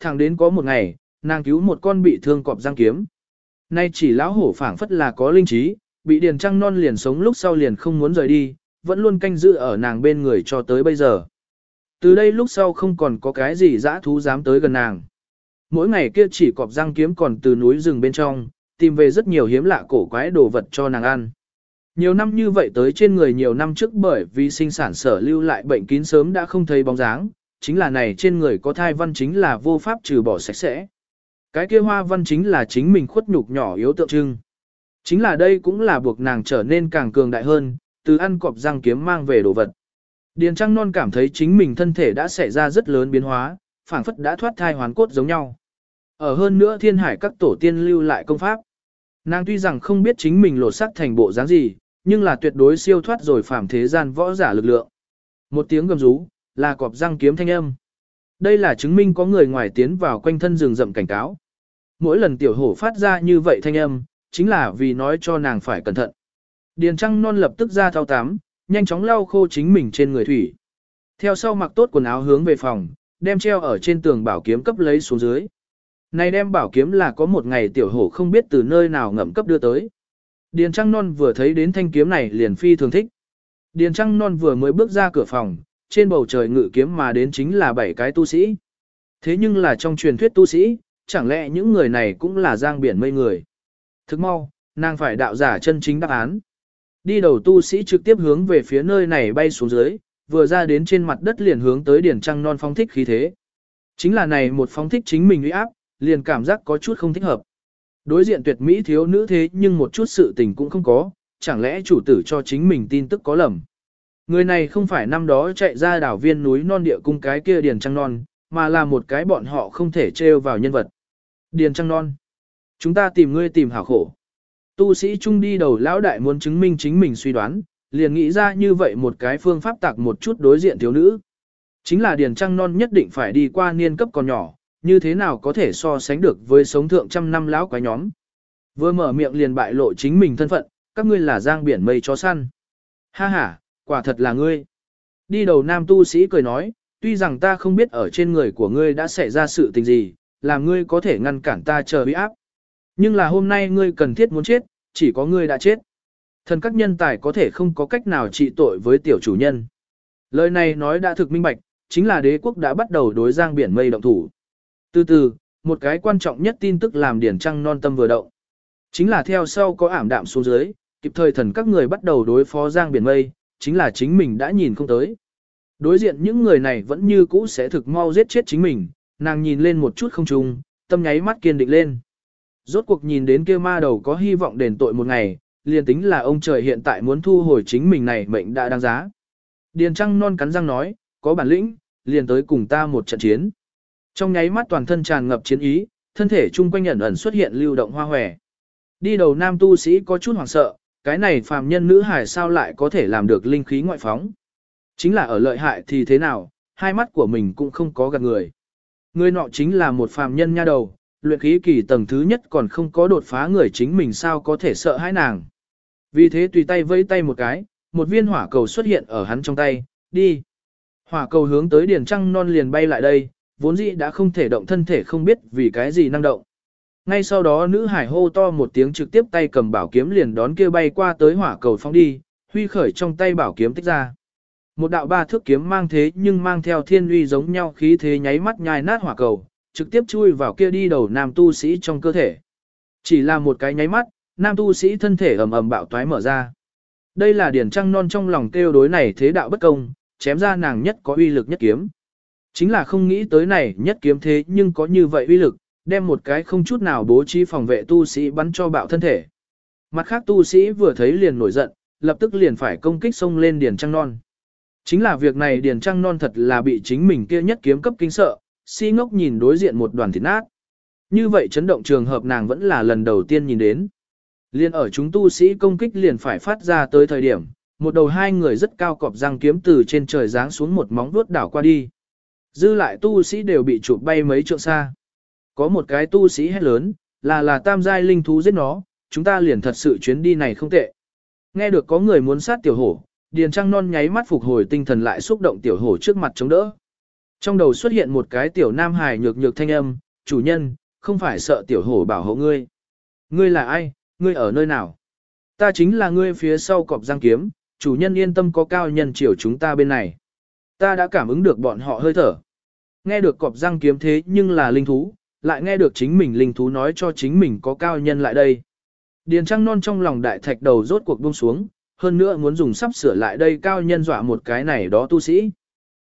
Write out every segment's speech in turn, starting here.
thẳng đến có một ngày, nàng cứu một con bị thương cọp răng kiếm. Nay chỉ lão hổ phảng phất là có linh trí, bị điền trăng non liền sống lúc sau liền không muốn rời đi, vẫn luôn canh giữ ở nàng bên người cho tới bây giờ. Từ đây lúc sau không còn có cái gì dã thú dám tới gần nàng. Mỗi ngày kia chỉ cọp răng kiếm còn từ núi rừng bên trong, tìm về rất nhiều hiếm lạ cổ quái đồ vật cho nàng ăn. Nhiều năm như vậy tới trên người nhiều năm trước bởi vì sinh sản sở lưu lại bệnh kín sớm đã không thấy bóng dáng, chính là này trên người có thai văn chính là vô pháp trừ bỏ sạch sẽ. Cái kia hoa văn chính là chính mình khuất nhục nhỏ yếu tượng trưng. Chính là đây cũng là buộc nàng trở nên càng cường đại hơn, từ ăn cọp răng kiếm mang về đồ vật. Điền Trăng Non cảm thấy chính mình thân thể đã xảy ra rất lớn biến hóa, phảng phất đã thoát thai hoàn cốt giống nhau. Ở hơn nữa thiên hải các tổ tiên lưu lại công pháp. Nàng tuy rằng không biết chính mình lột sắc thành bộ dáng gì, nhưng là tuyệt đối siêu thoát rồi phàm thế gian võ giả lực lượng. Một tiếng gầm rú, là cọp răng kiếm thanh âm. Đây là chứng minh có người ngoài tiến vào quanh thân rừng rậm cảnh cáo. Mỗi lần tiểu hổ phát ra như vậy thanh âm, chính là vì nói cho nàng phải cẩn thận. Điền trăng non lập tức ra thao tám, nhanh chóng lau khô chính mình trên người thủy. Theo sau mặc tốt quần áo hướng về phòng, đem treo ở trên tường bảo kiếm cấp lấy xuống dưới. Này đem bảo kiếm là có một ngày tiểu hổ không biết từ nơi nào ngậm cấp đưa tới. Điền Trăng Non vừa thấy đến thanh kiếm này liền phi thường thích. Điền Trăng Non vừa mới bước ra cửa phòng, trên bầu trời ngự kiếm mà đến chính là bảy cái tu sĩ. Thế nhưng là trong truyền thuyết tu sĩ, chẳng lẽ những người này cũng là giang biển mây người. Thức mau, nàng phải đạo giả chân chính đáp án. Đi đầu tu sĩ trực tiếp hướng về phía nơi này bay xuống dưới, vừa ra đến trên mặt đất liền hướng tới điển trăng non phong thích khí thế. Chính là này một phong thích chính mình uy áp, liền cảm giác có chút không thích hợp. Đối diện tuyệt mỹ thiếu nữ thế nhưng một chút sự tình cũng không có, chẳng lẽ chủ tử cho chính mình tin tức có lầm. Người này không phải năm đó chạy ra đảo viên núi non địa cung cái kia điền trăng non, mà là một cái bọn họ không thể trêu vào nhân vật. Điền trăng non. Chúng ta tìm ngươi tìm hảo khổ. Tu sĩ trung đi đầu lão đại muốn chứng minh chính mình suy đoán, liền nghĩ ra như vậy một cái phương pháp tạc một chút đối diện thiếu nữ. Chính là điền trăng non nhất định phải đi qua niên cấp còn nhỏ, như thế nào có thể so sánh được với sống thượng trăm năm lão quái nhóm. Vừa mở miệng liền bại lộ chính mình thân phận, các ngươi là giang biển mây chó săn. Ha ha, quả thật là ngươi. Đi đầu nam tu sĩ cười nói, tuy rằng ta không biết ở trên người của ngươi đã xảy ra sự tình gì, làm ngươi có thể ngăn cản ta chờ uy áp. Nhưng là hôm nay ngươi cần thiết muốn chết, chỉ có ngươi đã chết. Thần các nhân tài có thể không có cách nào trị tội với tiểu chủ nhân. Lời này nói đã thực minh bạch, chính là đế quốc đã bắt đầu đối giang biển mây động thủ. Từ từ, một cái quan trọng nhất tin tức làm điển trăng non tâm vừa động. Chính là theo sau có ảm đạm xuống dưới, kịp thời thần các người bắt đầu đối phó giang biển mây, chính là chính mình đã nhìn không tới. Đối diện những người này vẫn như cũ sẽ thực mau giết chết chính mình, nàng nhìn lên một chút không trùng, tâm nháy mắt kiên định lên. Rốt cuộc nhìn đến kia ma đầu có hy vọng đền tội một ngày, liền tính là ông trời hiện tại muốn thu hồi chính mình này mệnh đã đáng giá. Điền trăng non cắn răng nói, có bản lĩnh, liền tới cùng ta một trận chiến. Trong nháy mắt toàn thân tràn ngập chiến ý, thân thể chung quanh ẩn ẩn xuất hiện lưu động hoa hòe. Đi đầu nam tu sĩ có chút hoảng sợ, cái này phàm nhân nữ hải sao lại có thể làm được linh khí ngoại phóng. Chính là ở lợi hại thì thế nào, hai mắt của mình cũng không có gạt người. Người nọ chính là một phàm nhân nha đầu, luyện khí kỳ tầng thứ nhất còn không có đột phá người chính mình sao có thể sợ hãi nàng. Vì thế tùy tay vẫy tay một cái, một viên hỏa cầu xuất hiện ở hắn trong tay, đi. Hỏa cầu hướng tới điền trăng non liền bay lại đây, vốn dĩ đã không thể động thân thể không biết vì cái gì năng động. Ngay sau đó nữ hải hô to một tiếng trực tiếp tay cầm bảo kiếm liền đón kia bay qua tới hỏa cầu phong đi, huy khởi trong tay bảo kiếm tích ra. Một đạo ba thước kiếm mang thế nhưng mang theo thiên uy giống nhau khí thế nháy mắt nhai nát hỏa cầu, trực tiếp chui vào kia đi đầu nam tu sĩ trong cơ thể. Chỉ là một cái nháy mắt, nam tu sĩ thân thể ầm ầm bạo toái mở ra. Đây là điển trăng non trong lòng kêu đối này thế đạo bất công, chém ra nàng nhất có uy lực nhất kiếm. Chính là không nghĩ tới này nhất kiếm thế nhưng có như vậy uy lực, đem một cái không chút nào bố trí phòng vệ tu sĩ bắn cho bạo thân thể. Mặt khác tu sĩ vừa thấy liền nổi giận, lập tức liền phải công kích xông lên Điền trăng non. Chính là việc này Điền trăng non thật là bị chính mình kia nhất kiếm cấp kinh sợ, si ngốc nhìn đối diện một đoàn thịt nát. Như vậy chấn động trường hợp nàng vẫn là lần đầu tiên nhìn đến. Liên ở chúng tu sĩ công kích liền phải phát ra tới thời điểm, một đầu hai người rất cao cọp răng kiếm từ trên trời giáng xuống một móng vuốt đảo qua đi. Dư lại tu sĩ đều bị chụp bay mấy trượng xa. Có một cái tu sĩ hét lớn, là là tam giai linh thú giết nó, chúng ta liền thật sự chuyến đi này không tệ. Nghe được có người muốn sát tiểu hổ, Điền Trăng Non nháy mắt phục hồi tinh thần lại xúc động tiểu hổ trước mặt chống đỡ. Trong đầu xuất hiện một cái tiểu nam hài nhược nhược thanh âm, chủ nhân, không phải sợ tiểu hổ bảo hộ ngươi. Ngươi là ai, ngươi ở nơi nào? Ta chính là ngươi phía sau cọp giang kiếm, chủ nhân yên tâm có cao nhân chiều chúng ta bên này. Ta đã cảm ứng được bọn họ hơi thở. Nghe được cọp giang kiếm thế nhưng là linh thú, lại nghe được chính mình linh thú nói cho chính mình có cao nhân lại đây. Điền trăng non trong lòng đại thạch đầu rốt cuộc buông xuống, hơn nữa muốn dùng sắp sửa lại đây cao nhân dọa một cái này đó tu sĩ.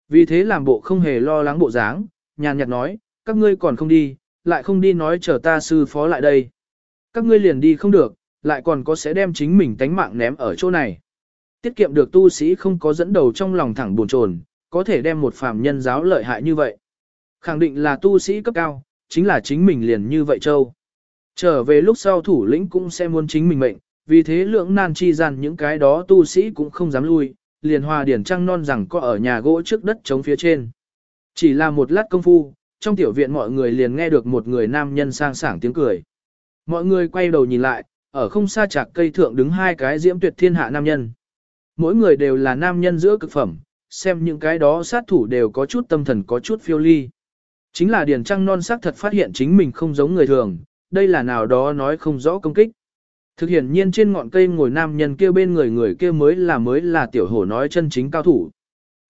Vì thế làm bộ không hề lo lắng bộ dáng, nhàn nhạt nói, các ngươi còn không đi, lại không đi nói chờ ta sư phó lại đây. Các ngươi liền đi không được, lại còn có sẽ đem chính mình tánh mạng ném ở chỗ này. Tiết kiệm được tu sĩ không có dẫn đầu trong lòng thẳng buồn chồn, có thể đem một phàm nhân giáo lợi hại như vậy. Khẳng định là tu sĩ cấp cao, chính là chính mình liền như vậy châu. Trở về lúc sau thủ lĩnh cũng sẽ muốn chính mình mệnh, vì thế lượng nan chi gian những cái đó tu sĩ cũng không dám lui, liền hòa điển trăng non rằng có ở nhà gỗ trước đất chống phía trên. Chỉ là một lát công phu, trong tiểu viện mọi người liền nghe được một người nam nhân sang sảng tiếng cười. Mọi người quay đầu nhìn lại, ở không xa chạc cây thượng đứng hai cái diễm tuyệt thiên hạ nam nhân. Mỗi người đều là nam nhân giữa cực phẩm, xem những cái đó sát thủ đều có chút tâm thần có chút phiêu ly. Chính là Điền Trăng non sắc thật phát hiện chính mình không giống người thường, đây là nào đó nói không rõ công kích. Thực hiện nhiên trên ngọn cây ngồi nam nhân kia bên người người kia mới là mới là tiểu hổ nói chân chính cao thủ.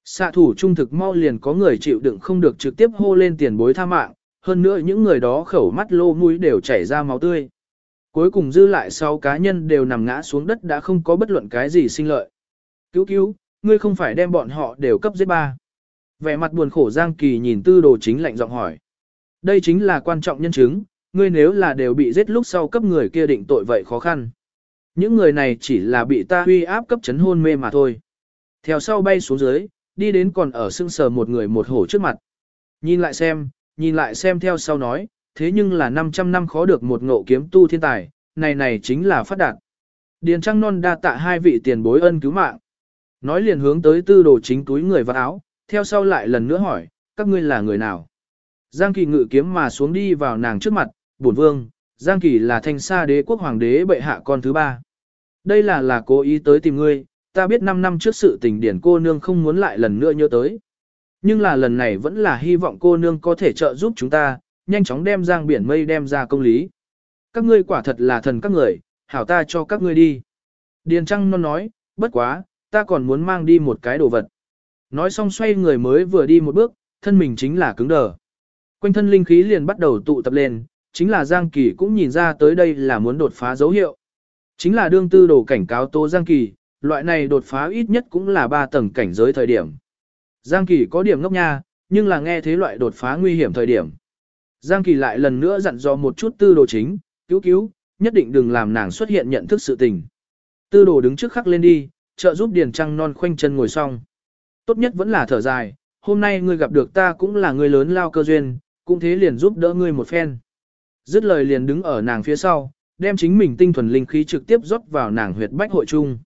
Xạ thủ trung thực mau liền có người chịu đựng không được trực tiếp hô lên tiền bối tha mạng, hơn nữa những người đó khẩu mắt lô mũi đều chảy ra máu tươi. Cuối cùng dư lại sau cá nhân đều nằm ngã xuống đất đã không có bất luận cái gì sinh lợi. Cứu cứu, ngươi không phải đem bọn họ đều cấp giết ba. Vẻ mặt buồn khổ Giang Kỳ nhìn tư đồ chính lạnh giọng hỏi. Đây chính là quan trọng nhân chứng, ngươi nếu là đều bị giết lúc sau cấp người kia định tội vậy khó khăn. Những người này chỉ là bị ta huy áp cấp chấn hôn mê mà thôi. Theo sau bay xuống dưới, đi đến còn ở sưng sờ một người một hổ trước mặt. Nhìn lại xem, nhìn lại xem theo sau nói, thế nhưng là 500 năm khó được một ngộ kiếm tu thiên tài, này này chính là phát đạt. Điền Trăng Non đa tạ hai vị tiền bối ân cứu mạng. Nói liền hướng tới tư đồ chính túi người vật áo, theo sau lại lần nữa hỏi, các ngươi là người nào? Giang Kỳ ngự kiếm mà xuống đi vào nàng trước mặt, bổn vương, Giang Kỳ là thanh sa đế quốc hoàng đế bệ hạ con thứ ba. Đây là là cố ý tới tìm ngươi, ta biết 5 năm trước sự tình điển cô nương không muốn lại lần nữa nhớ tới. Nhưng là lần này vẫn là hy vọng cô nương có thể trợ giúp chúng ta, nhanh chóng đem giang biển mây đem ra công lý. Các ngươi quả thật là thần các người, hảo ta cho các ngươi đi. Điền Trăng non nói, bất quá, ta còn muốn mang đi một cái đồ vật. Nói xong xoay người mới vừa đi một bước, thân mình chính là cứng đờ. Quanh thân linh khí liền bắt đầu tụ tập lên, chính là Giang Kỳ cũng nhìn ra tới đây là muốn đột phá dấu hiệu. Chính là đương tư đồ cảnh cáo Tô Giang Kỳ, loại này đột phá ít nhất cũng là 3 tầng cảnh giới thời điểm. Giang Kỳ có điểm ngốc nha, nhưng là nghe thế loại đột phá nguy hiểm thời điểm. Giang Kỳ lại lần nữa dặn dò một chút tư đồ chính, cứu cứu, nhất định đừng làm nàng xuất hiện nhận thức sự tình. Tư đồ đứng trước khắc lên đi, trợ giúp Điền Trăng non khoanh chân ngồi xong. Tốt nhất vẫn là thở dài, hôm nay ngươi gặp được ta cũng là người lớn lao cơ duyên, cũng thế liền giúp đỡ ngươi một phen. Dứt lời liền đứng ở nàng phía sau, đem chính mình tinh thuần linh khí trực tiếp rót vào nàng huyệt bách hội trung.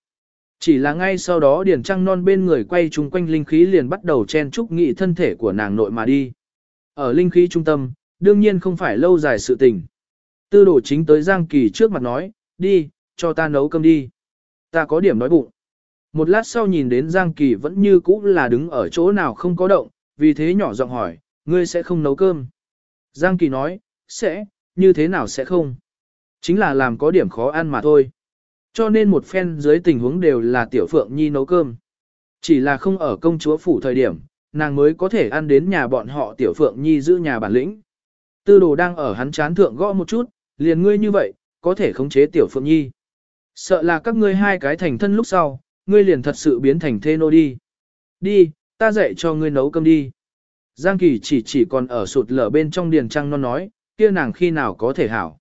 Chỉ là ngay sau đó Điền Trăng non bên người quay chung quanh linh khí liền bắt đầu chen chúc nghị thân thể của nàng nội mà đi. Ở linh khí trung tâm, đương nhiên không phải lâu dài sự tình. Tư đồ chính tới Giang Kỳ trước mặt nói, đi, cho ta nấu cơm đi. Ta có điểm nói bụng. Một lát sau nhìn đến Giang Kỳ vẫn như cũ là đứng ở chỗ nào không có động, vì thế nhỏ giọng hỏi, ngươi sẽ không nấu cơm. Giang Kỳ nói, sẽ, như thế nào sẽ không? Chính là làm có điểm khó ăn mà thôi. Cho nên một phen dưới tình huống đều là Tiểu Phượng Nhi nấu cơm. Chỉ là không ở công chúa phủ thời điểm, nàng mới có thể ăn đến nhà bọn họ Tiểu Phượng Nhi giữ nhà bản lĩnh. Tư đồ đang ở hắn chán thượng gõ một chút, liền ngươi như vậy, có thể khống chế Tiểu Phượng Nhi. Sợ là các ngươi hai cái thành thân lúc sau, ngươi liền thật sự biến thành thê nô đi. Đi, ta dạy cho ngươi nấu cơm đi. Giang Kỳ chỉ chỉ còn ở sụt lở bên trong điền trăng non nói, kia nàng khi nào có thể hảo.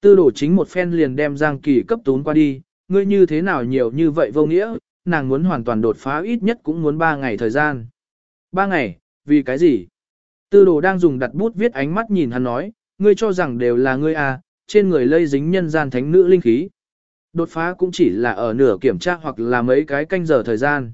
Tư đổ chính một phen liền đem Giang Kỳ cấp tún qua đi, ngươi như thế nào nhiều như vậy vô nghĩa, nàng muốn hoàn toàn đột phá ít nhất cũng muốn 3 ngày thời gian. 3 ngày, vì cái gì? Tư đồ đang dùng đặt bút viết ánh mắt nhìn hắn nói, ngươi cho rằng đều là ngươi à, trên người lây dính nhân gian thánh nữ linh khí. Đột phá cũng chỉ là ở nửa kiểm tra hoặc là mấy cái canh giờ thời gian.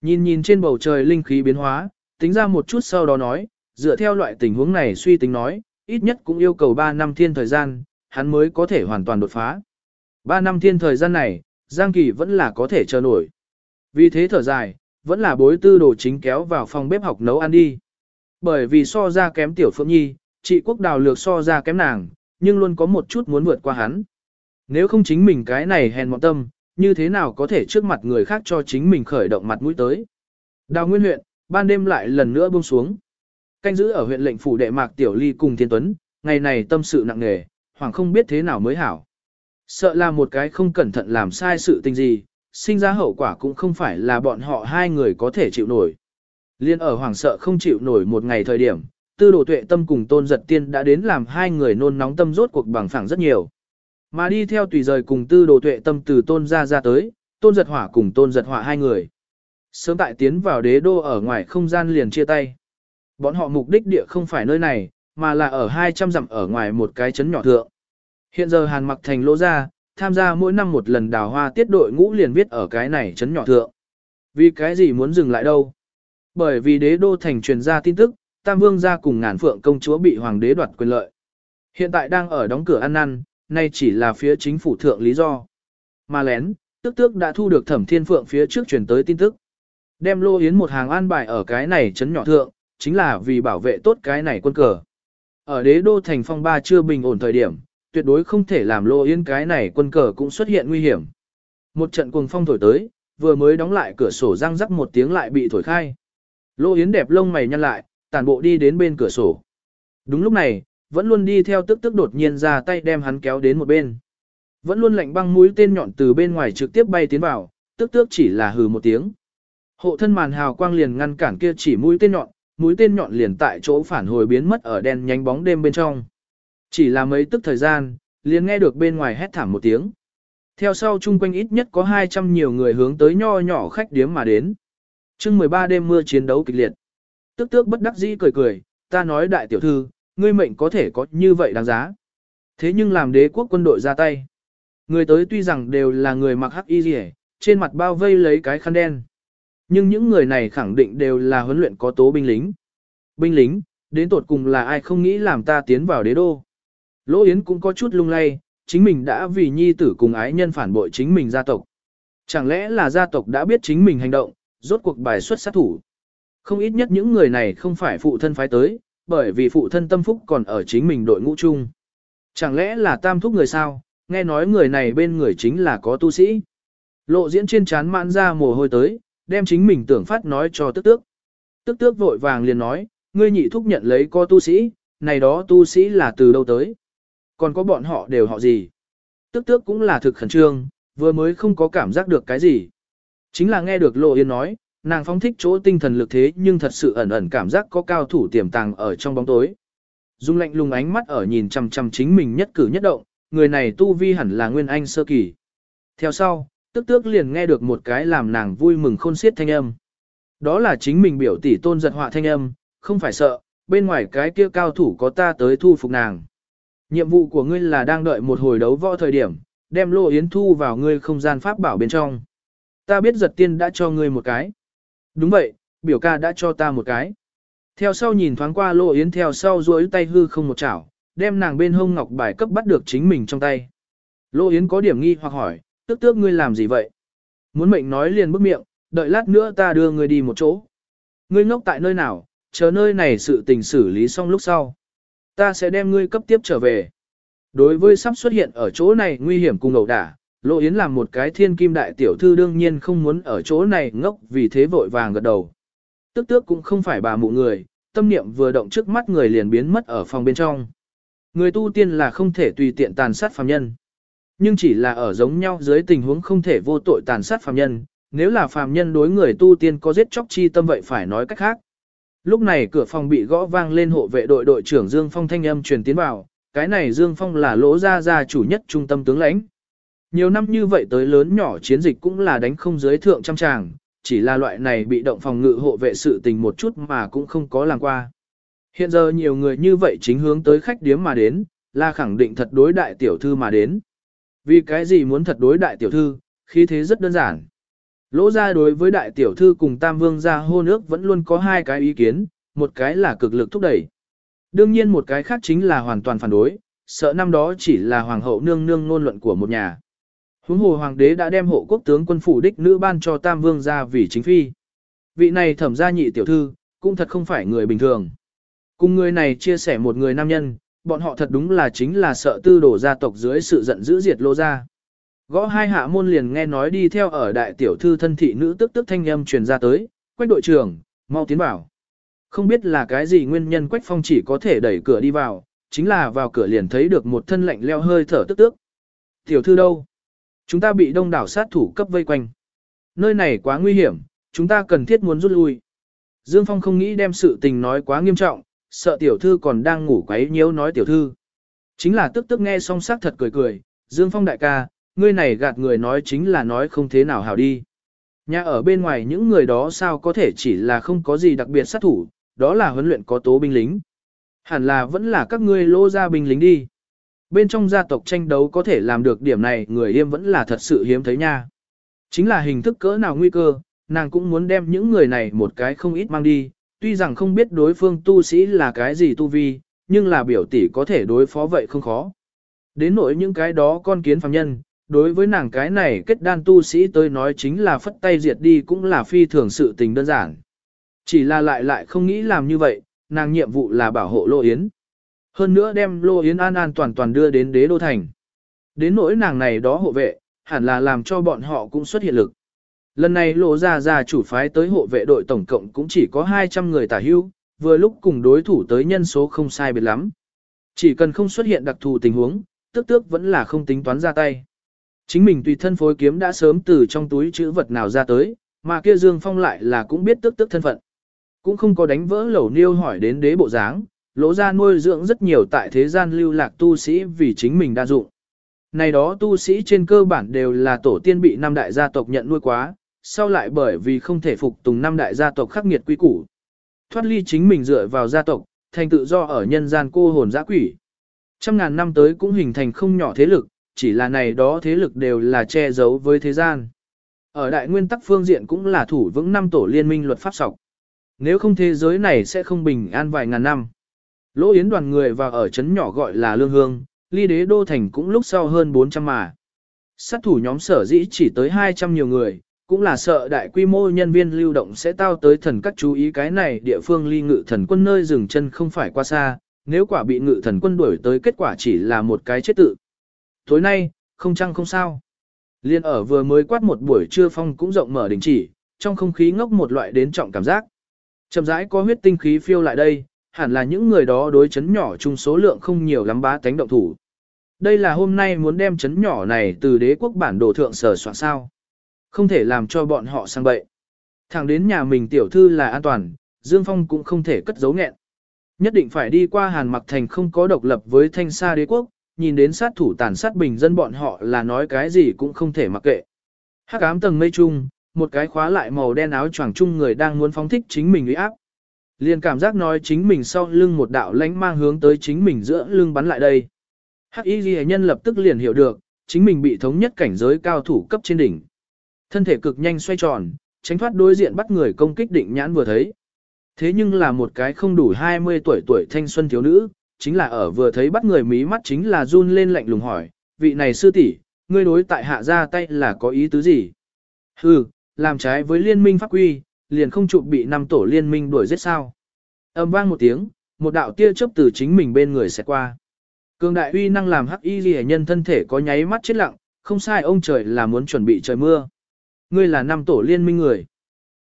Nhìn nhìn trên bầu trời linh khí biến hóa, tính ra một chút sau đó nói, dựa theo loại tình huống này suy tính nói, ít nhất cũng yêu cầu 3 năm thiên thời gian, hắn mới có thể hoàn toàn đột phá. 3 năm thiên thời gian này, Giang Kỳ vẫn là có thể chờ nổi. Vì thế thở dài, vẫn là bối tư đồ chính kéo vào phòng bếp học nấu ăn đi. bởi vì so ra kém tiểu phượng nhi, trị quốc đào lược so ra kém nàng, nhưng luôn có một chút muốn vượt qua hắn. Nếu không chính mình cái này hèn mọn tâm, như thế nào có thể trước mặt người khác cho chính mình khởi động mặt mũi tới. Đào Nguyên huyện, ban đêm lại lần nữa buông xuống. Canh giữ ở huyện lệnh phủ đệ Mạc Tiểu Ly cùng Thiên Tuấn, ngày này tâm sự nặng nề, hoàng không biết thế nào mới hảo. Sợ là một cái không cẩn thận làm sai sự tình gì, sinh ra hậu quả cũng không phải là bọn họ hai người có thể chịu nổi. Liên ở hoàng sợ không chịu nổi một ngày thời điểm, tư đồ tuệ tâm cùng tôn giật tiên đã đến làm hai người nôn nóng tâm rốt cuộc bằng phẳng rất nhiều. Mà đi theo tùy rời cùng tư đồ tuệ tâm từ tôn ra ra tới, tôn giật hỏa cùng tôn giật hỏa hai người. Sớm tại tiến vào đế đô ở ngoài không gian liền chia tay. Bọn họ mục đích địa không phải nơi này, mà là ở 200 dặm ở ngoài một cái trấn nhỏ thượng. Hiện giờ Hàn Mặc Thành lỗ ra, tham gia mỗi năm một lần đào hoa tiết đội ngũ liền viết ở cái này trấn nhỏ thượng. Vì cái gì muốn dừng lại đâu? Bởi vì đế đô thành truyền ra tin tức, Tam Vương gia cùng ngàn phượng công chúa bị hoàng đế đoạt quyền lợi. Hiện tại đang ở đóng cửa ăn năn, nay chỉ là phía chính phủ thượng lý do. Mà lén, tức tước đã thu được thẩm thiên phượng phía trước truyền tới tin tức. Đem lô yến một hàng an bài ở cái này trấn nhỏ thượng, chính là vì bảo vệ tốt cái này quân cờ. Ở đế đô thành phong ba chưa bình ổn thời điểm, tuyệt đối không thể làm lô yến cái này quân cờ cũng xuất hiện nguy hiểm. Một trận cuồng phong thổi tới, vừa mới đóng lại cửa sổ răng rắc một tiếng lại bị thổi khai. Lô yến đẹp lông mày nhăn lại, tản bộ đi đến bên cửa sổ. Đúng lúc này, vẫn luôn đi theo tức tức đột nhiên ra tay đem hắn kéo đến một bên. Vẫn luôn lạnh băng mũi tên nhọn từ bên ngoài trực tiếp bay tiến vào, tức tước chỉ là hừ một tiếng. Hộ thân màn hào quang liền ngăn cản kia chỉ mũi tên nhọn, mũi tên nhọn liền tại chỗ phản hồi biến mất ở đen nhánh bóng đêm bên trong. Chỉ là mấy tức thời gian, liền nghe được bên ngoài hét thảm một tiếng. Theo sau chung quanh ít nhất có 200 nhiều người hướng tới nho nhỏ khách điếm mà đến. chương 13 đêm mưa chiến đấu kịch liệt. Tức tước bất đắc dĩ cười cười, ta nói đại tiểu thư, ngươi mệnh có thể có như vậy đáng giá. Thế nhưng làm đế quốc quân đội ra tay. Người tới tuy rằng đều là người mặc hắc y rỉ, trên mặt bao vây lấy cái khăn đen. Nhưng những người này khẳng định đều là huấn luyện có tố binh lính. Binh lính, đến tột cùng là ai không nghĩ làm ta tiến vào đế đô. Lỗ Yến cũng có chút lung lay, chính mình đã vì nhi tử cùng ái nhân phản bội chính mình gia tộc. Chẳng lẽ là gia tộc đã biết chính mình hành động, rốt cuộc bài xuất sát thủ. Không ít nhất những người này không phải phụ thân phái tới, bởi vì phụ thân tâm phúc còn ở chính mình đội ngũ chung. Chẳng lẽ là tam thúc người sao, nghe nói người này bên người chính là có tu sĩ. Lộ diễn trên chán mãn ra mồ hôi tới, đem chính mình tưởng phát nói cho tức tước. Tức tước vội vàng liền nói, ngươi nhị thúc nhận lấy có tu sĩ, này đó tu sĩ là từ đâu tới. Còn có bọn họ đều họ gì. Tức tước cũng là thực khẩn trương, vừa mới không có cảm giác được cái gì. Chính là nghe được Lộ Yên nói, nàng phóng thích chỗ tinh thần lực thế nhưng thật sự ẩn ẩn cảm giác có cao thủ tiềm tàng ở trong bóng tối. Dung lạnh lùng ánh mắt ở nhìn chằm chằm chính mình nhất cử nhất động, người này tu vi hẳn là nguyên anh sơ kỳ. Theo sau, tức tước liền nghe được một cái làm nàng vui mừng khôn xiết thanh âm. Đó là chính mình biểu tỷ tôn giật họa thanh âm, không phải sợ, bên ngoài cái kia cao thủ có ta tới thu phục nàng. Nhiệm vụ của ngươi là đang đợi một hồi đấu võ thời điểm, đem lô yến thu vào ngươi không gian pháp bảo bên trong. Ta biết giật tiên đã cho ngươi một cái. Đúng vậy, biểu ca đã cho ta một cái. Theo sau nhìn thoáng qua lô yến theo sau duỗi tay hư không một chảo, đem nàng bên hông ngọc bài cấp bắt được chính mình trong tay. Lô yến có điểm nghi hoặc hỏi, tức tước ngươi làm gì vậy? Muốn mệnh nói liền bức miệng, đợi lát nữa ta đưa ngươi đi một chỗ. Ngươi ngốc tại nơi nào, chờ nơi này sự tình xử lý xong lúc sau. Ta sẽ đem ngươi cấp tiếp trở về. Đối với sắp xuất hiện ở chỗ này nguy hiểm cùng ẩu đả, Lộ Yến làm một cái thiên kim đại tiểu thư đương nhiên không muốn ở chỗ này ngốc vì thế vội vàng gật đầu. Tức tước cũng không phải bà mụ người, tâm niệm vừa động trước mắt người liền biến mất ở phòng bên trong. Người tu tiên là không thể tùy tiện tàn sát phàm nhân. Nhưng chỉ là ở giống nhau dưới tình huống không thể vô tội tàn sát phàm nhân, nếu là phàm nhân đối người tu tiên có giết chóc chi tâm vậy phải nói cách khác. Lúc này cửa phòng bị gõ vang lên hộ vệ đội đội trưởng Dương Phong thanh âm truyền tiến vào, cái này Dương Phong là lỗ gia gia chủ nhất trung tâm tướng lãnh. Nhiều năm như vậy tới lớn nhỏ chiến dịch cũng là đánh không dưới thượng trăm tràng, chỉ là loại này bị động phòng ngự hộ vệ sự tình một chút mà cũng không có làm qua. Hiện giờ nhiều người như vậy chính hướng tới khách điếm mà đến, là khẳng định thật đối đại tiểu thư mà đến. Vì cái gì muốn thật đối đại tiểu thư, khi thế rất đơn giản. Lỗ ra đối với đại tiểu thư cùng tam vương gia hôn ước vẫn luôn có hai cái ý kiến, một cái là cực lực thúc đẩy. Đương nhiên một cái khác chính là hoàn toàn phản đối, sợ năm đó chỉ là hoàng hậu nương nương ngôn luận của một nhà. Huống hồ hoàng đế đã đem hộ quốc tướng quân phủ đích nữ ban cho tam vương gia vì chính phi. Vị này thẩm gia nhị tiểu thư, cũng thật không phải người bình thường. Cùng người này chia sẻ một người nam nhân, bọn họ thật đúng là chính là sợ tư đổ gia tộc dưới sự giận dữ diệt lô ra. Gõ hai hạ môn liền nghe nói đi theo ở đại tiểu thư thân thị nữ tức tức thanh âm truyền ra tới, quách đội trưởng, mau tiến vào. Không biết là cái gì nguyên nhân quách phong chỉ có thể đẩy cửa đi vào, chính là vào cửa liền thấy được một thân lạnh leo hơi thở tức tức. Tiểu thư đâu? Chúng ta bị đông đảo sát thủ cấp vây quanh. Nơi này quá nguy hiểm, chúng ta cần thiết muốn rút lui. Dương Phong không nghĩ đem sự tình nói quá nghiêm trọng, sợ tiểu thư còn đang ngủ quấy nhiễu nói tiểu thư. Chính là tức tức nghe xong sắc thật cười cười, Dương Phong đại ca, ngươi này gạt người nói chính là nói không thế nào hảo đi. Nhà ở bên ngoài những người đó sao có thể chỉ là không có gì đặc biệt sát thủ, đó là huấn luyện có tố binh lính. Hẳn là vẫn là các ngươi lô ra binh lính đi. Bên trong gia tộc tranh đấu có thể làm được điểm này người yêm vẫn là thật sự hiếm thấy nha. Chính là hình thức cỡ nào nguy cơ, nàng cũng muốn đem những người này một cái không ít mang đi, tuy rằng không biết đối phương tu sĩ là cái gì tu vi, nhưng là biểu tỷ có thể đối phó vậy không khó. Đến nỗi những cái đó con kiến phàm nhân, đối với nàng cái này kết đan tu sĩ tới nói chính là phất tay diệt đi cũng là phi thường sự tình đơn giản. Chỉ là lại lại không nghĩ làm như vậy, nàng nhiệm vụ là bảo hộ Lô Yến. Hơn nữa đem Lô Yến an an toàn toàn đưa đến đế đô thành. Đến nỗi nàng này đó hộ vệ, hẳn là làm cho bọn họ cũng xuất hiện lực. Lần này lô gia gia chủ phái tới hộ vệ đội tổng cộng cũng chỉ có 200 người tả hưu, vừa lúc cùng đối thủ tới nhân số không sai biệt lắm. Chỉ cần không xuất hiện đặc thù tình huống, tức tước vẫn là không tính toán ra tay. Chính mình tùy thân phối kiếm đã sớm từ trong túi chữ vật nào ra tới, mà kia Dương Phong lại là cũng biết tức tức thân phận. Cũng không có đánh vỡ lẩu niêu hỏi đến đế bộ dáng, lỗ ra nuôi dưỡng rất nhiều tại thế gian lưu lạc tu sĩ vì chính mình đa dụng. Này đó tu sĩ trên cơ bản đều là tổ tiên bị năm đại gia tộc nhận nuôi quá, sau lại bởi vì không thể phục tùng năm đại gia tộc khắc nghiệt quy củ. Thoát ly chính mình dựa vào gia tộc, thành tự do ở nhân gian cô hồn dã quỷ. Trăm ngàn năm tới cũng hình thành không nhỏ thế lực, chỉ là này đó thế lực đều là che giấu với thế gian. Ở đại nguyên tắc phương diện cũng là thủ vững năm tổ liên minh luật pháp sọc. Nếu không thế giới này sẽ không bình an vài ngàn năm. Lỗ Yến đoàn người vào ở trấn nhỏ gọi là Lương Hương, ly đế đô thành cũng lúc sau hơn 400 mà. Sát thủ nhóm sở dĩ chỉ tới 200 nhiều người, cũng là sợ đại quy mô nhân viên lưu động sẽ tao tới thần các chú ý cái này địa phương ly ngự thần quân nơi dừng chân không phải qua xa, nếu quả bị ngự thần quân đuổi tới kết quả chỉ là một cái chết tự. Tối nay, không chăng không sao. Liên ở vừa mới quát một buổi trưa phong cũng rộng mở đình chỉ, trong không khí ngốc một loại đến trọng cảm giác. Chậm rãi có huyết tinh khí phiêu lại đây, hẳn là những người đó đối chấn nhỏ chung số lượng không nhiều lắm bá tánh động thủ. Đây là hôm nay muốn đem chấn nhỏ này từ đế quốc bản đồ thượng sở soạn sao. Không thể làm cho bọn họ sang bậy. Thẳng đến nhà mình tiểu thư là an toàn, Dương Phong cũng không thể cất giấu nghẹn. Nhất định phải đi qua Hàn Mặc Thành không có độc lập với thanh sa đế quốc, nhìn đến sát thủ tàn sát bình dân bọn họ là nói cái gì cũng không thể mặc kệ. Hắc ám tầng mây chung, một cái khóa lại màu đen áo choàng chung người đang muốn phóng thích chính mình uy áp. Liền cảm giác nói chính mình sau lưng một đạo lánh mang hướng tới chính mình giữa lưng bắn lại đây. Hắc y ghi nhân lập tức liền hiểu được, chính mình bị thống nhất cảnh giới cao thủ cấp trên đỉnh. Thân thể cực nhanh xoay tròn, tránh thoát đối diện bắt người công kích định nhãn vừa thấy. Thế nhưng là một cái không đủ 20 tuổi tuổi thanh xuân thiếu nữ, chính là ở vừa thấy bắt người mí mắt chính là run lên lạnh lùng hỏi, vị này sư tỷ, ngươi đối tại hạ ra tay là có ý tứ gì? Hừ, làm trái với liên minh pháp quy, liền không chụp bị năm tổ liên minh đuổi giết sao. Âm vang một tiếng, một đạo tia chớp từ chính mình bên người sẽ qua. Cường đại uy năng làm hắc y ghi nhân thân thể có nháy mắt chết lặng, không sai ông trời là muốn chuẩn bị trời mưa. Ngươi là năm tổ liên minh người.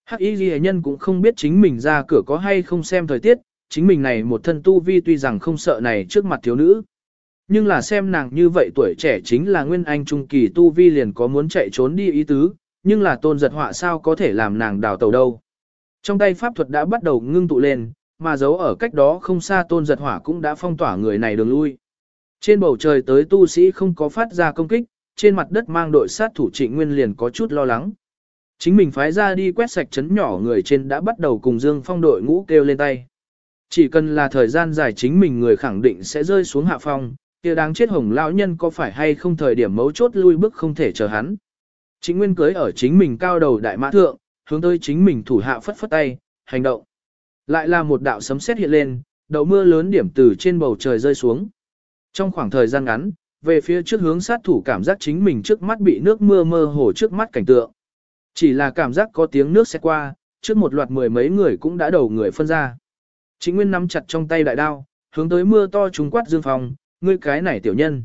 Hắc y ghi nhân cũng không biết chính mình ra cửa có hay không xem thời tiết, chính mình này một thân tu vi tuy rằng không sợ này trước mặt thiếu nữ. Nhưng là xem nàng như vậy tuổi trẻ chính là nguyên anh trung kỳ tu vi liền có muốn chạy trốn đi ý tứ, nhưng là tôn giật họa sao có thể làm nàng đào tàu đâu. Trong tay pháp thuật đã bắt đầu ngưng tụ lên, mà giấu ở cách đó không xa tôn giật hỏa cũng đã phong tỏa người này đường lui. Trên bầu trời tới tu sĩ không có phát ra công kích, trên mặt đất mang đội sát thủ trịnh nguyên liền có chút lo lắng. Chính mình phái ra đi quét sạch chấn nhỏ người trên đã bắt đầu cùng Dương Phong đội ngũ kêu lên tay. Chỉ cần là thời gian dài chính mình người khẳng định sẽ rơi xuống hạ phong, kia đáng chết hồng lão nhân có phải hay không thời điểm mấu chốt lui bước không thể chờ hắn. Chính nguyên cưới ở chính mình cao đầu đại mã thượng, hướng tới chính mình thủ hạ phất phất tay, hành động. Lại là một đạo sấm sét hiện lên, đậu mưa lớn điểm từ trên bầu trời rơi xuống. Trong khoảng thời gian ngắn, về phía trước hướng sát thủ cảm giác chính mình trước mắt bị nước mưa mơ hồ trước mắt cảnh tượng. Chỉ là cảm giác có tiếng nước sẽ qua, trước một loạt mười mấy người cũng đã đầu người phân ra. Chính Nguyên nắm chặt trong tay đại đao, hướng tới mưa to trúng quát Dương phòng ngươi cái này tiểu nhân.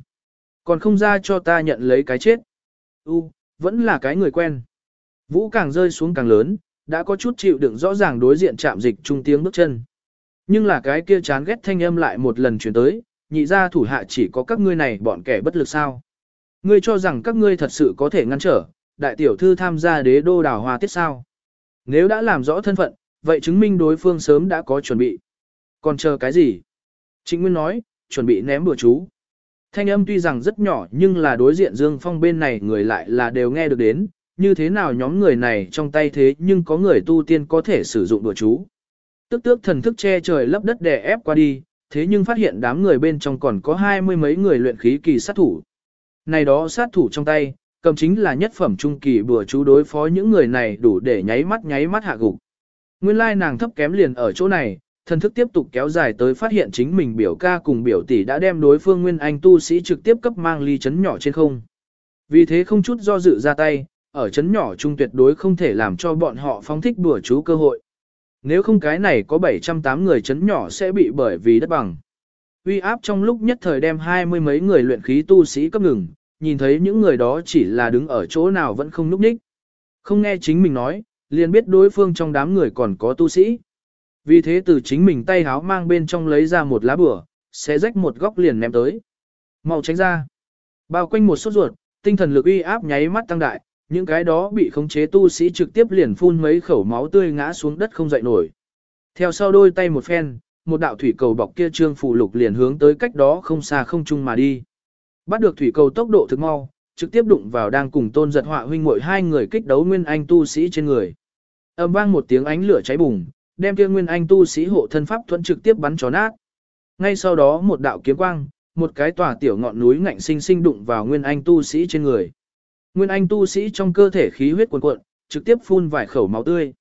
Còn không ra cho ta nhận lấy cái chết. U, vẫn là cái người quen. Vũ càng rơi xuống càng lớn, đã có chút chịu đựng rõ ràng đối diện chạm dịch trung tiếng bước chân. Nhưng là cái kia chán ghét thanh âm lại một lần chuyển tới, nhị ra thủ hạ chỉ có các ngươi này bọn kẻ bất lực sao. Ngươi cho rằng các ngươi thật sự có thể ngăn trở, đại tiểu thư tham gia đế đô đào hoa tiết sao. Nếu đã làm rõ thân phận, vậy chứng minh đối phương sớm đã có chuẩn bị. Còn chờ cái gì? Trịnh Nguyên nói, chuẩn bị ném bừa chú. Thanh âm tuy rằng rất nhỏ nhưng là đối diện Dương Phong bên này người lại là đều nghe được đến, như thế nào nhóm người này trong tay thế nhưng có người tu tiên có thể sử dụng đùa chú. Tức tước thần thức che trời lấp đất đè ép qua đi, thế nhưng phát hiện đám người bên trong còn có hai mươi mấy người luyện khí kỳ sát thủ. Này đó sát thủ trong tay, cầm chính là nhất phẩm trung kỳ bùa chú đối phó những người này đủ để nháy mắt nháy mắt hạ gục. Nguyên lai nàng thấp kém liền ở chỗ này, thần thức tiếp tục kéo dài tới phát hiện chính mình biểu ca cùng biểu tỷ đã đem đối phương Nguyên Anh tu sĩ trực tiếp cấp mang ly chấn nhỏ trên không. Vì thế không chút do dự ra tay, ở chấn nhỏ trung tuyệt đối không thể làm cho bọn họ phóng thích bùa chú cơ hội. Nếu không cái này có 708 người chấn nhỏ sẽ bị bởi vì đất bằng. Uy áp trong lúc nhất thời đem hai mươi mấy người luyện khí tu sĩ cấp ngừng, nhìn thấy những người đó chỉ là đứng ở chỗ nào vẫn không núp ních. Không nghe chính mình nói, liền biết đối phương trong đám người còn có tu sĩ. Vì thế từ chính mình tay háo mang bên trong lấy ra một lá bửa, sẽ rách một góc liền ném tới. Mau tránh ra. Bao quanh một sốt ruột, tinh thần lực uy áp nháy mắt tăng đại, những cái đó bị khống chế tu sĩ trực tiếp liền phun mấy khẩu máu tươi ngã xuống đất không dậy nổi. Theo sau đôi tay một phen, một đạo thủy cầu bọc kia trương phù lục liền hướng tới cách đó không xa không chung mà đi. Bắt được thủy cầu tốc độ thực mau, trực tiếp đụng vào đang cùng tôn giật họa huynh muội hai người kích đấu nguyên anh tu sĩ trên người. Âm vang một tiếng ánh lửa cháy bùng, đem kia nguyên anh tu sĩ hộ thân pháp thuẫn trực tiếp bắn chó nát. Ngay sau đó một đạo kiếm quang, một cái tòa tiểu ngọn núi ngạnh sinh sinh đụng vào nguyên anh tu sĩ trên người. Nguyên anh tu sĩ trong cơ thể khí huyết cuồn cuộn, trực tiếp phun vài khẩu máu tươi.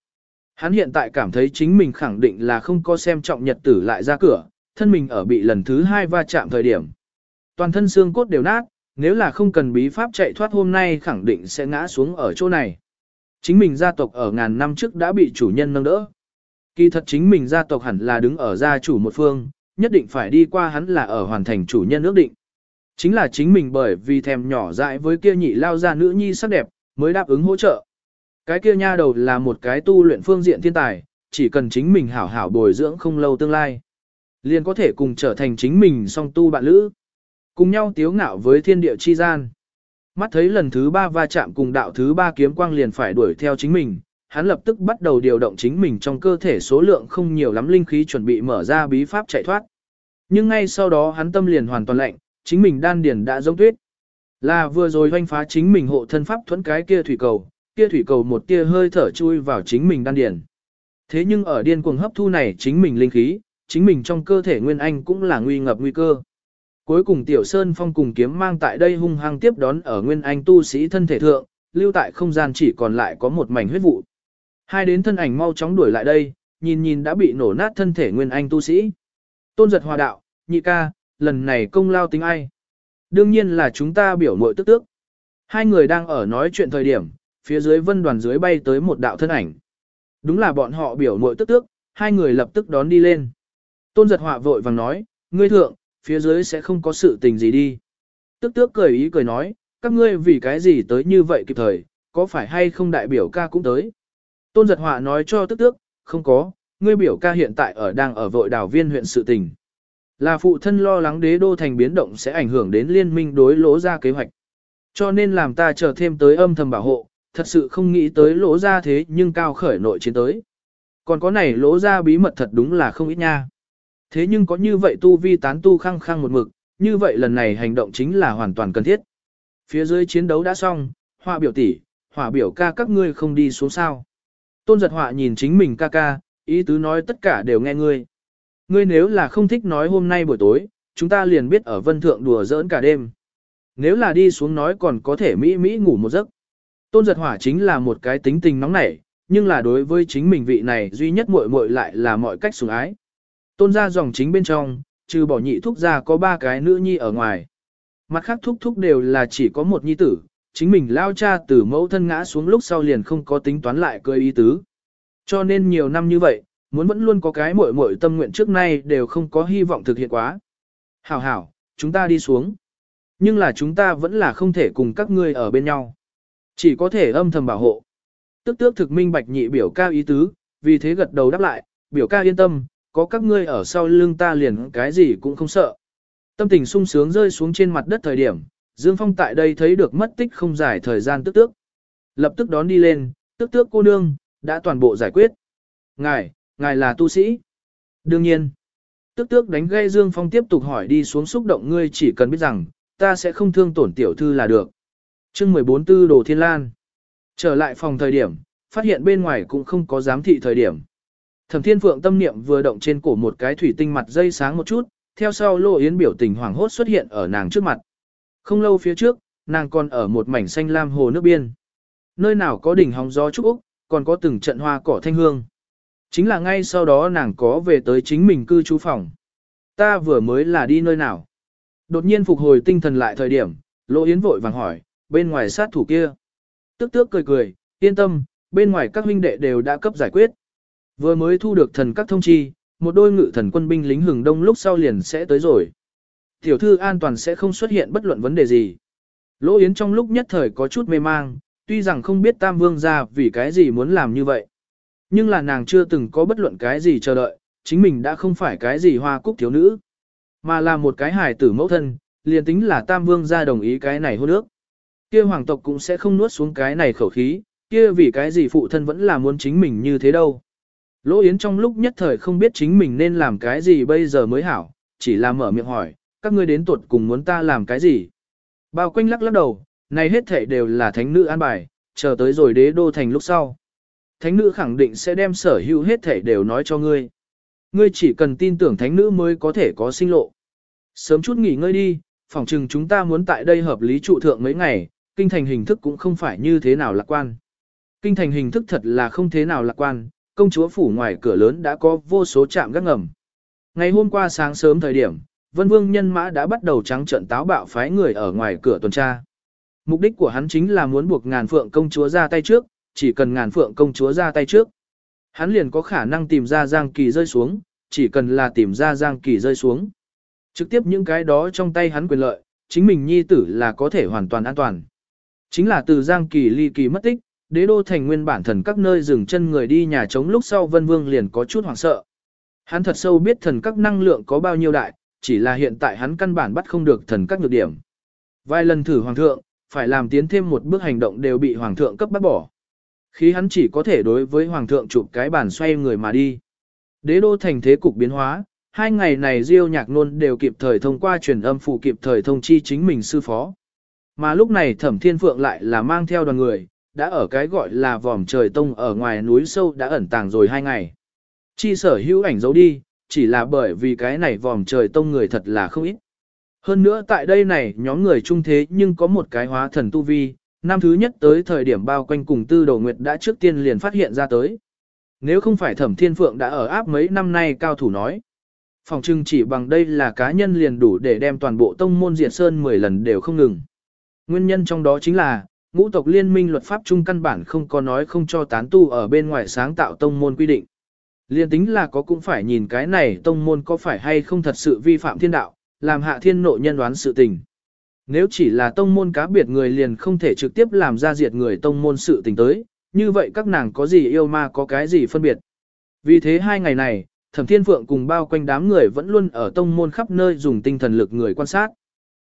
Hắn hiện tại cảm thấy chính mình khẳng định là không có xem trọng nhật tử lại ra cửa, thân mình ở bị lần thứ hai va chạm thời điểm. Toàn thân xương cốt đều nát, nếu là không cần bí pháp chạy thoát hôm nay khẳng định sẽ ngã xuống ở chỗ này. Chính mình gia tộc ở ngàn năm trước đã bị chủ nhân nâng đỡ. Kỳ thật chính mình gia tộc hẳn là đứng ở gia chủ một phương, nhất định phải đi qua hắn là ở hoàn thành chủ nhân ước định. Chính là chính mình bởi vì thèm nhỏ dại với kia nhị lao ra nữ nhi sắc đẹp, mới đáp ứng hỗ trợ. Cái kia nha đầu là một cái tu luyện phương diện thiên tài, chỉ cần chính mình hảo hảo bồi dưỡng không lâu tương lai. Liền có thể cùng trở thành chính mình song tu bạn lữ. Cùng nhau tiếu ngạo với thiên địa chi gian. Mắt thấy lần thứ ba va chạm cùng đạo thứ ba kiếm quang liền phải đuổi theo chính mình, hắn lập tức bắt đầu điều động chính mình trong cơ thể số lượng không nhiều lắm linh khí chuẩn bị mở ra bí pháp chạy thoát. Nhưng ngay sau đó hắn tâm liền hoàn toàn lạnh, chính mình đan điền đã giống tuyết. Là vừa rồi hoanh phá chính mình hộ thân pháp thuẫn cái kia thủy cầu, kia thủy cầu một tia hơi thở chui vào chính mình đan điền. Thế nhưng ở điên cuồng hấp thu này chính mình linh khí, chính mình trong cơ thể nguyên anh cũng là nguy ngập nguy cơ. Cuối cùng Tiểu Sơn Phong cùng kiếm mang tại đây hung hăng tiếp đón ở nguyên anh tu sĩ thân thể thượng, lưu tại không gian chỉ còn lại có một mảnh huyết vụ. Hai đến thân ảnh mau chóng đuổi lại đây, nhìn nhìn đã bị nổ nát thân thể nguyên anh tu sĩ. Tôn giật hòa đạo, nhị ca, lần này công lao tính ai? Đương nhiên là chúng ta biểu mội tức tước. Hai người đang ở nói chuyện thời điểm, phía dưới vân đoàn dưới bay tới một đạo thân ảnh. Đúng là bọn họ biểu mội tức tước, hai người lập tức đón đi lên. Tôn giật họa vội vàng nói, ngươi thượng, phía dưới sẽ không có sự tình gì đi. Tức tước cười ý cười nói, các ngươi vì cái gì tới như vậy kịp thời, có phải hay không đại biểu ca cũng tới. Tôn giật họa nói cho tức tước, không có, ngươi biểu ca hiện tại ở đang ở vội đảo viên huyện sự tình. Là phụ thân lo lắng đế đô thành biến động sẽ ảnh hưởng đến liên minh đối lỗ ra kế hoạch. Cho nên làm ta chờ thêm tới âm thầm bảo hộ, thật sự không nghĩ tới lỗ ra thế nhưng cao khởi nội chiến tới. Còn có này lỗ ra bí mật thật đúng là không ít nha. Thế nhưng có như vậy tu vi tán tu khăng khăng một mực, như vậy lần này hành động chính là hoàn toàn cần thiết. Phía dưới chiến đấu đã xong, họa biểu tỷ, họa biểu ca các ngươi không đi xuống sao. Tôn giật họa nhìn chính mình ca ca, ý tứ nói tất cả đều nghe ngươi. Ngươi nếu là không thích nói hôm nay buổi tối, chúng ta liền biết ở vân thượng đùa giỡn cả đêm. Nếu là đi xuống nói còn có thể mỹ mỹ ngủ một giấc. Tôn giật hỏa chính là một cái tính tình nóng nảy, nhưng là đối với chính mình vị này duy nhất muội muội lại là mọi cách sủng ái. Tôn ra dòng chính bên trong, trừ bỏ nhị thúc ra có ba cái nữ nhi ở ngoài. Mặt khác thúc thúc đều là chỉ có một nhi tử, chính mình lao cha từ mẫu thân ngã xuống lúc sau liền không có tính toán lại cơ ý tứ. Cho nên nhiều năm như vậy, muốn vẫn luôn có cái muội muội tâm nguyện trước nay đều không có hy vọng thực hiện quá. Hảo hảo, chúng ta đi xuống. Nhưng là chúng ta vẫn là không thể cùng các ngươi ở bên nhau. Chỉ có thể âm thầm bảo hộ. Tức tước thực minh bạch nhị biểu ca ý tứ, vì thế gật đầu đáp lại, biểu ca yên tâm, có các ngươi ở sau lưng ta liền cái gì cũng không sợ. Tâm tình sung sướng rơi xuống trên mặt đất thời điểm, Dương Phong tại đây thấy được mất tích không dài thời gian tức tước. Lập tức đón đi lên, tức tước cô nương, đã toàn bộ giải quyết. Ngài, ngài là tu sĩ. Đương nhiên. Tức tước đánh gây Dương Phong tiếp tục hỏi đi xuống xúc động ngươi chỉ cần biết rằng, ta sẽ không thương tổn tiểu thư là được. chương 14 tư đồ thiên lan. Trở lại phòng thời điểm, phát hiện bên ngoài cũng không có giám thị thời điểm. Thẩm Thiên Phượng tâm niệm vừa động trên cổ một cái thủy tinh mặt dây sáng một chút, theo sau Lô Yến biểu tình hoảng hốt xuất hiện ở nàng trước mặt. Không lâu phía trước, nàng còn ở một mảnh xanh lam hồ nước biên. Nơi nào có đỉnh hóng gió trúc Úc, còn có từng trận hoa cỏ thanh hương. Chính là ngay sau đó nàng có về tới chính mình cư trú phòng. Ta vừa mới là đi nơi nào? Đột nhiên phục hồi tinh thần lại thời điểm, Lộ Yến vội vàng hỏi, bên ngoài sát thủ kia. Tức tước cười cười, yên tâm, bên ngoài các huynh đệ đều đã cấp giải quyết. Vừa mới thu được thần các thông chi, một đôi ngự thần quân binh lính hừng đông lúc sau liền sẽ tới rồi. Tiểu thư an toàn sẽ không xuất hiện bất luận vấn đề gì. Lỗ Yến trong lúc nhất thời có chút mê mang, tuy rằng không biết Tam Vương ra vì cái gì muốn làm như vậy. Nhưng là nàng chưa từng có bất luận cái gì chờ đợi, chính mình đã không phải cái gì hoa cúc thiếu nữ, mà là một cái hài tử mẫu thân, liền tính là Tam Vương ra đồng ý cái này hôn ước. Kia hoàng tộc cũng sẽ không nuốt xuống cái này khẩu khí, kia vì cái gì phụ thân vẫn là muốn chính mình như thế đâu. Lỗ Yến trong lúc nhất thời không biết chính mình nên làm cái gì bây giờ mới hảo, chỉ là mở miệng hỏi, các ngươi đến tuột cùng muốn ta làm cái gì. Bao quanh lắc lắc đầu, này hết thể đều là thánh nữ an bài, chờ tới rồi đế đô thành lúc sau. Thánh nữ khẳng định sẽ đem sở hữu hết thể đều nói cho ngươi. Ngươi chỉ cần tin tưởng thánh nữ mới có thể có sinh lộ. Sớm chút nghỉ ngơi đi, phỏng chừng chúng ta muốn tại đây hợp lý trụ thượng mấy ngày, kinh thành hình thức cũng không phải như thế nào lạc quan. Kinh thành hình thức thật là không thế nào lạc quan, công chúa phủ ngoài cửa lớn đã có vô số trạm gác ngầm. Ngày hôm qua sáng sớm thời điểm, Vân Vương nhân mã đã bắt đầu trắng trận táo bạo phái người ở ngoài cửa tuần tra. Mục đích của hắn chính là muốn buộc ngàn phượng công chúa ra tay trước, chỉ cần ngàn phượng công chúa ra tay trước. Hắn liền có khả năng tìm ra Giang Kỳ rơi xuống, chỉ cần là tìm ra Giang Kỳ rơi xuống. Trực tiếp những cái đó trong tay hắn quyền lợi, chính mình nhi tử là có thể hoàn toàn an toàn. Chính là từ Giang Kỳ ly kỳ mất tích, đế đô thành nguyên bản thần các nơi dừng chân người đi nhà trống lúc sau Vân Vương liền có chút hoảng sợ. Hắn thật sâu biết thần các năng lượng có bao nhiêu đại, chỉ là hiện tại hắn căn bản bắt không được thần các nhược điểm. Vài lần thử hoàng thượng, phải làm tiến thêm một bước hành động đều bị hoàng thượng cấp bắt bỏ. Khi hắn chỉ có thể đối với hoàng thượng chụp cái bàn xoay người mà đi. Đế đô thành thế cục biến hóa, hai ngày này Diêu Nhạc Nôn đều kịp thời thông qua truyền âm phụ kịp thời thông chi chính mình sư phó. Mà lúc này Thẩm Thiên Phượng lại là mang theo đoàn người, đã ở cái gọi là vòm trời tông ở ngoài núi sâu đã ẩn tàng rồi hai ngày. Chi sở hữu ảnh giấu đi, chỉ là bởi vì cái này vòm trời tông người thật là không ít. Hơn nữa tại đây này nhóm người trung thế nhưng có một cái hóa thần tu vi, năm thứ nhất tới thời điểm bao quanh cùng tư đầu nguyệt đã trước tiên liền phát hiện ra tới. Nếu không phải thẩm thiên phượng đã ở áp mấy năm nay cao thủ nói. Phòng trưng chỉ bằng đây là cá nhân liền đủ để đem toàn bộ tông môn diệt sơn 10 lần đều không ngừng. Nguyên nhân trong đó chính là, ngũ tộc liên minh luật pháp chung căn bản không có nói không cho tán tu ở bên ngoài sáng tạo tông môn quy định. Liên tính là có cũng phải nhìn cái này tông môn có phải hay không thật sự vi phạm thiên đạo, làm hạ thiên nội nhân đoán sự tình. Nếu chỉ là tông môn cá biệt người liền không thể trực tiếp làm ra diệt người tông môn sự tình tới, như vậy các nàng có gì yêu ma có cái gì phân biệt. Vì thế hai ngày này, Thẩm Thiên Phượng cùng bao quanh đám người vẫn luôn ở tông môn khắp nơi dùng tinh thần lực người quan sát.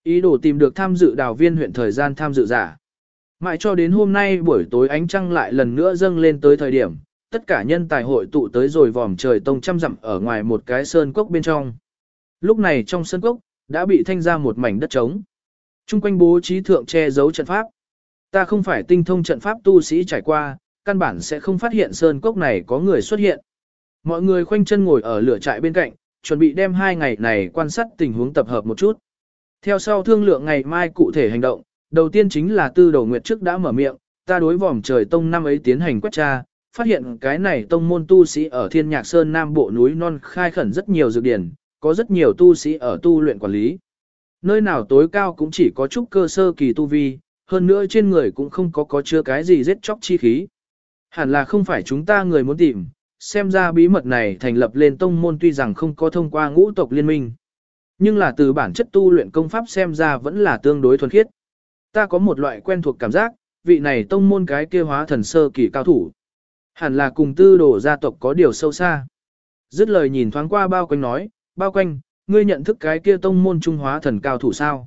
Ý đồ tìm được tham dự đào viên huyện thời gian tham dự giả. Mãi cho đến hôm nay buổi tối ánh trăng lại lần nữa dâng lên tới thời điểm, tất cả nhân tài hội tụ tới rồi vòm trời tông trăm dặm ở ngoài một cái sơn cốc bên trong. Lúc này trong sơn cốc, đã bị thanh ra một mảnh đất trống. Trung quanh bố trí thượng che giấu trận pháp. Ta không phải tinh thông trận pháp tu sĩ trải qua, căn bản sẽ không phát hiện sơn cốc này có người xuất hiện. Mọi người khoanh chân ngồi ở lửa trại bên cạnh, chuẩn bị đem hai ngày này quan sát tình huống tập hợp một chút. Theo sau thương lượng ngày mai cụ thể hành động, đầu tiên chính là tư đầu nguyệt trước đã mở miệng, ta đối vòm trời tông năm ấy tiến hành quét tra, phát hiện cái này tông môn tu sĩ ở thiên nhạc sơn nam bộ núi non khai khẩn rất nhiều dược điển, có rất nhiều tu sĩ ở tu luyện quản lý. Nơi nào tối cao cũng chỉ có chút cơ sơ kỳ tu vi, hơn nữa trên người cũng không có có chứa cái gì giết chóc chi khí. Hẳn là không phải chúng ta người muốn tìm, xem ra bí mật này thành lập lên tông môn tuy rằng không có thông qua ngũ tộc liên minh. Nhưng là từ bản chất tu luyện công pháp xem ra vẫn là tương đối thuần khiết. Ta có một loại quen thuộc cảm giác, vị này tông môn cái kia hóa thần sơ kỳ cao thủ. Hẳn là cùng tư đồ gia tộc có điều sâu xa. Dứt lời nhìn thoáng qua bao quanh nói, bao quanh, ngươi nhận thức cái kia tông môn trung hóa thần cao thủ sao?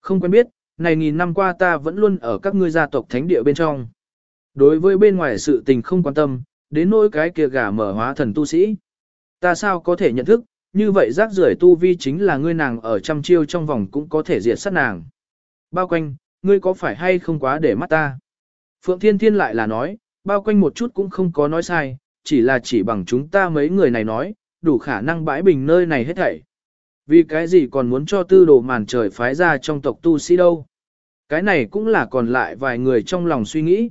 Không quen biết, này nghìn năm qua ta vẫn luôn ở các ngươi gia tộc thánh địa bên trong. Đối với bên ngoài sự tình không quan tâm, đến nỗi cái kia gà mở hóa thần tu sĩ. Ta sao có thể nhận thức, như vậy rác rưởi tu vi chính là ngươi nàng ở trăm chiêu trong vòng cũng có thể diệt sát nàng. Bao quanh, ngươi có phải hay không quá để mắt ta? Phượng Thiên Thiên lại là nói, bao quanh một chút cũng không có nói sai, chỉ là chỉ bằng chúng ta mấy người này nói, đủ khả năng bãi bình nơi này hết thảy. Vì cái gì còn muốn cho tư đồ màn trời phái ra trong tộc tu sĩ đâu? Cái này cũng là còn lại vài người trong lòng suy nghĩ.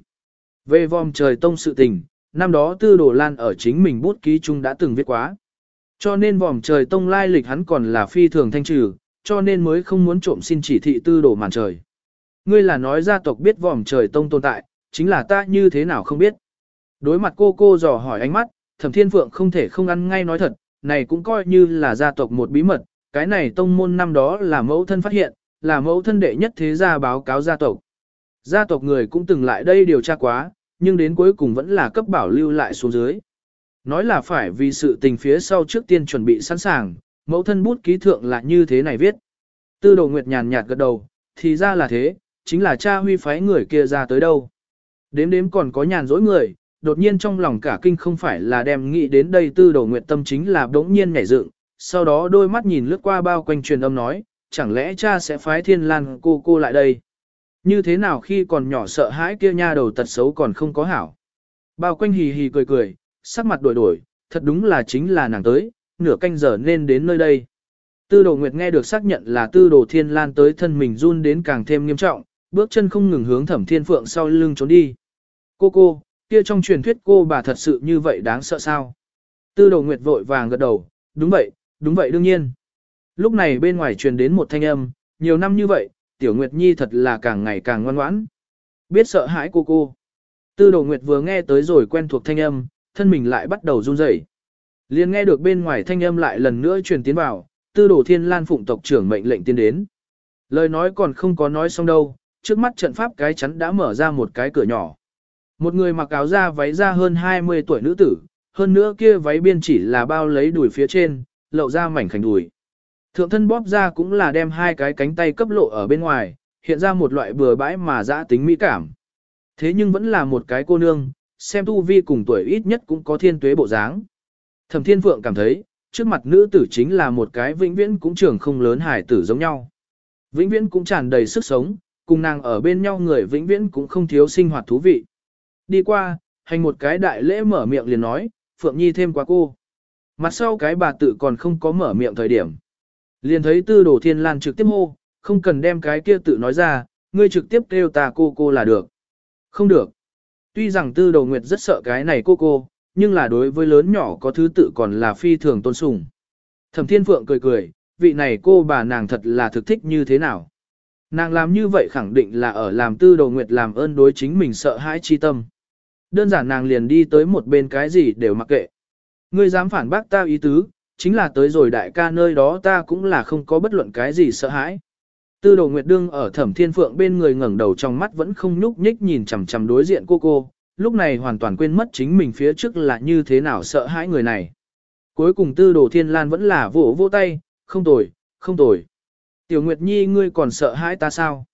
Về vòm trời tông sự tình, năm đó tư đồ lan ở chính mình bút ký chung đã từng viết quá. Cho nên vòm trời tông lai lịch hắn còn là phi thường thanh trừ, cho nên mới không muốn trộm xin chỉ thị tư đồ màn trời. Ngươi là nói gia tộc biết vòm trời tông tồn tại, chính là ta như thế nào không biết. Đối mặt cô cô dò hỏi ánh mắt, thẩm thiên phượng không thể không ăn ngay nói thật, này cũng coi như là gia tộc một bí mật, cái này tông môn năm đó là mẫu thân phát hiện, là mẫu thân đệ nhất thế gia báo cáo gia tộc. Gia tộc người cũng từng lại đây điều tra quá, nhưng đến cuối cùng vẫn là cấp bảo lưu lại xuống dưới. Nói là phải vì sự tình phía sau trước tiên chuẩn bị sẵn sàng, mẫu thân bút ký thượng là như thế này viết. Tư đồ nguyệt nhàn nhạt gật đầu, thì ra là thế, chính là cha huy phái người kia ra tới đâu. Đếm đếm còn có nhàn dỗi người, đột nhiên trong lòng cả kinh không phải là đem nghĩ đến đây tư đồ nguyệt tâm chính là đống nhiên nhảy dựng, sau đó đôi mắt nhìn lướt qua bao quanh truyền âm nói, chẳng lẽ cha sẽ phái thiên lan cô cô lại đây. Như thế nào khi còn nhỏ sợ hãi kia nha đầu tật xấu còn không có hảo. Bao quanh hì hì cười cười, sắc mặt đổi đổi, thật đúng là chính là nàng tới, nửa canh giờ nên đến nơi đây. Tư đồ Nguyệt nghe được xác nhận là tư đồ thiên lan tới thân mình run đến càng thêm nghiêm trọng, bước chân không ngừng hướng thẩm thiên phượng sau lưng trốn đi. Cô cô, kia trong truyền thuyết cô bà thật sự như vậy đáng sợ sao? Tư đồ Nguyệt vội vàng gật đầu, đúng vậy, đúng vậy đương nhiên. Lúc này bên ngoài truyền đến một thanh âm, nhiều năm như vậy, Tiểu Nguyệt Nhi thật là càng ngày càng ngoan ngoãn. Biết sợ hãi cô cô. Tư đồ Nguyệt vừa nghe tới rồi quen thuộc thanh âm, thân mình lại bắt đầu run rẩy. Liền nghe được bên ngoài thanh âm lại lần nữa truyền tiến vào, tư đồ thiên lan phụng tộc trưởng mệnh lệnh tiến đến. Lời nói còn không có nói xong đâu, trước mắt trận pháp cái chắn đã mở ra một cái cửa nhỏ. Một người mặc áo da váy da hơn 20 tuổi nữ tử, hơn nữa kia váy biên chỉ là bao lấy đùi phía trên, lộ ra mảnh khảnh đùi. Thượng thân bóp ra cũng là đem hai cái cánh tay cấp lộ ở bên ngoài, hiện ra một loại bừa bãi mà dã tính mỹ cảm. Thế nhưng vẫn là một cái cô nương, xem tu vi cùng tuổi ít nhất cũng có thiên tuế bộ dáng. Thẩm Thiên Phượng cảm thấy, trước mặt nữ tử chính là một cái vĩnh viễn cũng trưởng không lớn hải tử giống nhau. Vĩnh viễn cũng tràn đầy sức sống, cùng nàng ở bên nhau người vĩnh viễn cũng không thiếu sinh hoạt thú vị. Đi qua, hành một cái đại lễ mở miệng liền nói, Phượng Nhi thêm qua cô. Mặt sau cái bà tự còn không có mở miệng thời điểm. Liền thấy tư đồ thiên lan trực tiếp hô, không cần đem cái kia tự nói ra, ngươi trực tiếp kêu ta cô cô là được. Không được. Tuy rằng tư đồ nguyệt rất sợ cái này cô cô, nhưng là đối với lớn nhỏ có thứ tự còn là phi thường tôn sùng. Thẩm thiên phượng cười cười, vị này cô bà nàng thật là thực thích như thế nào. Nàng làm như vậy khẳng định là ở làm tư đồ nguyệt làm ơn đối chính mình sợ hãi chi tâm. Đơn giản nàng liền đi tới một bên cái gì đều mặc kệ. Ngươi dám phản bác ta ý tứ, chính là tới rồi đại ca nơi đó ta cũng là không có bất luận cái gì sợ hãi. Tư đồ Nguyệt Đương ở thẩm thiên phượng bên người ngẩng đầu trong mắt vẫn không nhúc nhích nhìn chằm chằm đối diện cô cô, lúc này hoàn toàn quên mất chính mình phía trước là như thế nào sợ hãi người này. Cuối cùng tư đồ thiên lan vẫn là vỗ vỗ tay, không tồi, không tồi. Tiểu Nguyệt Nhi ngươi còn sợ hãi ta sao?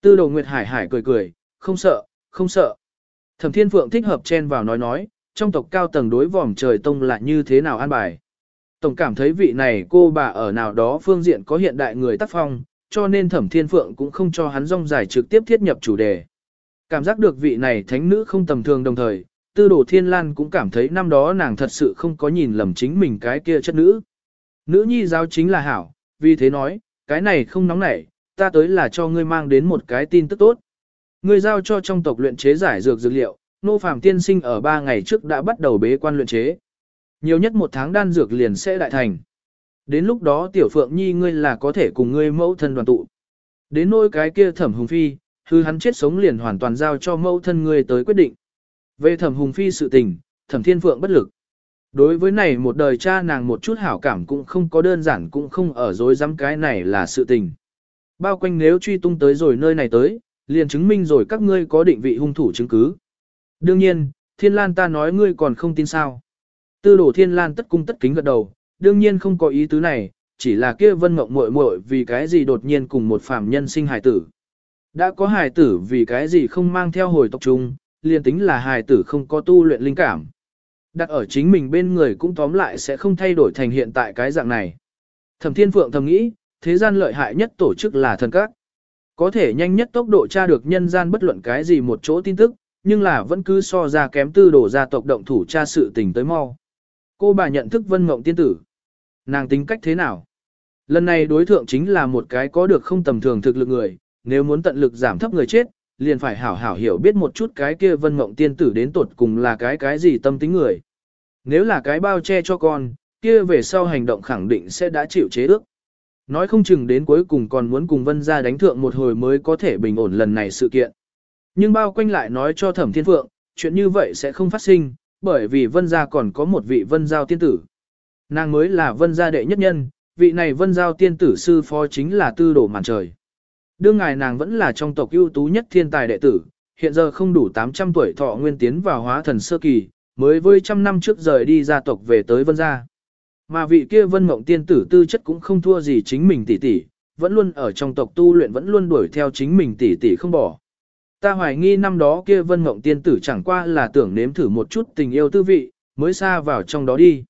Tư đồ Nguyệt Hải Hải cười cười, không sợ, không sợ. Thẩm thiên phượng thích hợp chen vào nói nói, trong tộc cao tầng đối vòm trời tông là như thế nào an bài. Tổng cảm thấy vị này cô bà ở nào đó phương diện có hiện đại người tác phong, cho nên thẩm thiên phượng cũng không cho hắn rong dài trực tiếp thiết nhập chủ đề. Cảm giác được vị này thánh nữ không tầm thường đồng thời, tư đồ thiên lan cũng cảm thấy năm đó nàng thật sự không có nhìn lầm chính mình cái kia chất nữ. Nữ nhi giáo chính là hảo, vì thế nói, cái này không nóng nảy, ta tới là cho ngươi mang đến một cái tin tức tốt. Ngươi giao cho trong tộc luyện chế giải dược dược liệu, nô phàm tiên sinh ở ba ngày trước đã bắt đầu bế quan luyện chế. Nhiều nhất một tháng đan dược liền sẽ đại thành. Đến lúc đó tiểu phượng nhi ngươi là có thể cùng ngươi mẫu thân đoàn tụ. Đến nỗi cái kia thẩm hùng phi, hư hắn chết sống liền hoàn toàn giao cho mẫu thân ngươi tới quyết định. Về thẩm hùng phi sự tình, thẩm thiên phượng bất lực. Đối với này một đời cha nàng một chút hảo cảm cũng không có đơn giản cũng không ở dối dám cái này là sự tình. Bao quanh nếu truy tung tới rồi nơi này tới, liền chứng minh rồi các ngươi có định vị hung thủ chứng cứ. Đương nhiên, Thiên Lan ta nói ngươi còn không tin sao. Tư đổ Thiên Lan tất cung tất kính gật đầu, đương nhiên không có ý tứ này, chỉ là kia vân mộng muội muội vì cái gì đột nhiên cùng một phàm nhân sinh hài tử. Đã có hài tử vì cái gì không mang theo hồi tộc chung, liền tính là hài tử không có tu luyện linh cảm. Đặt ở chính mình bên người cũng tóm lại sẽ không thay đổi thành hiện tại cái dạng này. Thẩm Thiên Phượng thầm nghĩ, thế gian lợi hại nhất tổ chức là thần các. Có thể nhanh nhất tốc độ tra được nhân gian bất luận cái gì một chỗ tin tức, nhưng là vẫn cứ so ra kém tư đổ gia tộc động thủ tra sự tình tới mau. Cô bà nhận thức vân mộng tiên tử. Nàng tính cách thế nào? Lần này đối thượng chính là một cái có được không tầm thường thực lực người, nếu muốn tận lực giảm thấp người chết, liền phải hảo hảo hiểu biết một chút cái kia vân mộng tiên tử đến tột cùng là cái cái gì tâm tính người. Nếu là cái bao che cho con, kia về sau hành động khẳng định sẽ đã chịu chế ước. Nói không chừng đến cuối cùng còn muốn cùng vân gia đánh thượng một hồi mới có thể bình ổn lần này sự kiện. Nhưng bao quanh lại nói cho thẩm thiên phượng, chuyện như vậy sẽ không phát sinh, bởi vì vân gia còn có một vị vân giao tiên tử. Nàng mới là vân gia đệ nhất nhân, vị này vân giao tiên tử sư phó chính là tư đồ màn trời. Đương ngài nàng vẫn là trong tộc ưu tú nhất thiên tài đệ tử, hiện giờ không đủ 800 tuổi thọ nguyên tiến vào hóa thần sơ kỳ, mới với trăm năm trước rời đi gia tộc về tới vân gia. Mà vị kia vân mộng tiên tử tư chất cũng không thua gì chính mình tỷ tỷ, vẫn luôn ở trong tộc tu luyện vẫn luôn đuổi theo chính mình tỷ tỷ không bỏ. Ta hoài nghi năm đó kia vân mộng tiên tử chẳng qua là tưởng nếm thử một chút tình yêu tư vị, mới xa vào trong đó đi.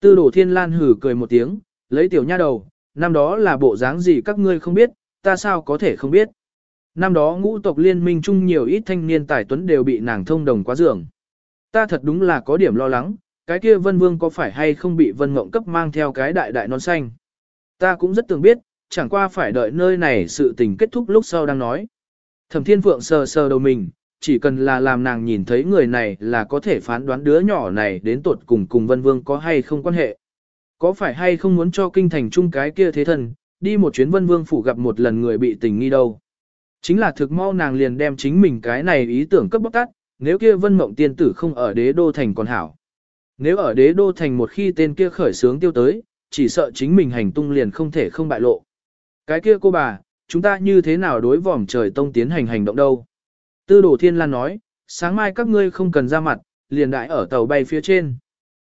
Tư đổ thiên lan hử cười một tiếng, lấy tiểu nha đầu, năm đó là bộ dáng gì các ngươi không biết, ta sao có thể không biết. Năm đó ngũ tộc liên minh chung nhiều ít thanh niên tài tuấn đều bị nàng thông đồng quá dường. Ta thật đúng là có điểm lo lắng, cái kia vân vương có phải hay không bị vân ngộng cấp mang theo cái đại đại non xanh. Ta cũng rất tưởng biết, chẳng qua phải đợi nơi này sự tình kết thúc lúc sau đang nói. Thẩm thiên phượng sờ sờ đầu mình, chỉ cần là làm nàng nhìn thấy người này là có thể phán đoán đứa nhỏ này đến tột cùng cùng vân vương có hay không quan hệ. Có phải hay không muốn cho kinh thành chung cái kia thế thần, đi một chuyến vân vương phủ gặp một lần người bị tình nghi đâu. Chính là thực mau nàng liền đem chính mình cái này ý tưởng cấp bóc tắt, nếu kia vân mộng tiên tử không ở đế đô thành còn hảo. Nếu ở đế đô thành một khi tên kia khởi sướng tiêu tới, chỉ sợ chính mình hành tung liền không thể không bại lộ. Cái kia cô bà, chúng ta như thế nào đối vòm trời tông tiến hành hành động đâu? Tư đồ thiên lan nói, sáng mai các ngươi không cần ra mặt, liền đại ở tàu bay phía trên.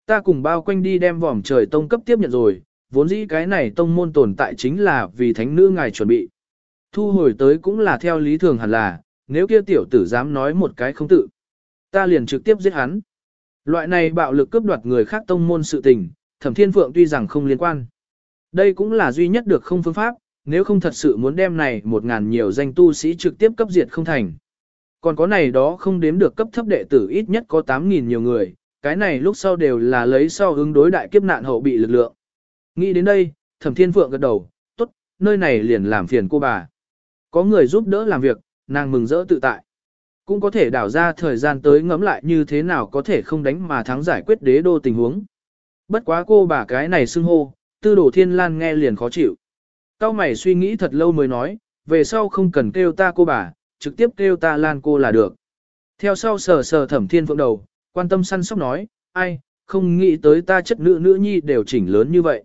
Ta cùng bao quanh đi đem vòm trời tông cấp tiếp nhận rồi, vốn dĩ cái này tông môn tồn tại chính là vì thánh nữ ngài chuẩn bị. Thu hồi tới cũng là theo lý thường hẳn là, nếu kia tiểu tử dám nói một cái không tự. Ta liền trực tiếp giết hắn. Loại này bạo lực cướp đoạt người khác tông môn sự tình, thẩm thiên phượng tuy rằng không liên quan. Đây cũng là duy nhất được không phương pháp, nếu không thật sự muốn đem này một ngàn nhiều danh tu sĩ trực tiếp cấp diệt không thành. Còn có này đó không đếm được cấp thấp đệ tử ít nhất có 8.000 nhiều người, cái này lúc sau đều là lấy sau ứng đối đại kiếp nạn hậu bị lực lượng. Nghĩ đến đây, thẩm thiên phượng gật đầu, tốt, nơi này liền làm phiền cô bà. Có người giúp đỡ làm việc, nàng mừng rỡ tự tại. Cũng có thể đảo ra thời gian tới ngẫm lại như thế nào có thể không đánh mà thắng giải quyết đế đô tình huống. Bất quá cô bà cái này xưng hô, tư đổ thiên lan nghe liền khó chịu. Cao mày suy nghĩ thật lâu mới nói, về sau không cần kêu ta cô bà, trực tiếp kêu ta lan cô là được. Theo sau sờ sờ thẩm thiên phượng đầu, quan tâm săn sóc nói, ai, không nghĩ tới ta chất nữ nữ nhi đều chỉnh lớn như vậy.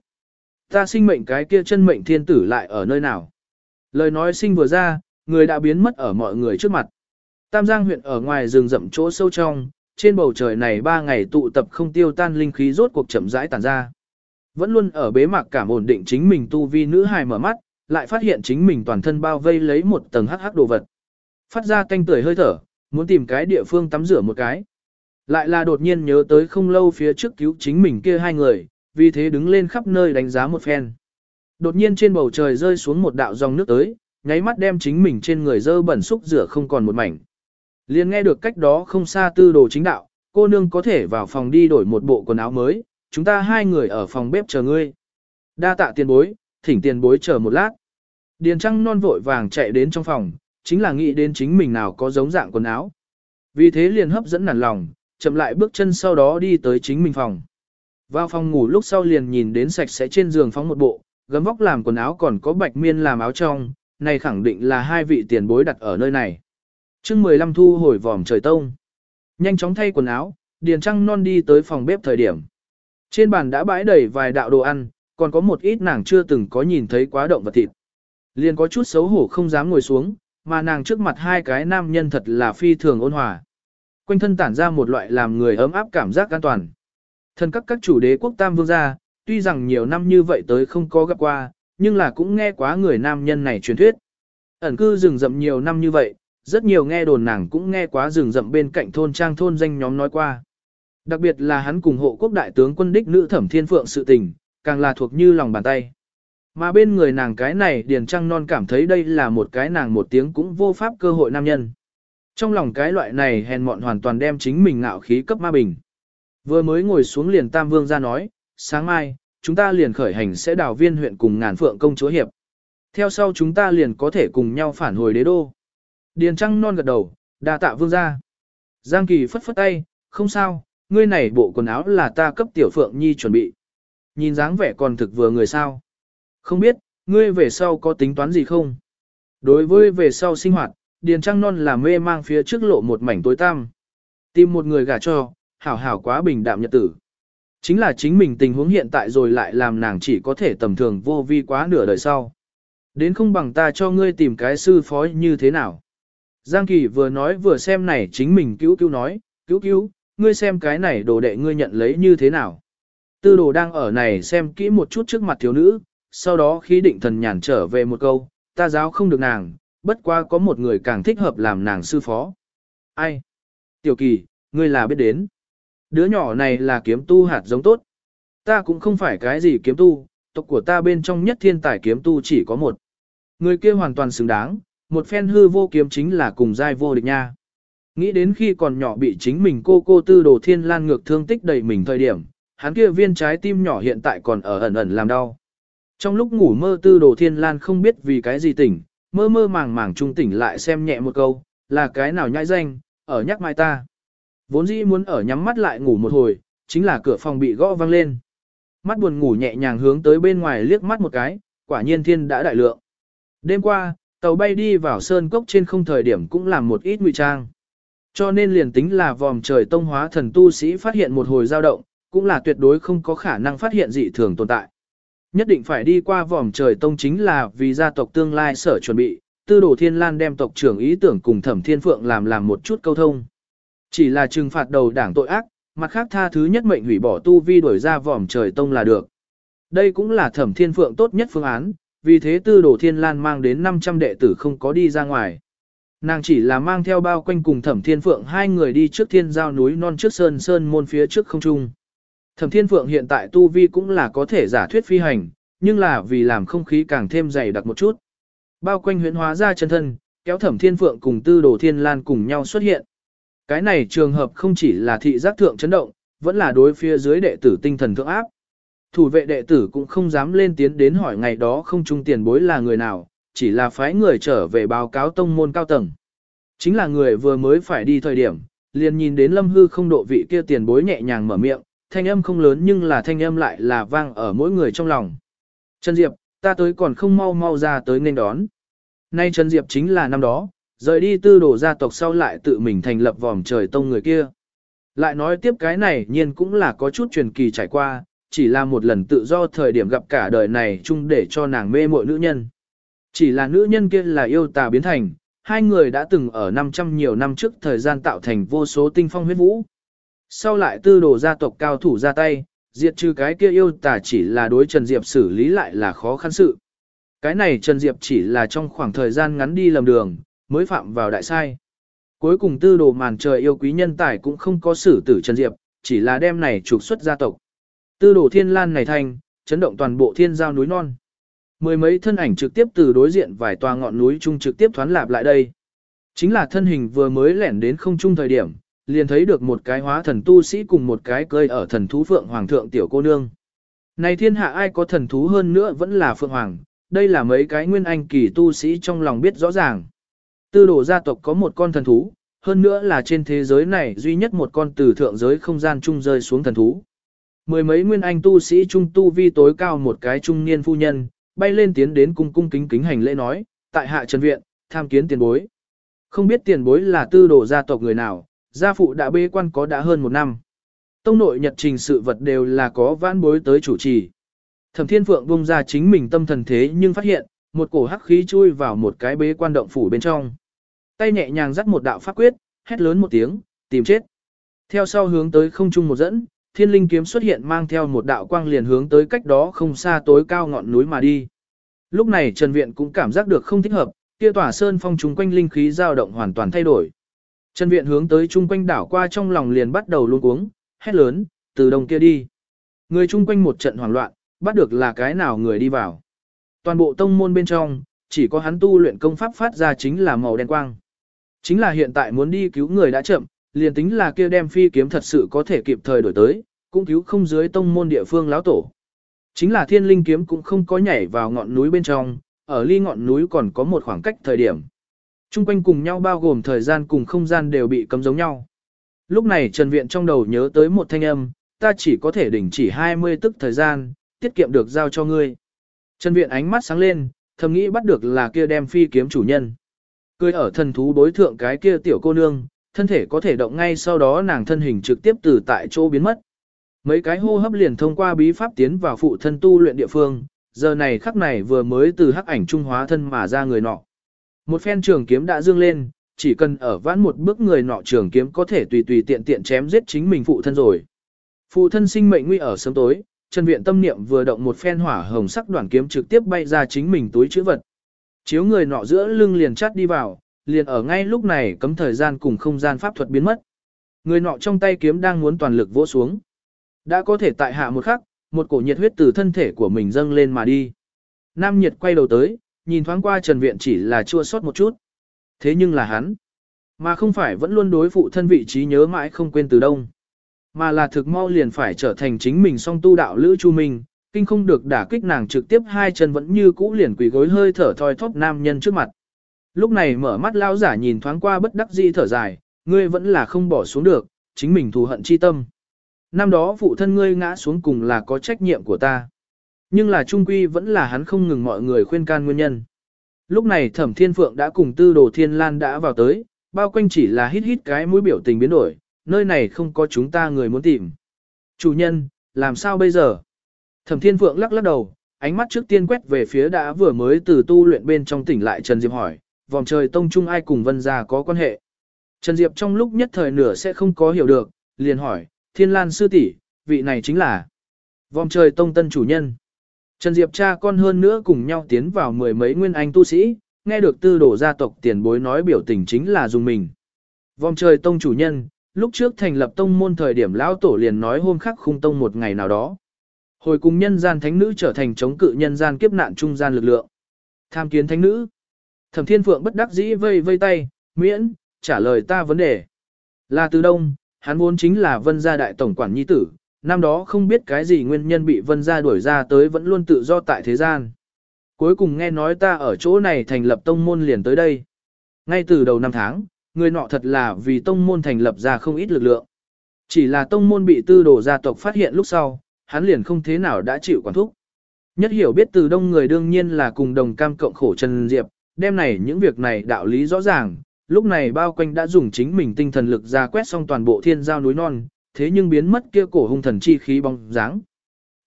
Ta sinh mệnh cái kia chân mệnh thiên tử lại ở nơi nào. Lời nói sinh vừa ra, người đã biến mất ở mọi người trước mặt. Tam Giang huyện ở ngoài rừng rậm chỗ sâu trong, trên bầu trời này ba ngày tụ tập không tiêu tan linh khí rốt cuộc chậm rãi tàn ra. Vẫn luôn ở bế mạc cảm ổn định chính mình tu vi nữ hài mở mắt, lại phát hiện chính mình toàn thân bao vây lấy một tầng hắc hắc đồ vật. Phát ra canh tưởi hơi thở, muốn tìm cái địa phương tắm rửa một cái. Lại là đột nhiên nhớ tới không lâu phía trước cứu chính mình kia hai người, vì thế đứng lên khắp nơi đánh giá một phen. Đột nhiên trên bầu trời rơi xuống một đạo dòng nước tới, nháy mắt đem chính mình trên người dơ bẩn xúc rửa không còn một mảnh. Liền nghe được cách đó không xa tư đồ chính đạo, cô nương có thể vào phòng đi đổi một bộ quần áo mới, chúng ta hai người ở phòng bếp chờ ngươi. Đa tạ tiền bối, thỉnh tiền bối chờ một lát. Điền trăng non vội vàng chạy đến trong phòng, chính là nghĩ đến chính mình nào có giống dạng quần áo. Vì thế liền hấp dẫn nản lòng, chậm lại bước chân sau đó đi tới chính mình phòng. Vào phòng ngủ lúc sau liền nhìn đến sạch sẽ trên giường phóng một bộ, gấm vóc làm quần áo còn có bạch miên làm áo trong, này khẳng định là hai vị tiền bối đặt ở nơi này chương 15 thu hồi vòm trời tông. Nhanh chóng thay quần áo, Điền Trăng Non đi tới phòng bếp thời điểm. Trên bàn đã bãi đầy vài đạo đồ ăn, còn có một ít nàng chưa từng có nhìn thấy quá động vật thịt. Liền có chút xấu hổ không dám ngồi xuống, mà nàng trước mặt hai cái nam nhân thật là phi thường ôn hòa. Quanh thân tản ra một loại làm người ấm áp cảm giác an toàn thần các các chủ đế quốc tam vương gia, tuy rằng nhiều năm như vậy tới không có gặp qua, nhưng là cũng nghe quá người nam nhân này truyền thuyết. Ẩn cư rừng rậm nhiều năm như vậy, rất nhiều nghe đồn nàng cũng nghe quá rừng rậm bên cạnh thôn trang thôn danh nhóm nói qua. Đặc biệt là hắn cùng hộ quốc đại tướng quân đích nữ thẩm thiên phượng sự tình, càng là thuộc như lòng bàn tay. Mà bên người nàng cái này Điền Trăng Non cảm thấy đây là một cái nàng một tiếng cũng vô pháp cơ hội nam nhân. Trong lòng cái loại này hèn mọn hoàn toàn đem chính mình ngạo khí cấp ma bình. Vừa mới ngồi xuống liền Tam Vương ra nói, sáng mai, chúng ta liền khởi hành sẽ đào viên huyện cùng ngàn phượng công chúa hiệp. Theo sau chúng ta liền có thể cùng nhau phản hồi đế đô. Điền Trăng Non gật đầu, đa tạ Vương ra. Giang Kỳ phất phất tay, không sao, ngươi này bộ quần áo là ta cấp tiểu phượng nhi chuẩn bị. Nhìn dáng vẻ còn thực vừa người sao. Không biết, ngươi về sau có tính toán gì không? Đối với về sau sinh hoạt, Điền Trăng Non là mê mang phía trước lộ một mảnh tối tăm. Tìm một người gả cho, hảo hảo quá bình đạm nhật tử. Chính là chính mình tình huống hiện tại rồi lại làm nàng chỉ có thể tầm thường vô vi quá nửa đời sau. Đến không bằng ta cho ngươi tìm cái sư phó như thế nào. Giang Kỳ vừa nói vừa xem này chính mình cứu cứu nói, cứu cứu, ngươi xem cái này đồ đệ ngươi nhận lấy như thế nào. Tư đồ đang ở này xem kỹ một chút trước mặt thiếu nữ, sau đó khí định thần nhàn trở về một câu, ta giáo không được nàng, bất quá có một người càng thích hợp làm nàng sư phó. Ai? Tiểu kỳ, ngươi là biết đến. Đứa nhỏ này là kiếm tu hạt giống tốt. Ta cũng không phải cái gì kiếm tu, tộc của ta bên trong nhất thiên tài kiếm tu chỉ có một. Người kia hoàn toàn xứng đáng, một phen hư vô kiếm chính là cùng giai vô địch nha. Nghĩ đến khi còn nhỏ bị chính mình cô cô tư đồ thiên lan ngược thương tích đầy mình thời điểm, hắn kia viên trái tim nhỏ hiện tại còn ở ẩn ẩn làm đau. Trong lúc ngủ mơ tư đồ thiên lan không biết vì cái gì tỉnh, mơ mơ màng màng trung tỉnh lại xem nhẹ một câu, là cái nào nhãi danh, ở nhắc mai ta. Vốn dĩ muốn ở nhắm mắt lại ngủ một hồi, chính là cửa phòng bị gõ vang lên. Mắt buồn ngủ nhẹ nhàng hướng tới bên ngoài liếc mắt một cái, quả nhiên thiên đã đại lượng. Đêm qua, tàu bay đi vào sơn cốc trên không thời điểm cũng làm một ít ngụy trang. Cho nên liền tính là vòm trời tông hóa thần tu sĩ phát hiện một hồi dao động, cũng là tuyệt đối không có khả năng phát hiện dị thường tồn tại. Nhất định phải đi qua vòm trời tông chính là vì gia tộc tương lai sở chuẩn bị, tư đồ thiên lan đem tộc trưởng ý tưởng cùng thẩm thiên phượng làm làm một chút câu thông. Chỉ là trừng phạt đầu đảng tội ác, mặt khác tha thứ nhất mệnh hủy bỏ tu vi đổi ra vòm trời tông là được. Đây cũng là thẩm thiên phượng tốt nhất phương án, vì thế tư đồ thiên lan mang đến 500 đệ tử không có đi ra ngoài. Nàng chỉ là mang theo bao quanh cùng thẩm thiên phượng hai người đi trước thiên giao núi non trước sơn sơn môn phía trước không trung. Thẩm Thiên Phượng hiện tại tu vi cũng là có thể giả thuyết phi hành, nhưng là vì làm không khí càng thêm dày đặc một chút. Bao quanh huyễn hóa ra chân thân, kéo Thẩm Thiên Phượng cùng Tư Đồ Thiên Lan cùng nhau xuất hiện. Cái này trường hợp không chỉ là thị giác thượng chấn động, vẫn là đối phía dưới đệ tử tinh thần thượng áp. Thủ vệ đệ tử cũng không dám lên tiến đến hỏi ngày đó không trung tiền bối là người nào, chỉ là phái người trở về báo cáo tông môn cao tầng. Chính là người vừa mới phải đi thời điểm, liền nhìn đến lâm hư không độ vị kia tiền bối nhẹ nhàng mở miệng, thanh âm không lớn nhưng là thanh âm lại là vang ở mỗi người trong lòng. Trần Diệp, ta tới còn không mau mau ra tới nên đón. Nay Trần Diệp chính là năm đó, rời đi tư đồ gia tộc sau lại tự mình thành lập vòm trời tông người kia. Lại nói tiếp cái này nhiên cũng là có chút truyền kỳ trải qua, chỉ là một lần tự do thời điểm gặp cả đời này chung để cho nàng mê mội nữ nhân. Chỉ là nữ nhân kia là yêu tà biến thành, hai người đã từng ở 500 nhiều năm trước thời gian tạo thành vô số tinh phong huyết vũ. Sau lại tư đồ gia tộc cao thủ ra tay, diệt trừ cái kia yêu tà chỉ là đối Trần Diệp xử lý lại là khó khăn sự. Cái này Trần Diệp chỉ là trong khoảng thời gian ngắn đi lầm đường, mới phạm vào đại sai. Cuối cùng tư đồ màn trời yêu quý nhân tài cũng không có xử tử Trần Diệp, chỉ là đem này trục xuất gia tộc. Tư đồ thiên lan này thành, chấn động toàn bộ thiên giao núi non. Mười mấy thân ảnh trực tiếp từ đối diện vài tòa ngọn núi chung trực tiếp thoán lạp lại đây. Chính là thân hình vừa mới lẻn đến không trung thời điểm, liền thấy được một cái hóa thần tu sĩ cùng một cái cơi ở thần thú phượng hoàng thượng tiểu cô nương. Này thiên hạ ai có thần thú hơn nữa vẫn là phượng hoàng, đây là mấy cái nguyên anh kỳ tu sĩ trong lòng biết rõ ràng. Tư đồ gia tộc có một con thần thú, hơn nữa là trên thế giới này duy nhất một con từ thượng giới không gian trung rơi xuống thần thú. Mười mấy nguyên anh tu sĩ trung tu vi tối cao một cái trung niên phu nhân, bay lên tiến đến cung cung kính kính hành lễ nói, tại hạ trần viện, tham kiến tiền bối. Không biết tiền bối là tư đồ gia tộc người nào, gia phụ đã bế quan có đã hơn một năm. Tông nội nhật trình sự vật đều là có vãn bối tới chủ trì. Thẩm Thiên Phượng bung ra chính mình tâm thần thế nhưng phát hiện, một cổ hắc khí chui vào một cái bế quan động phủ bên trong. Tay nhẹ nhàng dắt một đạo pháp quyết, hét lớn một tiếng, tìm chết. Theo sau hướng tới không trung một dẫn, thiên linh kiếm xuất hiện mang theo một đạo quang liền hướng tới cách đó không xa tối cao ngọn núi mà đi. Lúc này Trần Viện cũng cảm giác được không thích hợp, kia tỏa sơn phong trung quanh linh khí dao động hoàn toàn thay đổi. Trần Viện hướng tới trung quanh đảo qua trong lòng liền bắt đầu luôn uống, hét lớn, từ đông kia đi. Người chung quanh một trận hoảng loạn, bắt được là cái nào người đi vào. Toàn bộ tông môn bên trong, chỉ có hắn tu luyện công pháp phát ra chính là màu đen quang. Chính là hiện tại muốn đi cứu người đã chậm, liền tính là kia đem phi kiếm thật sự có thể kịp thời đổi tới, cũng cứu không dưới tông môn địa phương lão tổ. Chính là thiên linh kiếm cũng không có nhảy vào ngọn núi bên trong, ở ly ngọn núi còn có một khoảng cách thời điểm. Trung quanh cùng nhau bao gồm thời gian cùng không gian đều bị cấm giống nhau. Lúc này Trần Viện trong đầu nhớ tới một thanh âm, ta chỉ có thể đỉnh chỉ 20 tức thời gian, tiết kiệm được giao cho ngươi. Trần Viện ánh mắt sáng lên, thầm nghĩ bắt được là kia đem phi kiếm chủ nhân. Cười ở thần thú đối thượng cái kia tiểu cô nương, thân thể có thể động ngay sau đó nàng thân hình trực tiếp từ tại chỗ biến mất. Mấy cái hô hấp liền thông qua bí pháp tiến vào phụ thân tu luyện địa phương, giờ này khắc này vừa mới từ hắc ảnh trung hóa thân mà ra người nọ. Một phen trường kiếm đã dương lên, chỉ cần ở vãn một bước người nọ trường kiếm có thể tùy tùy tiện tiện chém giết chính mình phụ thân rồi. Phụ thân sinh mệnh nguy ở sớm tối, Trần Viện tâm niệm vừa động một phen hỏa hồng sắc đoàn kiếm trực tiếp bay ra chính mình túi chữ vật. Chiếu người nọ giữa lưng liền chát đi vào, liền ở ngay lúc này cấm thời gian cùng không gian pháp thuật biến mất. Người nọ trong tay kiếm đang muốn toàn lực vỗ xuống. Đã có thể tại hạ một khắc, một cổ nhiệt huyết từ thân thể của mình dâng lên mà đi. Nam nhiệt quay đầu tới, nhìn thoáng qua Trần Viện chỉ là chua sót một chút. Thế nhưng là hắn, mà không phải vẫn luôn đối phụ thân vị trí nhớ mãi không quên từ đông. Mà là thực mau liền phải trở thành chính mình song tu đạo lữ chu minh, kinh không được đả kích nàng trực tiếp hai chân vẫn như cũ liền quỳ gối hơi thở thoi thóp nam nhân trước mặt. Lúc này mở mắt lao giả nhìn thoáng qua bất đắc dĩ thở dài, ngươi vẫn là không bỏ xuống được, chính mình thù hận chi tâm. Năm đó phụ thân ngươi ngã xuống cùng là có trách nhiệm của ta. Nhưng là trung quy vẫn là hắn không ngừng mọi người khuyên can nguyên nhân. Lúc này thẩm thiên phượng đã cùng tư đồ thiên lan đã vào tới, bao quanh chỉ là hít hít cái mũi biểu tình biến đổi, nơi này không có chúng ta người muốn tìm. Chủ nhân, làm sao bây giờ? Thẩm thiên phượng lắc lắc đầu, ánh mắt trước tiên quét về phía đã vừa mới từ tu luyện bên trong tỉnh lại Trần Diệp hỏi, vòng trời tông trung ai cùng vân gia có quan hệ. Trần Diệp trong lúc nhất thời nửa sẽ không có hiểu được, liền hỏi, thiên lan sư tỷ, vị này chính là vòng trời tông tân chủ nhân. Trần Diệp cha con hơn nữa cùng nhau tiến vào mười mấy nguyên anh tu sĩ, nghe được tư đổ gia tộc tiền bối nói biểu tình chính là dùng mình. Vòng trời tông chủ nhân, lúc trước thành lập tông môn thời điểm lão tổ liền nói hôm khắc khung tông một ngày nào đó. Hồi cùng nhân gian thánh nữ trở thành chống cự nhân gian kiếp nạn trung gian lực lượng. Tham kiến thánh nữ. Thẩm Thiên Phượng bất đắc dĩ vây vây tay, miễn, trả lời ta vấn đề. Là từ đông, hắn vốn chính là vân gia đại tổng quản nhi tử, năm đó không biết cái gì nguyên nhân bị vân gia đuổi ra tới vẫn luôn tự do tại thế gian. Cuối cùng nghe nói ta ở chỗ này thành lập tông môn liền tới đây. Ngay từ đầu năm tháng, người nọ thật là vì tông môn thành lập ra không ít lực lượng. Chỉ là tông môn bị tư đồ gia tộc phát hiện lúc sau, hắn liền không thế nào đã chịu quản thúc. Nhất hiểu biết từ đông người đương nhiên là cùng đồng cam cộng khổ Trần Diệp, Đêm này những việc này đạo lý rõ ràng, lúc này bao quanh đã dùng chính mình tinh thần lực ra quét xong toàn bộ thiên giao núi non, thế nhưng biến mất kia cổ hung thần chi khí bóng dáng.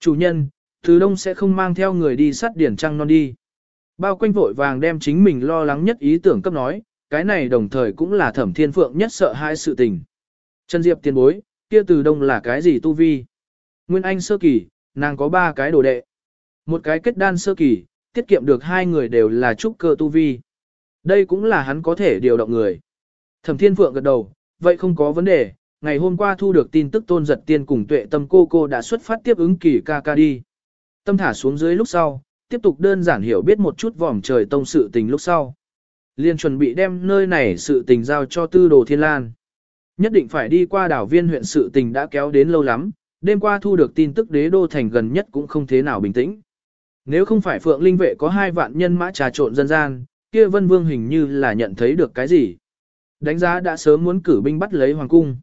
Chủ nhân, từ đông sẽ không mang theo người đi sát điển trăng non đi. Bao quanh vội vàng đem chính mình lo lắng nhất ý tưởng cấp nói, cái này đồng thời cũng là thẩm thiên phượng nhất sợ hai sự tình. Trần Diệp tiền bối, kia từ đông là cái gì tu vi? Nguyên Anh sơ kỳ, nàng có ba cái đồ đệ. Một cái kết đan sơ kỳ, tiết kiệm được hai người đều là trúc cơ tu vi. Đây cũng là hắn có thể điều động người. Thẩm Thiên Phượng gật đầu, vậy không có vấn đề, ngày hôm qua thu được tin tức tôn giật tiên cùng tuệ tâm cô cô đã xuất phát tiếp ứng kỳ ca ca đi. Tâm thả xuống dưới lúc sau, tiếp tục đơn giản hiểu biết một chút vòm trời tông sự tình lúc sau. Liên chuẩn bị đem nơi này sự tình giao cho tư đồ thiên lan. Nhất định phải đi qua đảo viên huyện sự tình đã kéo đến lâu lắm, đêm qua thu được tin tức đế đô thành gần nhất cũng không thế nào bình tĩnh. Nếu không phải Phượng Linh vệ có hai vạn nhân mã trà trộn dân gian, kia Vân Vương hình như là nhận thấy được cái gì. Đánh giá đã sớm muốn cử binh bắt lấy hoàng cung.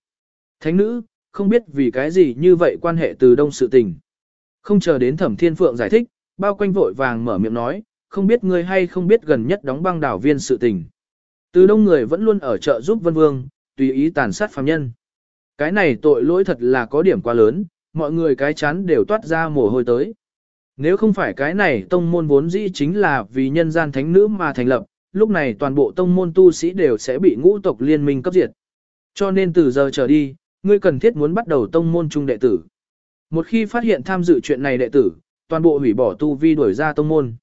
Thánh nữ, không biết vì cái gì như vậy quan hệ từ đông sự tình. Không chờ đến Thẩm Thiên Phượng giải thích, bao quanh vội vàng mở miệng nói, không biết ngươi hay không biết gần nhất đóng băng đảo viên sự tình. Từ đông người vẫn luôn ở chợ giúp Vân Vương, tùy ý tàn sát phàm nhân. Cái này tội lỗi thật là có điểm quá lớn, mọi người cái chán đều toát ra mồ hôi tới. Nếu không phải cái này tông môn vốn dĩ chính là vì nhân gian thánh nữ mà thành lập, lúc này toàn bộ tông môn tu sĩ đều sẽ bị ngũ tộc liên minh cấp diệt. Cho nên từ giờ trở đi, ngươi cần thiết muốn bắt đầu tông môn trung đệ tử. Một khi phát hiện tham dự chuyện này đệ tử, toàn bộ hủy bỏ tu vi đuổi ra tông môn.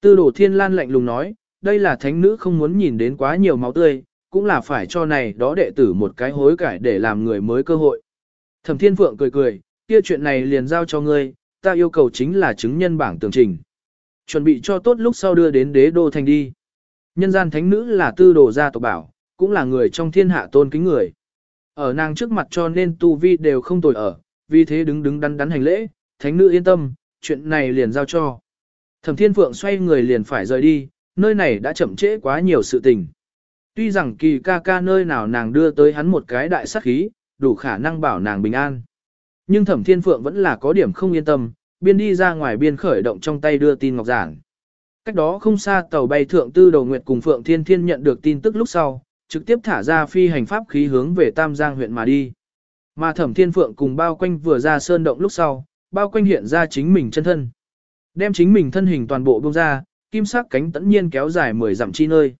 Tư đổ thiên lan lạnh lùng nói, đây là thánh nữ không muốn nhìn đến quá nhiều máu tươi, cũng là phải cho này đó đệ tử một cái hối cải để làm người mới cơ hội. Thẩm thiên phượng cười cười, kia chuyện này liền giao cho ngươi, ta yêu cầu chính là chứng nhân bảng tường trình. Chuẩn bị cho tốt lúc sau đưa đến đế đô thành đi. Nhân gian thánh nữ là tư đồ gia tộc bảo, cũng là người trong thiên hạ tôn kính người. Ở nàng trước mặt cho nên tu vi đều không tồi ở, vì thế đứng đứng đắn đắn hành lễ, thánh nữ yên tâm, chuyện này liền giao cho. Thẩm thiên phượng xoay người liền phải rời đi, nơi này đã chậm trễ quá nhiều sự tình. Tuy rằng kỳ ca ca nơi nào nàng đưa tới hắn một cái đại sát khí, đủ khả năng bảo nàng bình an. Nhưng thẩm thiên phượng vẫn là có điểm không yên tâm, biên đi ra ngoài biên khởi động trong tay đưa tin ngọc giản. Cách đó không xa tàu bay thượng tư đầu nguyệt cùng Phượng Thiên Thiên nhận được tin tức lúc sau, trực tiếp thả ra phi hành pháp khí hướng về Tam Giang huyện mà đi. Mà Thẩm Thiên Phượng cùng bao quanh vừa ra sơn động lúc sau, bao quanh hiện ra chính mình chân thân. Đem chính mình thân hình toàn bộ bông ra, kim sắc cánh tẫn nhiên kéo dài 10 dặm chi nơi.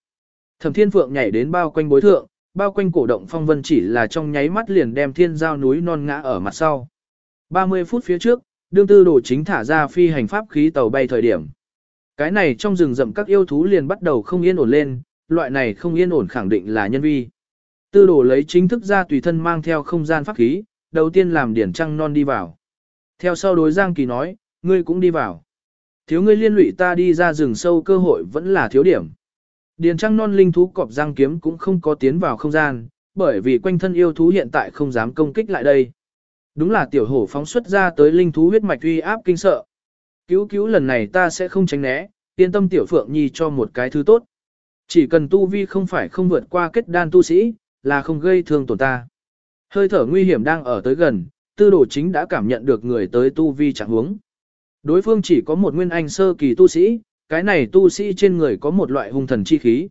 Thẩm Thiên Phượng nhảy đến bao quanh bối thượng, bao quanh cổ động phong vân chỉ là trong nháy mắt liền đem thiên giao núi non ngã ở mặt sau. 30 phút phía trước, đương tư đồ chính thả ra phi hành pháp khí tàu bay thời điểm. Cái này trong rừng rậm các yêu thú liền bắt đầu không yên ổn lên, loại này không yên ổn khẳng định là nhân vi. Tư đồ lấy chính thức ra tùy thân mang theo không gian pháp khí, đầu tiên làm điển trăng non đi vào. Theo sau đối Giang Kỳ nói, ngươi cũng đi vào. Thiếu ngươi liên lụy ta đi ra rừng sâu cơ hội vẫn là thiếu điểm. Điền trăng non linh thú cọp giang kiếm cũng không có tiến vào không gian, bởi vì quanh thân yêu thú hiện tại không dám công kích lại đây. Đúng là tiểu hổ phóng xuất ra tới linh thú huyết mạch uy áp kinh sợ. Cứu cứu lần này ta sẽ không tránh né, yên tâm tiểu phượng nhi cho một cái thứ tốt. Chỉ cần tu vi không phải không vượt qua kết đan tu sĩ, là không gây thương tổn ta. Hơi thở nguy hiểm đang ở tới gần, tư đồ chính đã cảm nhận được người tới tu vi chẳng huống. Đối phương chỉ có một nguyên anh sơ kỳ tu sĩ, cái này tu sĩ trên người có một loại hung thần chi khí.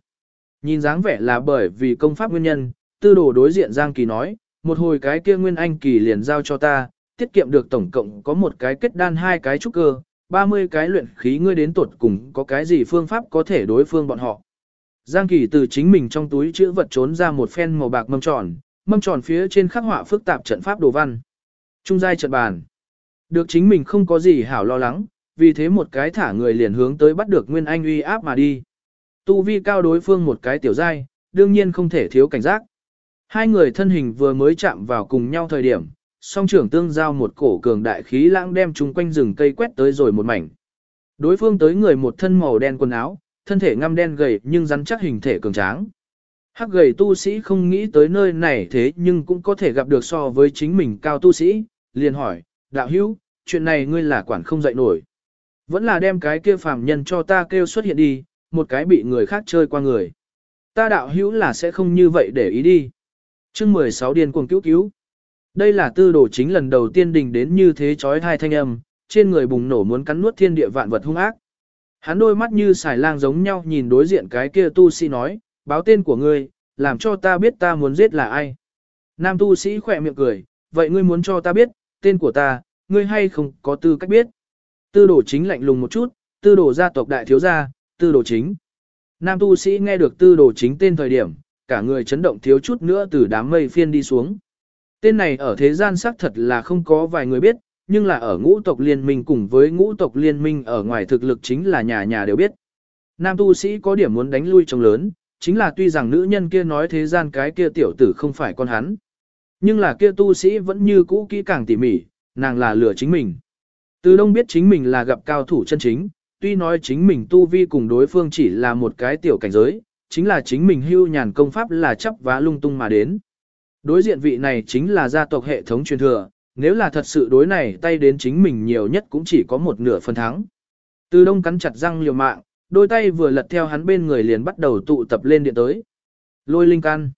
Nhìn dáng vẻ là bởi vì công pháp nguyên nhân, tư đồ đối diện Giang Kỳ nói, một hồi cái kia nguyên anh kỳ liền giao cho ta, tiết kiệm được tổng cộng có một cái kết đan hai cái trúc cơ, 30 cái luyện khí ngươi đến tuột cùng có cái gì phương pháp có thể đối phương bọn họ. Giang Kỳ từ chính mình trong túi chữ vật trốn ra một phen màu bạc mâm tròn, mâm tròn phía trên khắc họa phức tạp trận pháp đồ văn. Trung giai trận bàn. Được chính mình không có gì hảo lo lắng, vì thế một cái thả người liền hướng tới bắt được Nguyên Anh uy áp mà đi. Tu vi cao đối phương một cái tiểu giai, đương nhiên không thể thiếu cảnh giác. Hai người thân hình vừa mới chạm vào cùng nhau thời điểm, song trưởng tương giao một cổ cường đại khí lãng đem chúng quanh rừng cây quét tới rồi một mảnh. Đối phương tới người một thân màu đen quần áo, thân thể ngăm đen gầy nhưng rắn chắc hình thể cường tráng. Hắc gầy tu sĩ không nghĩ tới nơi này thế nhưng cũng có thể gặp được so với chính mình cao tu sĩ, liền hỏi, đạo hữu, chuyện này ngươi là quản không dạy nổi. Vẫn là đem cái kia phàm nhân cho ta kêu xuất hiện đi, một cái bị người khác chơi qua người. Ta đạo hữu là sẽ không như vậy để ý đi. chương 16 điên cuồng cứu cứu. Đây là tư đồ chính lần đầu tiên đình đến như thế chói thai thanh âm, trên người bùng nổ muốn cắn nuốt thiên địa vạn vật hung ác. Hắn đôi mắt như xài lang giống nhau nhìn đối diện cái kia tu sĩ nói, báo tên của ngươi, làm cho ta biết ta muốn giết là ai. Nam tu sĩ khỏe miệng cười, vậy ngươi muốn cho ta biết, tên của ta, ngươi hay không có tư cách biết. Tư đồ chính lạnh lùng một chút, tư đồ gia tộc đại thiếu gia, tư đồ chính. Nam tu sĩ nghe được tư đồ chính tên thời điểm, cả người chấn động thiếu chút nữa từ đám mây phiên đi xuống. Tên này ở thế gian xác thật là không có vài người biết, nhưng là ở ngũ tộc liên minh cùng với ngũ tộc liên minh ở ngoài thực lực chính là nhà nhà đều biết. Nam tu sĩ có điểm muốn đánh lui trong lớn, chính là tuy rằng nữ nhân kia nói thế gian cái kia tiểu tử không phải con hắn. Nhưng là kia tu sĩ vẫn như cũ kỹ càng tỉ mỉ, nàng là lừa chính mình. Từ đông biết chính mình là gặp cao thủ chân chính, tuy nói chính mình tu vi cùng đối phương chỉ là một cái tiểu cảnh giới, chính là chính mình hưu nhàn công pháp là chấp vá lung tung mà đến. Đối diện vị này chính là gia tộc hệ thống truyền thừa, nếu là thật sự đối này tay đến chính mình nhiều nhất cũng chỉ có một nửa phần thắng. Từ đông cắn chặt răng liều mạng, đôi tay vừa lật theo hắn bên người liền bắt đầu tụ tập lên điện tới. Lôi linh can.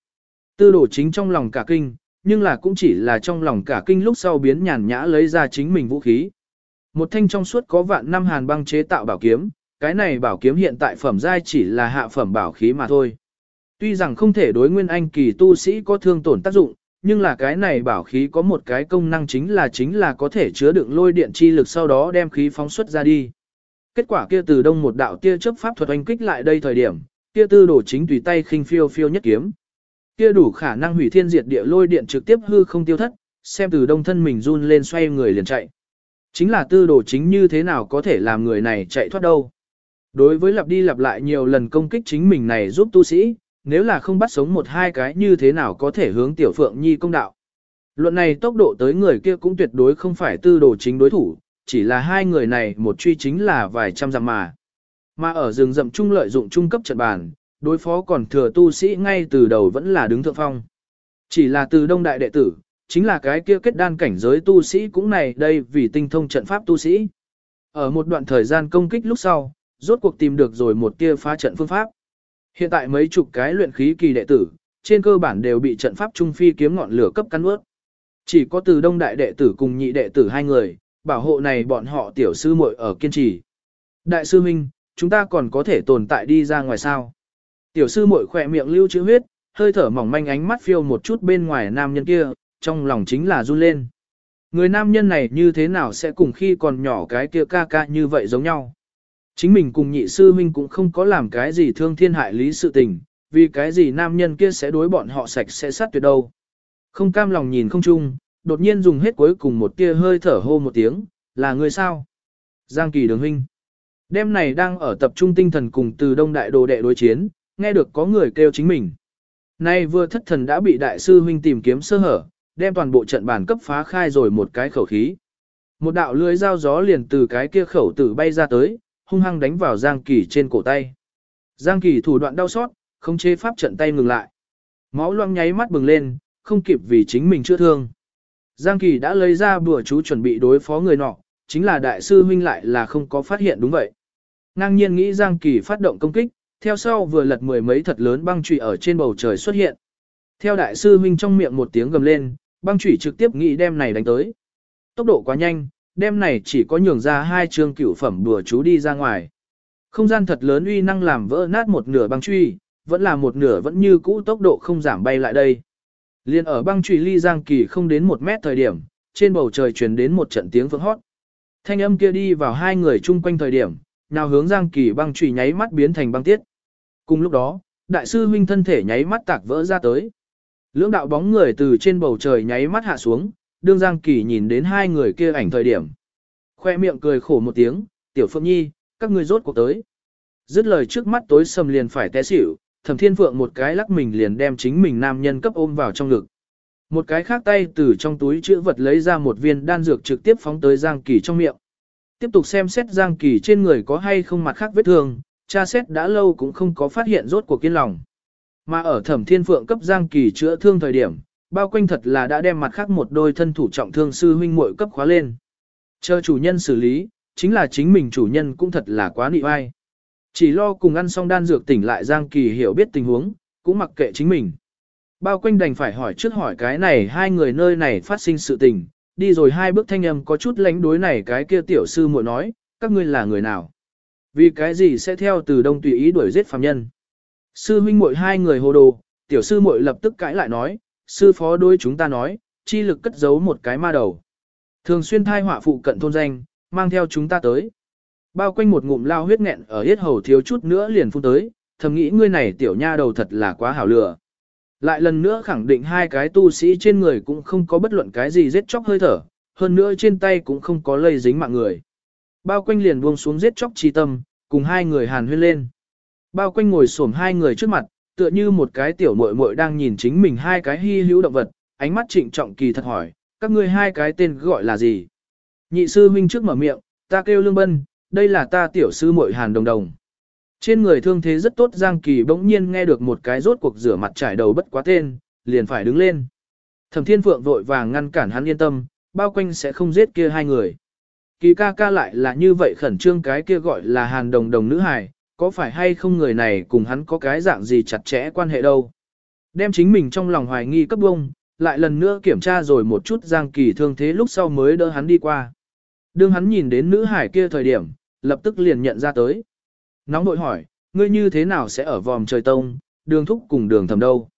Tư đổ chính trong lòng cả kinh, nhưng là cũng chỉ là trong lòng cả kinh lúc sau biến nhàn nhã lấy ra chính mình vũ khí. Một thanh trong suốt có vạn năm hàn băng chế tạo bảo kiếm, cái này bảo kiếm hiện tại phẩm giai chỉ là hạ phẩm bảo khí mà thôi. Tuy rằng không thể đối nguyên anh kỳ tu sĩ có thương tổn tác dụng, nhưng là cái này bảo khí có một cái công năng chính là chính là có thể chứa đựng lôi điện chi lực sau đó đem khí phóng xuất ra đi. Kết quả kia từ đông một đạo tia chớp pháp thuật oanh kích lại đây thời điểm, kia tư đổ chính tùy tay khinh phiêu phiêu nhất kiếm. Kia đủ khả năng hủy thiên diệt địa lôi điện trực tiếp hư không tiêu thất, xem từ đông thân mình run lên xoay người liền chạy. Chính là tư đồ chính như thế nào có thể làm người này chạy thoát đâu. Đối với lặp đi lặp lại nhiều lần công kích chính mình này giúp tu sĩ, nếu là không bắt sống một hai cái như thế nào có thể hướng tiểu phượng nhi công đạo. Luận này tốc độ tới người kia cũng tuyệt đối không phải tư đồ chính đối thủ, chỉ là hai người này một truy chính là vài trăm dặm mà. Mà ở rừng rậm trung lợi dụng trung cấp trận bàn, đối phó còn thừa tu sĩ ngay từ đầu vẫn là đứng thượng phong. Chỉ là từ đông đại đệ tử, chính là cái kia kết đan cảnh giới tu sĩ cũng này đây vì tinh thông trận pháp tu sĩ. Ở một đoạn thời gian công kích lúc sau, rốt cuộc tìm được rồi một kia phá trận phương pháp. Hiện tại mấy chục cái luyện khí kỳ đệ tử, trên cơ bản đều bị trận pháp trung phi kiếm ngọn lửa cấp cắn ướt. Chỉ có từ đông đại đệ tử cùng nhị đệ tử hai người, bảo hộ này bọn họ tiểu sư muội ở kiên trì. Đại sư huynh, chúng ta còn có thể tồn tại đi ra ngoài sao? Tiểu sư muội khỏe miệng lưu chữ huyết, hơi thở mỏng manh ánh mắt phiêu một chút bên ngoài nam nhân kia, trong lòng chính là run lên. Người nam nhân này như thế nào sẽ cùng khi còn nhỏ cái kia ca ca như vậy giống nhau? Chính mình cùng nhị sư huynh cũng không có làm cái gì thương thiên hại lý sự tình, vì cái gì nam nhân kia sẽ đối bọn họ sạch sẽ sát tuyệt đâu. Không cam lòng nhìn không chung, đột nhiên dùng hết cuối cùng một tia hơi thở hô một tiếng, là người sao? Giang kỳ đường huynh. Đêm này đang ở tập trung tinh thần cùng từ đông đại đồ đệ đối chiến, nghe được có người kêu chính mình. Nay vừa thất thần đã bị đại sư huynh tìm kiếm sơ hở, đem toàn bộ trận bàn cấp phá khai rồi một cái khẩu khí. Một đạo lưới dao gió liền từ cái kia khẩu tử bay ra tới, hung hăng đánh vào Giang Kỳ trên cổ tay. Giang Kỳ thủ đoạn đau xót, không chế pháp trận tay ngừng lại. Máu loang nháy mắt bừng lên, không kịp vì chính mình chữa thương. Giang Kỳ đã lấy ra bùa chú chuẩn bị đối phó người nọ, chính là đại sư huynh lại là không có phát hiện đúng vậy. Ngang nhiên nghĩ Giang Kỳ phát động công kích, theo sau vừa lật mười mấy thật lớn băng trụy ở trên bầu trời xuất hiện. Theo đại sư huynh trong miệng một tiếng gầm lên, băng trụy trực tiếp nghĩ đem này đánh tới. Tốc độ quá nhanh, đem này chỉ có nhường ra hai chương cửu phẩm đùa chú đi ra ngoài. Không gian thật lớn uy năng làm vỡ nát một nửa băng truy, vẫn là một nửa vẫn như cũ tốc độ không giảm bay lại đây. Liên ở băng truy ly giang kỳ không đến một mét thời điểm, trên bầu trời truyền đến một trận tiếng vỡ hót. Thanh âm kia đi vào hai người chung quanh thời điểm, nào hướng giang kỳ băng truy nháy mắt biến thành băng tiết. Cùng lúc đó, đại sư huynh thân thể nháy mắt tạc vỡ ra tới. Lưỡng đạo bóng người từ trên bầu trời nháy mắt hạ xuống, đương Giang Kỳ nhìn đến hai người kia ảnh thời điểm. Khoe miệng cười khổ một tiếng, tiểu phượng nhi, các ngươi rốt cuộc tới. Dứt lời trước mắt tối sầm liền phải té xỉu, thẩm thiên phượng một cái lắc mình liền đem chính mình nam nhân cấp ôm vào trong ngực. Một cái khác tay từ trong túi chữ vật lấy ra một viên đan dược trực tiếp phóng tới Giang Kỳ trong miệng. Tiếp tục xem xét Giang Kỳ trên người có hay không mặt khác vết thương, cha xét đã lâu cũng không có phát hiện rốt cuộc kiên lòng. Mà ở thẩm thiên phượng cấp Giang Kỳ chữa thương thời điểm, bao quanh thật là đã đem mặt khác một đôi thân thủ trọng thương sư huynh muội cấp khóa lên. Chờ chủ nhân xử lý, chính là chính mình chủ nhân cũng thật là quá nị oai. Chỉ lo cùng ăn xong đan dược tỉnh lại Giang Kỳ hiểu biết tình huống, cũng mặc kệ chính mình. Bao quanh đành phải hỏi trước hỏi cái này hai người nơi này phát sinh sự tình, đi rồi hai bước thanh âm có chút lánh đối này cái kia tiểu sư muội nói, các ngươi là người nào? Vì cái gì sẽ theo từ đông tùy ý đuổi giết phàm nhân? Sư huynh muội hai người hồ đồ, tiểu sư muội lập tức cãi lại nói, sư phó đối chúng ta nói, chi lực cất giấu một cái ma đầu. Thường xuyên thai họa phụ cận thôn danh, mang theo chúng ta tới. Bao quanh một ngụm lao huyết nghẹn ở hết hầu thiếu chút nữa liền phun tới, thầm nghĩ ngươi này tiểu nha đầu thật là quá hảo lựa. Lại lần nữa khẳng định hai cái tu sĩ trên người cũng không có bất luận cái gì giết chóc hơi thở, hơn nữa trên tay cũng không có lây dính mạng người. Bao quanh liền buông xuống giết chóc chi tâm, cùng hai người hàn huyên lên. Bao quanh ngồi xổm hai người trước mặt, tựa như một cái tiểu muội muội đang nhìn chính mình hai cái hy hữu động vật, ánh mắt trịnh trọng kỳ thật hỏi, các ngươi hai cái tên gọi là gì? Nhị sư huynh trước mở miệng, ta kêu Lương Bân, đây là ta tiểu sư muội Hàn Đồng Đồng. Trên người thương thế rất tốt Giang Kỳ bỗng nhiên nghe được một cái rốt cuộc rửa mặt trải đầu bất quá tên, liền phải đứng lên. Thẩm Thiên Phượng vội vàng ngăn cản hắn yên tâm, bao quanh sẽ không giết kia hai người. Kỳ ca ca lại là như vậy khẩn trương cái kia gọi là Hàn Đồng Đồng nữ hài, có phải hay không người này cùng hắn có cái dạng gì chặt chẽ quan hệ đâu. Đem chính mình trong lòng hoài nghi cấp bông, lại lần nữa kiểm tra rồi một chút Giang Kỳ thương thế lúc sau mới đỡ hắn đi qua. Đương hắn nhìn đến nữ hải kia thời điểm, lập tức liền nhận ra tới. Nóng bội hỏi, ngươi như thế nào sẽ ở vòm trời tông, đường thúc cùng đường thầm đâu?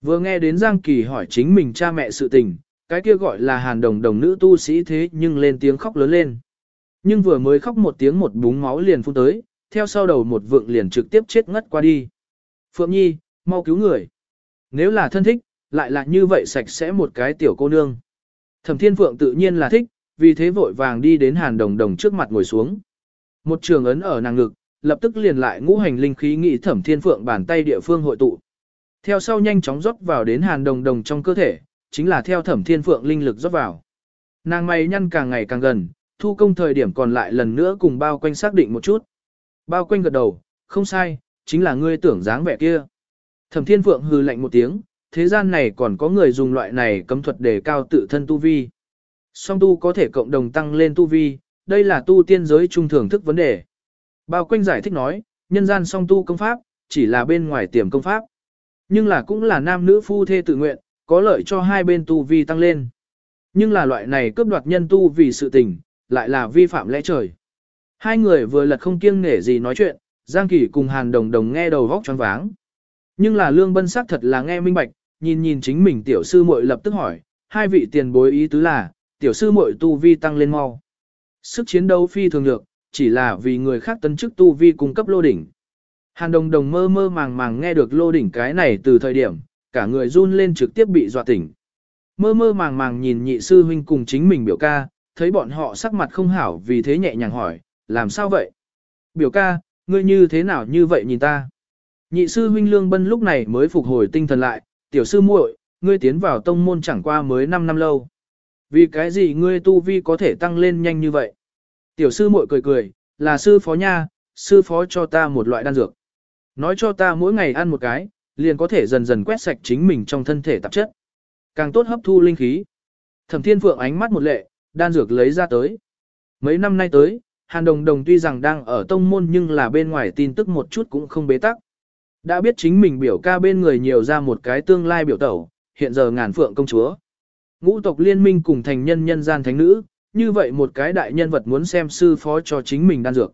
Vừa nghe đến Giang Kỳ hỏi chính mình cha mẹ sự tình, cái kia gọi là hàn đồng đồng nữ tu sĩ thế nhưng lên tiếng khóc lớn lên. Nhưng vừa mới khóc một tiếng một búng máu liền phun tới, theo sau đầu một vượng liền trực tiếp chết ngất qua đi. Phượng Nhi, mau cứu người. Nếu là thân thích, lại là như vậy sạch sẽ một cái tiểu cô nương. Thẩm Thiên Phượng tự nhiên là thích, vì thế vội vàng đi đến Hàn Đồng Đồng trước mặt ngồi xuống. Một trường ấn ở nàng ngực, lập tức liền lại ngũ hành linh khí nghị Thẩm Thiên Phượng bàn tay địa phương hội tụ. Theo sau nhanh chóng rót vào đến Hàn Đồng Đồng trong cơ thể, chính là theo Thẩm Thiên Phượng linh lực rót vào. Nàng mày nhăn càng ngày càng gần, thu công thời điểm còn lại lần nữa cùng bao quanh xác định một chút. Bao quanh gật đầu, không sai, chính là ngươi tưởng dáng vẻ kia. Thẩm Thiên Phượng hừ lạnh một tiếng, thế gian này còn có người dùng loại này cấm thuật để cao tự thân tu vi. Song tu có thể cộng đồng tăng lên tu vi, đây là tu tiên giới trung thường thức vấn đề. Bao quanh giải thích nói, nhân gian song tu công pháp, chỉ là bên ngoài tiềm công pháp. Nhưng là cũng là nam nữ phu thê tự nguyện, có lợi cho hai bên tu vi tăng lên. Nhưng là loại này cướp đoạt nhân tu vì sự tình, lại là vi phạm lẽ trời. Hai người vừa lật không kiêng nể gì nói chuyện, Giang Kỳ cùng Hàn Đồng Đồng nghe đầu vóc choáng váng. Nhưng là Lương Bân sắc thật là nghe minh bạch, nhìn nhìn chính mình tiểu sư muội lập tức hỏi, hai vị tiền bối ý tứ là, tiểu sư muội tu vi tăng lên mau. Sức chiến đấu phi thường được, chỉ là vì người khác tấn chức tu vi cung cấp lô đỉnh. Hàn đồng đồng mơ mơ màng màng nghe được lô đỉnh cái này từ thời điểm, cả người run lên trực tiếp bị dọa tỉnh. Mơ mơ màng màng nhìn nhị sư huynh cùng chính mình biểu ca, thấy bọn họ sắc mặt không hảo vì thế nhẹ nhàng hỏi, làm sao vậy? Biểu ca, ngươi như thế nào như vậy nhìn ta? Nhị sư huynh Lương Bân lúc này mới phục hồi tinh thần lại, tiểu sư muội, ngươi tiến vào tông môn chẳng qua mới 5 năm lâu. Vì cái gì ngươi tu vi có thể tăng lên nhanh như vậy? Tiểu sư muội cười cười, là sư phó nha, sư phó cho ta một loại đan dược. Nói cho ta mỗi ngày ăn một cái, liền có thể dần dần quét sạch chính mình trong thân thể tạp chất. Càng tốt hấp thu linh khí. Thẩm Thiên Phượng ánh mắt một lệ, đan dược lấy ra tới. Mấy năm nay tới, Hàn Đồng Đồng tuy rằng đang ở tông môn nhưng là bên ngoài tin tức một chút cũng không bế tắc. Đã biết chính mình biểu ca bên người nhiều ra một cái tương lai biểu tẩu, hiện giờ ngàn phượng công chúa. Ngũ tộc liên minh cùng thành nhân nhân gian thánh nữ, như vậy một cái đại nhân vật muốn xem sư phó cho chính mình đan dược.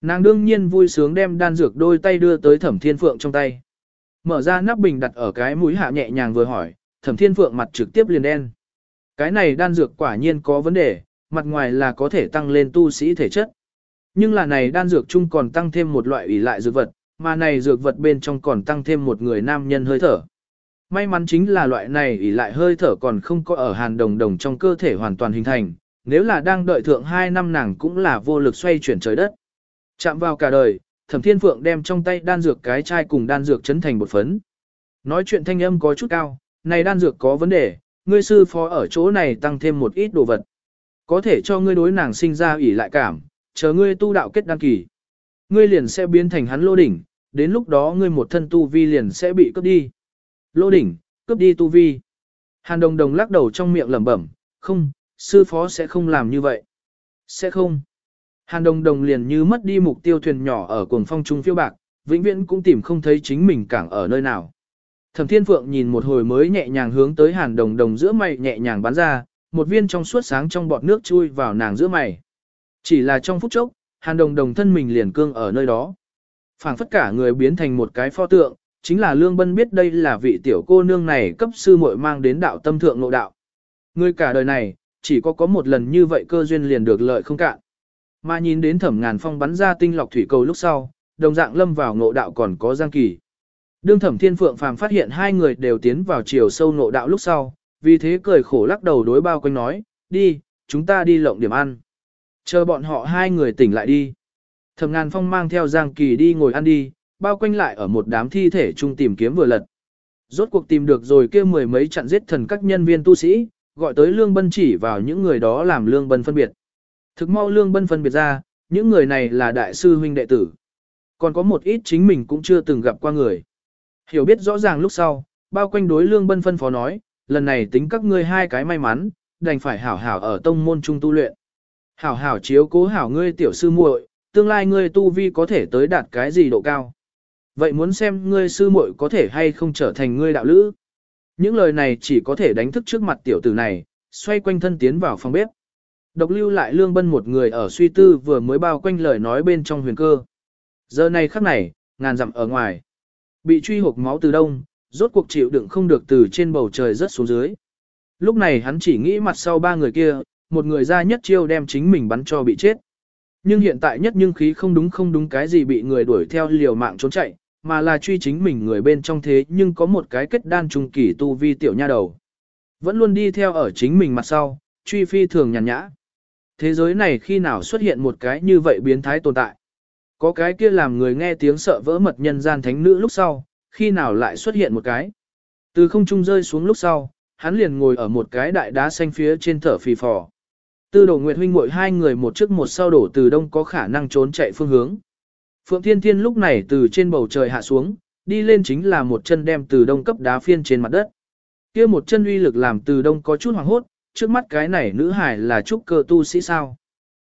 Nàng đương nhiên vui sướng đem đan dược đôi tay đưa tới thẩm thiên phượng trong tay. Mở ra nắp bình đặt ở cái mũi hạ nhẹ nhàng vừa hỏi, thẩm thiên phượng mặt trực tiếp liền đen. Cái này đan dược quả nhiên có vấn đề, mặt ngoài là có thể tăng lên tu sĩ thể chất. Nhưng là này đan dược chung còn tăng thêm một loại ủy lại dược vật, mà này dược vật bên trong còn tăng thêm một người nam nhân hơi thở. May mắn chính là loại này ủy lại hơi thở còn không có ở hàn đồng đồng trong cơ thể hoàn toàn hình thành, nếu là đang đợi thượng 2 năm nàng cũng là vô lực xoay chuyển trời đất. Chạm vào cả đời, thẩm thiên phượng đem trong tay đan dược cái chai cùng đan dược chấn thành một phấn. Nói chuyện thanh âm có chút cao, này đan dược có vấn đề, ngươi sư phó ở chỗ này tăng thêm một ít đồ vật. Có thể cho ngươi đối nàng sinh ra ủy lại cảm, chờ ngươi tu đạo kết đăng kỳ. Ngươi liền sẽ biến thành hắn lô đỉnh, đến lúc đó ngươi một thân tu vi liền sẽ bị cướp đi. Lô đỉnh, cướp đi tu vi. Hàn đồng đồng lắc đầu trong miệng lẩm bẩm, không, sư phó sẽ không làm như vậy. Sẽ không. Hàn đồng đồng liền như mất đi mục tiêu thuyền nhỏ ở cuồng phong trung phiêu bạc, vĩnh viễn cũng tìm không thấy chính mình cảng ở nơi nào. Thẩm Thiên Phượng nhìn một hồi mới nhẹ nhàng hướng tới Hàn Đồng Đồng giữa mày nhẹ nhàng bắn ra, một viên trong suốt sáng trong bọt nước chui vào nàng giữa mày. Chỉ là trong phút chốc, Hàn Đồng Đồng thân mình liền cương ở nơi đó. phảng phất cả người biến thành một cái pho tượng, chính là Lương Bân biết đây là vị tiểu cô nương này cấp sư muội mang đến đạo tâm thượng nội đạo. Người cả đời này, chỉ có có một lần như vậy cơ duyên liền được lợi không cạn. Mà nhìn đến thẩm ngàn phong bắn ra tinh lọc thủy cầu lúc sau, đồng dạng lâm vào ngộ đạo còn có giang kỳ. Đương thẩm thiên phượng phàm phát hiện hai người đều tiến vào chiều sâu ngộ đạo lúc sau, vì thế cười khổ lắc đầu đối bao quanh nói, đi, chúng ta đi lộng điểm ăn. Chờ bọn họ hai người tỉnh lại đi. Thẩm ngàn phong mang theo giang kỳ đi ngồi ăn đi, bao quanh lại ở một đám thi thể chung tìm kiếm vừa lật. Rốt cuộc tìm được rồi kia mười mấy chặn giết thần các nhân viên tu sĩ, gọi tới Lương Bân chỉ vào những người đó làm Lương Bân phân biệt. Thực mau Lương Bân phân biệt ra, những người này là đại sư huynh đệ tử. Còn có một ít chính mình cũng chưa từng gặp qua người. Hiểu biết rõ ràng lúc sau, bao quanh đối Lương Bân phân phó nói, lần này tính các ngươi hai cái may mắn, đành phải hảo hảo ở tông môn trung tu luyện. Hảo hảo chiếu cố hảo ngươi tiểu sư muội, tương lai ngươi tu vi có thể tới đạt cái gì độ cao. Vậy muốn xem ngươi sư muội có thể hay không trở thành ngươi đạo lữ. Những lời này chỉ có thể đánh thức trước mặt tiểu tử này, xoay quanh thân tiến vào phòng bếp. Độc lưu lại lương bân một người ở suy tư vừa mới bao quanh lời nói bên trong huyền cơ. Giờ này khắc này, ngàn dặm ở ngoài. Bị truy hộp máu từ đông, rốt cuộc chịu đựng không được từ trên bầu trời rớt xuống dưới. Lúc này hắn chỉ nghĩ mặt sau ba người kia, một người ra nhất chiêu đem chính mình bắn cho bị chết. Nhưng hiện tại nhất nhưng khí không đúng không đúng cái gì bị người đuổi theo liều mạng trốn chạy, mà là truy chính mình người bên trong thế nhưng có một cái kết đan trung kỳ tu vi tiểu nha đầu. Vẫn luôn đi theo ở chính mình mặt sau, truy phi thường nhàn nhã. Thế giới này khi nào xuất hiện một cái như vậy biến thái tồn tại? Có cái kia làm người nghe tiếng sợ vỡ mật nhân gian thánh nữ lúc sau, khi nào lại xuất hiện một cái? Từ không trung rơi xuống lúc sau, hắn liền ngồi ở một cái đại đá xanh phía trên thở phì phò. Tư đồ Nguyệt huynh muội hai người một trước một sau đổ từ đông có khả năng trốn chạy phương hướng. Phượng Thiên Thiên lúc này từ trên bầu trời hạ xuống, đi lên chính là một chân đem từ đông cấp đá phiên trên mặt đất. kia một chân uy lực làm từ đông có chút hoảng hốt, trước mắt cái này nữ hải là trúc cơ tu sĩ sao.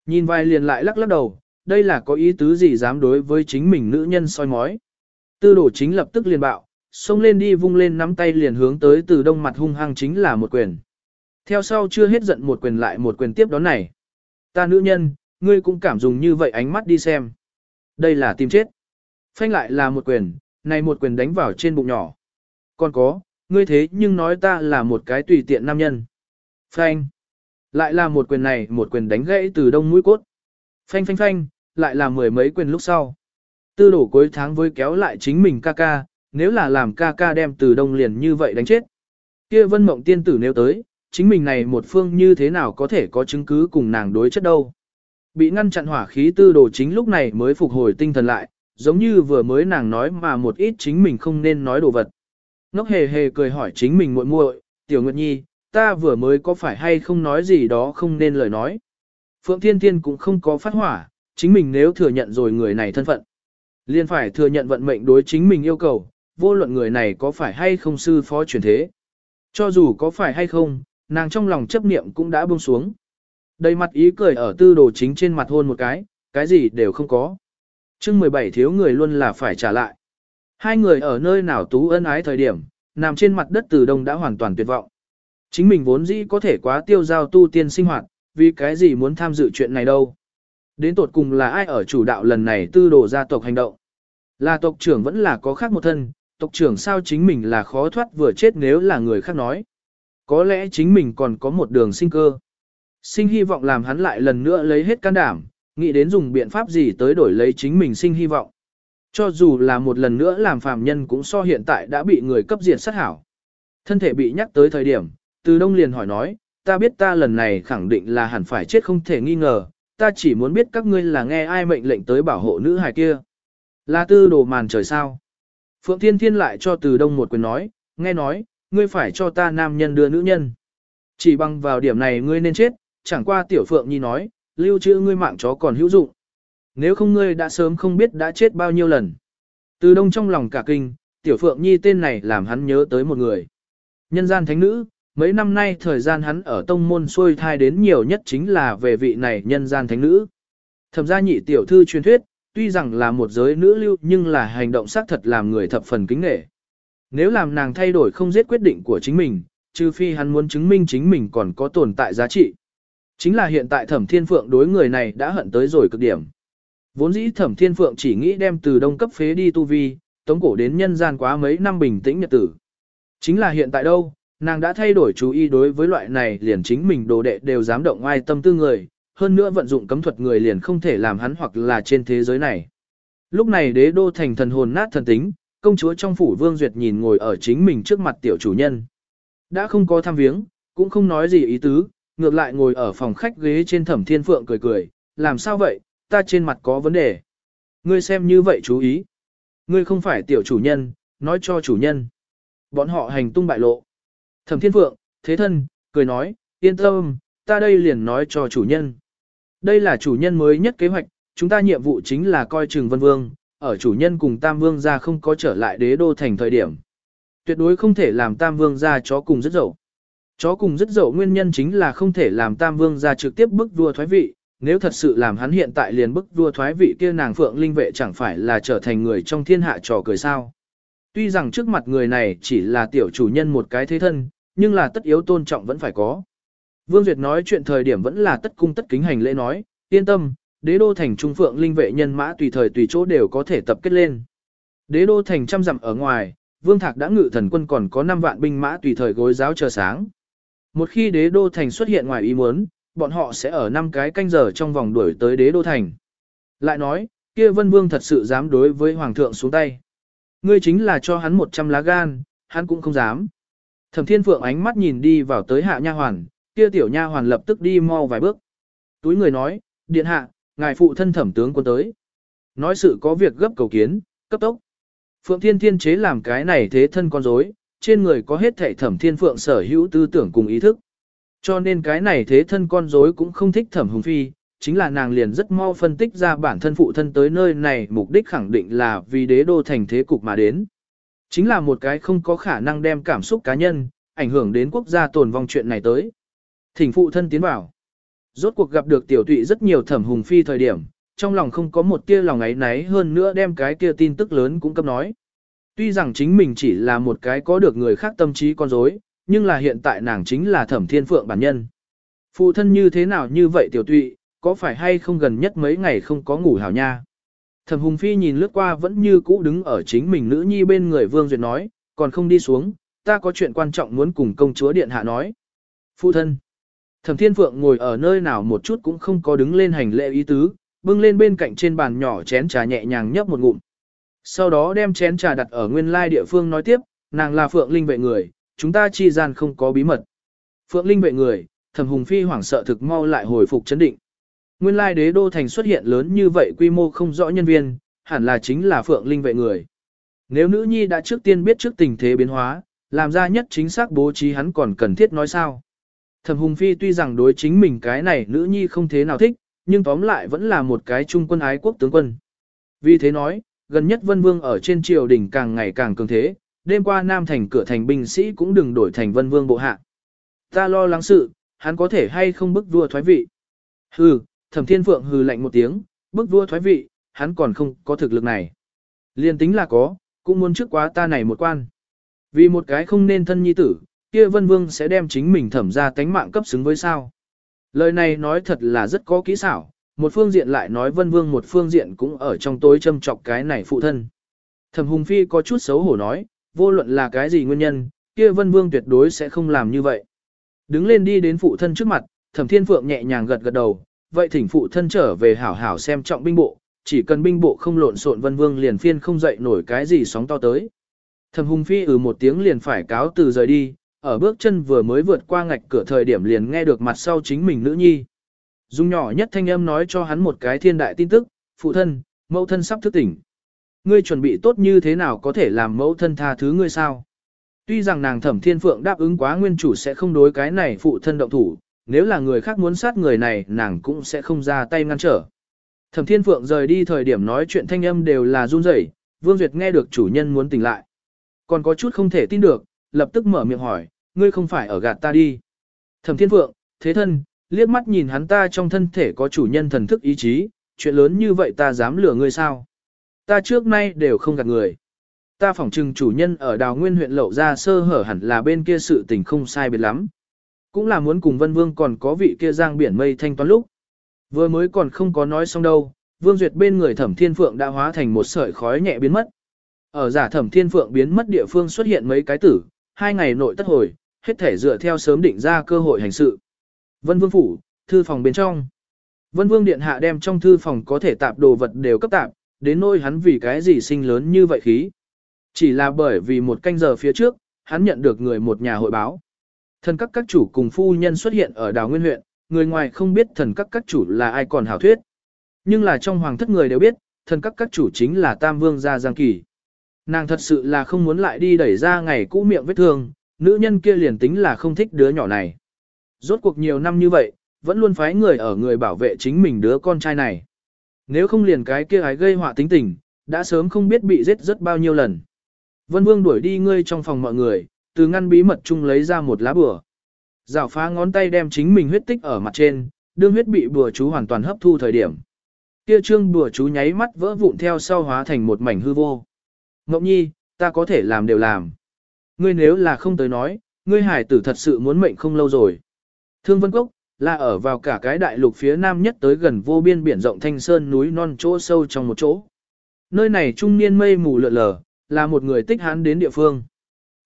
Nhìn vai liền lại lắc lắc đầu, đây là có ý tứ gì dám đối với chính mình nữ nhân soi mói. Tư đồ chính lập tức liền bạo, xông lên đi vung lên nắm tay liền hướng tới từ đông mặt hung hăng chính là một quyền. Theo sau chưa hết giận một quyền lại một quyền tiếp đón này. Ta nữ nhân, ngươi cũng cảm dùng như vậy ánh mắt đi xem. Đây là tìm chết. Phanh lại là một quyền, này một quyền đánh vào trên bụng nhỏ. Còn có, ngươi thế nhưng nói ta là một cái tùy tiện nam nhân. Phanh. Lại là một quyền này, một quyền đánh gãy từ đông mũi cốt. Phanh phanh phanh, lại là mười mấy quyền lúc sau. Tư đổ cuối tháng với kéo lại chính mình ca ca, nếu là làm ca ca đem từ đông liền như vậy đánh chết. kia vân mộng tiên tử nếu tới, chính mình này một phương như thế nào có thể có chứng cứ cùng nàng đối chất đâu. Bị ngăn chặn hỏa khí tư đồ chính lúc này mới phục hồi tinh thần lại, giống như vừa mới nàng nói mà một ít chính mình không nên nói đồ vật. Ngốc hề hề cười hỏi chính mình muội muội, tiểu nguyệt nhi, ta vừa mới có phải hay không nói gì đó không nên lời nói. Phượng Thiên Thiên cũng không có phát hỏa, chính mình nếu thừa nhận rồi người này thân phận liền phải thừa nhận vận mệnh đối chính mình yêu cầu, vô luận người này có phải hay không sư phó chuyển thế. Cho dù có phải hay không, nàng trong lòng chấp niệm cũng đã buông xuống. Đầy mặt ý cười ở tư đồ chính trên mặt hôn một cái, cái gì đều không có. chương 17 thiếu người luôn là phải trả lại. Hai người ở nơi nào tú ân ái thời điểm, nằm trên mặt đất từ đông đã hoàn toàn tuyệt vọng. Chính mình vốn dĩ có thể quá tiêu giao tu tiên sinh hoạt, vì cái gì muốn tham dự chuyện này đâu. Đến tột cùng là ai ở chủ đạo lần này tư đồ gia tộc hành động. Là tộc trưởng vẫn là có khác một thân, tộc trưởng sao chính mình là khó thoát vừa chết nếu là người khác nói. Có lẽ chính mình còn có một đường sinh cơ. Sinh hy vọng làm hắn lại lần nữa lấy hết can đảm, nghĩ đến dùng biện pháp gì tới đổi lấy chính mình sinh hy vọng. Cho dù là một lần nữa làm phàm nhân cũng so hiện tại đã bị người cấp diệt sát hảo. Thân thể bị nhắc tới thời điểm, từ đông liền hỏi nói, ta biết ta lần này khẳng định là hẳn phải chết không thể nghi ngờ, ta chỉ muốn biết các ngươi là nghe ai mệnh lệnh tới bảo hộ nữ hài kia. Là tư đồ màn trời sao. Phượng Thiên Thiên lại cho từ đông một quyền nói, nghe nói, ngươi phải cho ta nam nhân đưa nữ nhân. Chỉ bằng vào điểm này ngươi nên chết, chẳng qua tiểu Phượng Nhi nói, lưu trữ ngươi mạng chó còn hữu dụng. Nếu không ngươi đã sớm không biết đã chết bao nhiêu lần. Từ đông trong lòng cả kinh, tiểu Phượng Nhi tên này làm hắn nhớ tới một người. Nhân gian thánh nữ, mấy năm nay thời gian hắn ở tông môn xuôi thai đến nhiều nhất chính là về vị này nhân gian thánh nữ. Thẩm gia nhị tiểu thư truyền thuyết, tuy rằng là một giới nữ lưu nhưng là hành động xác thật làm người thập phần kính nghệ. Nếu làm nàng thay đổi không giết quyết định của chính mình, trừ phi hắn muốn chứng minh chính mình còn có tồn tại giá trị. Chính là hiện tại thẩm thiên phượng đối người này đã hận tới rồi cực điểm. Vốn dĩ thẩm thiên phượng chỉ nghĩ đem từ đông cấp phế đi tu vi, tống cổ đến nhân gian quá mấy năm bình tĩnh nhật tử. Chính là hiện tại đâu, nàng đã thay đổi chú ý đối với loại này liền chính mình đồ đệ đều dám động ai tâm tư người, hơn nữa vận dụng cấm thuật người liền không thể làm hắn hoặc là trên thế giới này. Lúc này đế đô thành thần hồn nát thần tính, công chúa trong phủ Vương Duyệt nhìn ngồi ở chính mình trước mặt tiểu chủ nhân. Đã không có tham viếng, cũng không nói gì ý tứ, ngược lại ngồi ở phòng khách ghế trên thẩm thiên phượng cười cười, làm sao vậy, ta trên mặt có vấn đề. Ngươi xem như vậy chú ý. Ngươi không phải tiểu chủ nhân, nói cho chủ nhân. Bọn họ hành tung bại lộ. Thẩm thiên phượng, thế thân, cười nói, yên tâm, ta đây liền nói cho chủ nhân. Đây là chủ nhân mới nhất kế hoạch, chúng ta nhiệm vụ chính là coi chừng vân vương, ở chủ nhân cùng Tam Vương gia không có trở lại đế đô thành thời điểm. Tuyệt đối không thể làm Tam Vương gia chó cùng rất dậu. Chó cùng rất dậu nguyên nhân chính là không thể làm Tam Vương gia trực tiếp bức vua thoái vị, nếu thật sự làm hắn hiện tại liền bức vua thoái vị kia nàng Phượng Linh vệ chẳng phải là trở thành người trong thiên hạ trò cười sao. Tuy rằng trước mặt người này chỉ là tiểu chủ nhân một cái thế thân, nhưng là tất yếu tôn trọng vẫn phải có. Vương Duyệt nói chuyện thời điểm vẫn là tất cung tất kính hành lễ nói, yên tâm, đế đô thành trung phượng linh vệ nhân mã tùy thời tùy chỗ đều có thể tập kết lên. Đế đô thành trăm dặm ở ngoài, Vương Thạc đã ngự thần quân còn có 5 vạn binh mã tùy thời gối giáo chờ sáng. Một khi đế đô thành xuất hiện ngoài ý muốn, bọn họ sẽ ở 5 cái canh giờ trong vòng đuổi tới đế đô thành. Lại nói, kia vân vương thật sự dám đối với hoàng thượng xuống tay. Ngươi chính là cho hắn 100 lá gan, hắn cũng không dám. Thẩm Thiên Phượng ánh mắt nhìn đi vào tới hạ nha hoàn, kia tiểu nha hoàn lập tức đi mau vài bước. Túi người nói, điện hạ, ngài phụ thân thẩm tướng quân tới. Nói sự có việc gấp cầu kiến, cấp tốc. Phượng Thiên Thiên chế làm cái này thế thân con rối, trên người có hết thảy thẩm thiên phượng sở hữu tư tưởng cùng ý thức. Cho nên cái này thế thân con rối cũng không thích thẩm hùng phi, chính là nàng liền rất mau phân tích ra bản thân phụ thân tới nơi này mục đích khẳng định là vì đế đô thành thế cục mà đến. Chính là một cái không có khả năng đem cảm xúc cá nhân, ảnh hưởng đến quốc gia tồn vong chuyện này tới. Thỉnh phụ thân tiến vào. Rốt cuộc gặp được tiểu tụy rất nhiều thẩm hùng phi thời điểm, trong lòng không có một tia lòng ấy náy hơn nữa đem cái kia tin tức lớn cũng cấp nói. Tuy rằng chính mình chỉ là một cái có được người khác tâm trí con dối, nhưng là hiện tại nàng chính là thẩm thiên phượng bản nhân. Phụ thân như thế nào như vậy tiểu tụy, có phải hay không gần nhất mấy ngày không có ngủ hảo nha. Thẩm Hùng Phi nhìn lướt qua vẫn như cũ đứng ở chính mình nữ nhi bên người Vương Duyệt nói, còn không đi xuống, ta có chuyện quan trọng muốn cùng công chúa điện hạ nói. Phụ thân. Thẩm Thiên Phượng ngồi ở nơi nào một chút cũng không có đứng lên hành lễ ý tứ, bưng lên bên cạnh trên bàn nhỏ chén trà nhẹ nhàng nhấp một ngụm. Sau đó đem chén trà đặt ở nguyên lai địa phương nói tiếp, nàng là Phượng Linh vệ người, chúng ta chi gian không có bí mật. Phượng Linh vệ người, Thẩm Hùng Phi hoảng sợ thực mau lại hồi phục chấn định. Nguyên lai đế đô thành xuất hiện lớn như vậy quy mô không rõ nhân viên, hẳn là chính là Phượng Linh vệ người. Nếu nữ nhi đã trước tiên biết trước tình thế biến hóa, làm ra nhất chính xác bố trí hắn còn cần thiết nói sao. Thẩm Hùng Phi tuy rằng đối chính mình cái này nữ nhi không thế nào thích, nhưng tóm lại vẫn là một cái trung quân ái quốc tướng quân. Vì thế nói, gần nhất Vân Vương ở trên triều đình càng ngày càng cường thế, đêm qua Nam thành cửa thành binh sĩ cũng đừng đổi thành Vân Vương bộ hạ. Ta lo lắng sự, hắn có thể hay không bức vua thoái vị. Hừ, Thẩm Thiên Phượng hừ lạnh một tiếng, bức vua thoái vị, hắn còn không có thực lực này. Liên tính là có, cũng muốn trước quá ta này một quan. Vì một cái không nên thân nhi tử, kia Vân Vương sẽ đem chính mình thẩm ra tánh mạng cấp xứng với sao. Lời này nói thật là rất có kỹ xảo, một phương diện lại nói vân vương một phương diện cũng ở trong tối châm chọc cái này phụ thân. Thẩm Hùng Phi có chút xấu hổ nói, vô luận là cái gì nguyên nhân, kia vân vương tuyệt đối sẽ không làm như vậy. Đứng lên đi đến phụ thân trước mặt, Thẩm Thiên Phượng nhẹ nhàng gật gật đầu, vậy thỉnh phụ thân trở về hảo hảo xem trọng binh bộ, chỉ cần binh bộ không lộn xộn vân vương liền phiên không dậy nổi cái gì sóng to tới. Thẩm Hùng Phi ừ một tiếng liền phải cáo từ rời đi, ở bước chân vừa mới vượt qua ngạch cửa thời điểm liền nghe được mặt sau chính mình nữ nhi. Dung nhỏ nhất thanh âm nói cho hắn một cái thiên đại tin tức, phụ thân, mẫu thân sắp thức tỉnh. Ngươi chuẩn bị tốt như thế nào có thể làm mẫu thân tha thứ ngươi sao? Tuy rằng nàng thẩm thiên phượng đáp ứng quá nguyên chủ sẽ không đối cái này phụ thân động thủ, nếu là người khác muốn sát người này nàng cũng sẽ không ra tay ngăn trở. Thẩm thiên phượng rời đi thời điểm nói chuyện thanh âm đều là run rẩy, Vương Duyệt nghe được chủ nhân muốn tỉnh lại. Còn có chút không thể tin được, lập tức mở miệng hỏi, ngươi không phải ở gạt ta đi. Thẩm Thiên Phượng, thế thân, liếc mắt nhìn hắn ta trong thân thể có chủ nhân thần thức ý chí, chuyện lớn như vậy ta dám lừa ngươi sao? Ta trước nay đều không gạt người. Ta phỏng trừng chủ nhân ở đào nguyên huyện lậu ra sơ hở hẳn là bên kia sự tình không sai biệt lắm. Cũng là muốn cùng Vân Vương còn có vị kia giang biển mây thanh toán lúc. Vừa mới còn không có nói xong đâu, Vương Duyệt bên người Thẩm Thiên Phượng đã hóa thành một sợi khói nhẹ biến mất. Ở giả Thẩm Thiên Phượng biến mất địa phương xuất hiện mấy cái tử, hai ngày nội tất hồi, hết thể dựa theo sớm định ra cơ hội hành sự. Vân Vương Phủ, thư phòng bên trong. Vân Vương Điện Hạ đem trong thư phòng có thể tạp đồ vật đều cấp tạp, đến nỗi hắn vì cái gì sinh lớn như vậy khí. Chỉ là bởi vì một canh giờ phía trước, hắn nhận được người một nhà hội báo. Thần các các chủ cùng phu nhân xuất hiện ở đào nguyên huyện, người ngoài không biết thần các các chủ là ai còn hảo thuyết. Nhưng là trong hoàng thất người đều biết, thần các các chủ chính là Tam Vương Gia Giang Kỳ. Nàng thật sự là không muốn lại đi đẩy ra ngày cũ miệng vết thương, nữ nhân kia liền tính là không thích đứa nhỏ này. Rốt cuộc nhiều năm như vậy, vẫn luôn phái người ở người bảo vệ chính mình đứa con trai này. Nếu không liền cái kia ái gây họa tính tình, đã sớm không biết bị giết rất bao nhiêu lần. Vân Vương đuổi đi ngươi trong phòng mọi người, từ ngăn bí mật chung lấy ra một lá bừa. Rào phá ngón tay đem chính mình huyết tích ở mặt trên, đương huyết bị bừa chú hoàn toàn hấp thu thời điểm. Kia trương bừa chú nháy mắt vỡ vụn theo sau hóa thành một mảnh hư vô. Ngọc Nhi, ta có thể làm đều làm. Ngươi nếu là không tới nói, ngươi hải tử thật sự muốn mệnh không lâu rồi. Thương Vân Cốc, là ở vào cả cái đại lục phía nam nhất tới gần vô biên biển rộng thanh sơn núi non chỗ sâu trong một chỗ. Nơi này trung niên mây mù lượn lờ, là một người tích hán đến địa phương.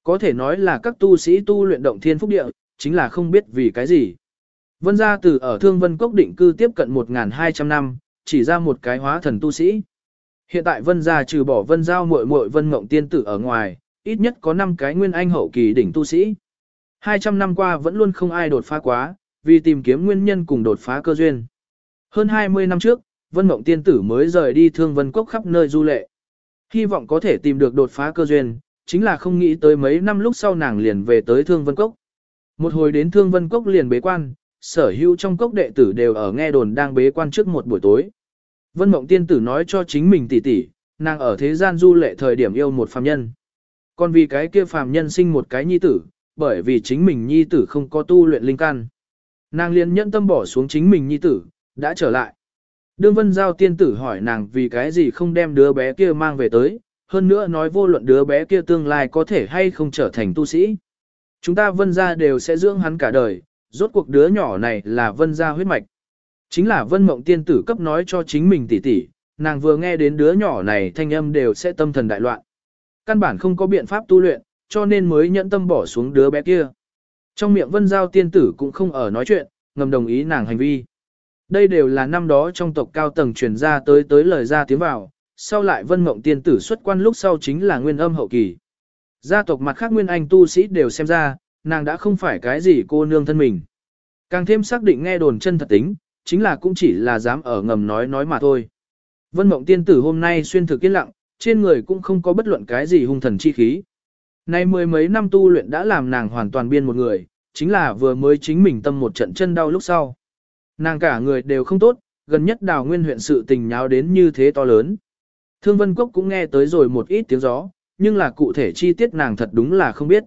Có thể nói là các tu sĩ tu luyện động thiên phúc địa, chính là không biết vì cái gì. Vân gia từ ở Thương Vân Cốc định cư tiếp cận 1.200 năm, chỉ ra một cái hóa thần tu sĩ. Hiện tại Vân gia trừ bỏ Vân Giao muội muội Vân Ngộng Tiên Tử ở ngoài, ít nhất có 5 cái nguyên anh hậu kỳ đỉnh tu sĩ. 200 năm qua vẫn luôn không ai đột phá quá, vì tìm kiếm nguyên nhân cùng đột phá cơ duyên. Hơn 20 năm trước, Vân Mộng Tiên Tử mới rời đi Thương Vân Cốc khắp nơi du lệ. Hy vọng có thể tìm được đột phá cơ duyên, chính là không nghĩ tới mấy năm lúc sau nàng liền về tới Thương Vân Cốc. Một hồi đến Thương Vân Cốc liền bế quan, sở hữu trong cốc đệ tử đều ở nghe đồn đang bế quan trước một buổi tối. Vân Mộng Tiên Tử nói cho chính mình tỷ tỷ, nàng ở thế gian du lệ thời điểm yêu một phàm nhân. Còn vì cái kia phàm nhân sinh một cái nhi tử, bởi vì chính mình nhi tử không có tu luyện linh căn. Nàng liền nhẫn tâm bỏ xuống chính mình nhi tử, đã trở lại. Đương Vân Giao tiên tử hỏi nàng vì cái gì không đem đứa bé kia mang về tới, hơn nữa nói vô luận đứa bé kia tương lai có thể hay không trở thành tu sĩ. Chúng ta Vân gia đều sẽ dưỡng hắn cả đời, rốt cuộc đứa nhỏ này là Vân gia huyết mạch. Chính là Vân Mộng tiên tử cấp nói cho chính mình tỷ tỷ, nàng vừa nghe đến đứa nhỏ này thanh âm đều sẽ tâm thần đại loạn. Căn bản không có biện pháp tu luyện, cho nên mới nhẫn tâm bỏ xuống đứa bé kia. Trong miệng Vân Giao tiên tử cũng không ở nói chuyện, ngầm đồng ý nàng hành vi. Đây đều là năm đó trong tộc cao tầng truyền ra tới tới lời ra tiếng vào, sau lại Vân Mộng tiên tử xuất quan lúc sau chính là nguyên âm hậu kỳ. Gia tộc mặt khác nguyên anh tu sĩ đều xem ra, nàng đã không phải cái gì cô nương thân mình. Càng thêm xác định nghe đồn chân thật tính, chính là cũng chỉ là dám ở ngầm nói nói mà thôi. Vân Mộng tiên tử hôm nay xuyên thực yên lặng, trên người cũng không có bất luận cái gì hung thần chi khí. Nay mười mấy năm tu luyện đã làm nàng hoàn toàn biên một người, chính là vừa mới chính mình tâm một trận chân đau lúc sau. Nàng cả người đều không tốt, gần nhất đào nguyên huyện sự tình nháo đến như thế to lớn. Thương Vân Cốc cũng nghe tới rồi một ít tiếng gió, nhưng là cụ thể chi tiết nàng thật đúng là không biết.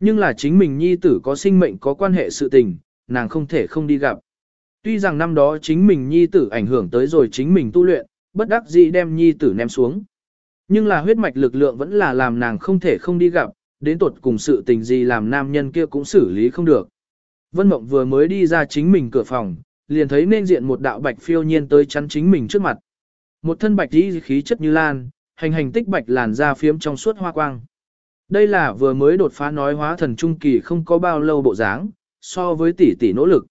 Nhưng là chính mình nhi tử có sinh mệnh có quan hệ sự tình, nàng không thể không đi gặp. Tuy rằng năm đó chính mình nhi tử ảnh hưởng tới rồi chính mình tu luyện, bất đắc dĩ đem nhi tử ném xuống. Nhưng là huyết mạch lực lượng vẫn là làm nàng không thể không đi gặp, đến tột cùng sự tình gì làm nam nhân kia cũng xử lý không được. Vân Mộng vừa mới đi ra chính mình cửa phòng, liền thấy nên diện một đạo bạch phiêu nhiên tới chắn chính mình trước mặt. Một thân bạch y khí chất như lan, hành hành tích bạch làn da phiếm trong suốt hoa quang. Đây là vừa mới đột phá nói hóa thần trung kỳ không có bao lâu bộ dáng, so với tỷ tỷ nỗ lực.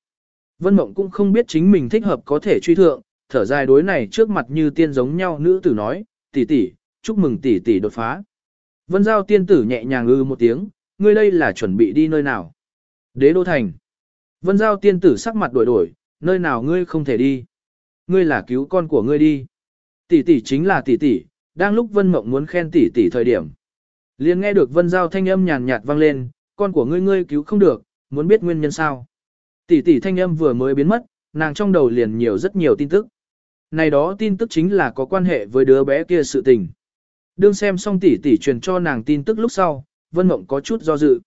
Vân Mộng cũng không biết chính mình thích hợp có thể truy thượng, thở dài đối này trước mặt như tiên giống nhau nữ tử nói, tỷ tỷ, chúc mừng tỷ tỷ đột phá. Vân Giao tiên tử nhẹ nhàng ư một tiếng, ngươi đây là chuẩn bị đi nơi nào? Đế đô thành. Vân Giao tiên tử sắc mặt đổi đổi, nơi nào ngươi không thể đi? Ngươi là cứu con của ngươi đi. Tỷ tỷ chính là tỷ tỷ, đang lúc Vân Mộng muốn khen tỷ tỷ thời điểm. liền nghe được Vân Giao thanh âm nhàn nhạt vang lên, con của ngươi ngươi cứu không được, muốn biết nguyên nhân sao? Tỷ tỷ thanh âm vừa mới biến mất, nàng trong đầu liền nhiều rất nhiều tin tức. Này đó tin tức chính là có quan hệ với đứa bé kia sự tình. Đương xem xong tỷ tỷ truyền cho nàng tin tức lúc sau, Vân Mộng có chút do dự.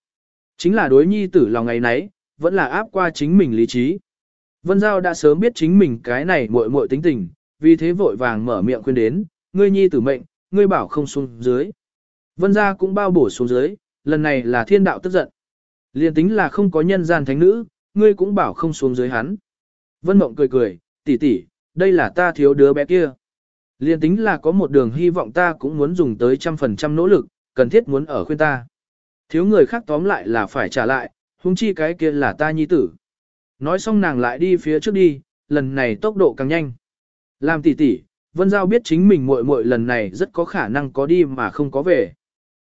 Chính là đối nhi tử lòng ngày nấy, vẫn là áp qua chính mình lý trí. Vân Giao đã sớm biết chính mình cái này muội muội tính tình, vì thế vội vàng mở miệng khuyên đến, ngươi nhi tử mệnh, ngươi bảo không xuống dưới. Vân Gia cũng bao bổ xuống dưới, lần này là thiên đạo tức giận. Liên tính là không có nhân gian thánh nữ, ngươi cũng bảo không xuống dưới hắn. Vân Mộng cười cười, tỷ tỷ, đây là ta thiếu đứa bé kia. Liên tính là có một đường hy vọng ta cũng muốn dùng tới trăm phần trăm nỗ lực, cần thiết muốn ở khuyên ta. Thiếu người khác tóm lại là phải trả lại, huống chi cái kia là ta nhi tử. Nói xong nàng lại đi phía trước đi, lần này tốc độ càng nhanh. Làm tỷ tỷ, Vân Giao biết chính mình muội muội lần này rất có khả năng có đi mà không có về.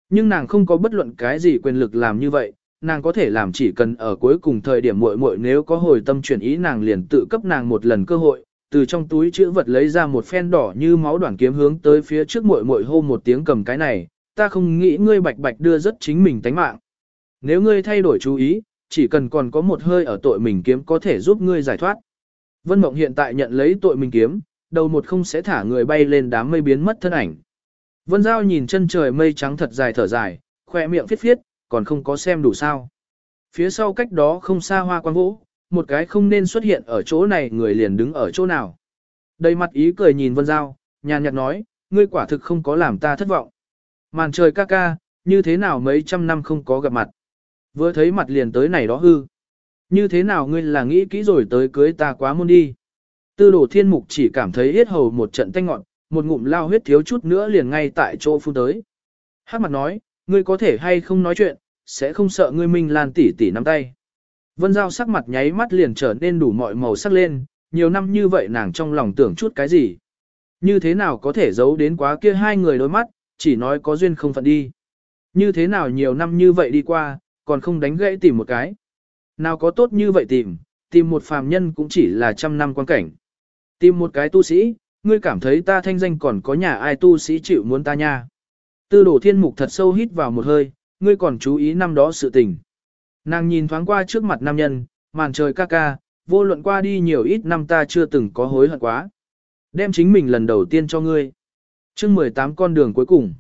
Nhưng nàng không có bất luận cái gì quyền lực làm như vậy, nàng có thể làm chỉ cần ở cuối cùng thời điểm muội muội nếu có hồi tâm chuyển ý nàng liền tự cấp nàng một lần cơ hội, từ trong túi chữ vật lấy ra một phen đỏ như máu đoạn kiếm hướng tới phía trước muội muội hô một tiếng cầm cái này, ta không nghĩ ngươi bạch bạch đưa rất chính mình tánh mạng. Nếu ngươi thay đổi chú ý, chỉ cần còn có một hơi ở tội mình kiếm có thể giúp ngươi giải thoát. Vân Mộng hiện tại nhận lấy tội mình kiếm, đầu một không sẽ thả người bay lên đám mây biến mất thân ảnh. Vân Giao nhìn chân trời mây trắng thật dài thở dài, khoe miệng phiết phiết, còn không có xem đủ sao. Phía sau cách đó không xa hoa quang vũ, một cái không nên xuất hiện ở chỗ này người liền đứng ở chỗ nào. Đầy mặt ý cười nhìn Vân Giao, nhàn nhạt nói, ngươi quả thực không có làm ta thất vọng. Màn trời ca ca, như thế nào mấy trăm năm không có gặp mặt. Vừa thấy mặt liền tới này đó hư. Như thế nào ngươi là nghĩ kỹ rồi tới cưới ta quá môn đi. Tư đồ thiên mục chỉ cảm thấy yết hầu một trận tanh ngọn, một ngụm lao huyết thiếu chút nữa liền ngay tại chỗ phun tới. Hát mặt nói, ngươi có thể hay không nói chuyện, sẽ không sợ ngươi Minh Lan tỷ tỷ nắm tay. Vân Giao sắc mặt nháy mắt liền trở nên đủ mọi màu sắc lên, nhiều năm như vậy nàng trong lòng tưởng chút cái gì. Như thế nào có thể giấu đến quá kia hai người đôi mắt, chỉ nói có duyên không phận đi. Như thế nào nhiều năm như vậy đi qua, còn không đánh gãy tìm một cái. Nào có tốt như vậy tìm, tìm một phàm nhân cũng chỉ là trăm năm quan cảnh. Tìm một cái tu sĩ, ngươi cảm thấy ta thanh danh còn có nhà ai tu sĩ chịu muốn ta nha. Tư đổ thiên mục thật sâu hít vào một hơi, ngươi còn chú ý năm đó sự tình. Nàng nhìn thoáng qua trước mặt nam nhân, màn trời ca ca, vô luận qua đi nhiều ít năm ta chưa từng có hối hận quá. Đem chính mình lần đầu tiên cho ngươi. chương 18 con đường cuối cùng.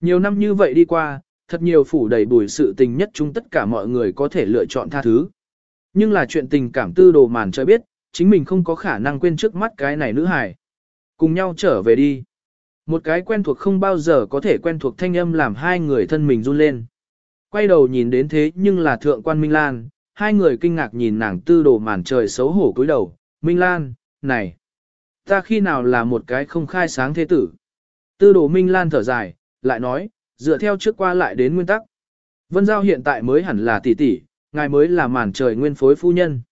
Nhiều năm như vậy đi qua, thật nhiều phủ đầy bùi sự tình nhất chúng tất cả mọi người có thể lựa chọn tha thứ. Nhưng là chuyện tình cảm tư đồ màn trời biết, chính mình không có khả năng quên trước mắt cái này nữ hài. Cùng nhau trở về đi. Một cái quen thuộc không bao giờ có thể quen thuộc thanh âm làm hai người thân mình run lên. Quay đầu nhìn đến thế nhưng là thượng quan Minh Lan, hai người kinh ngạc nhìn nàng tư đồ màn trời xấu hổ cúi đầu. Minh Lan, này, ta khi nào là một cái không khai sáng thế tử. Tư đồ Minh Lan thở dài, lại nói, dựa theo trước qua lại đến nguyên tắc. Vân Giao hiện tại mới hẳn là tỷ tỷ, ngài mới là màn trời nguyên phối phu nhân.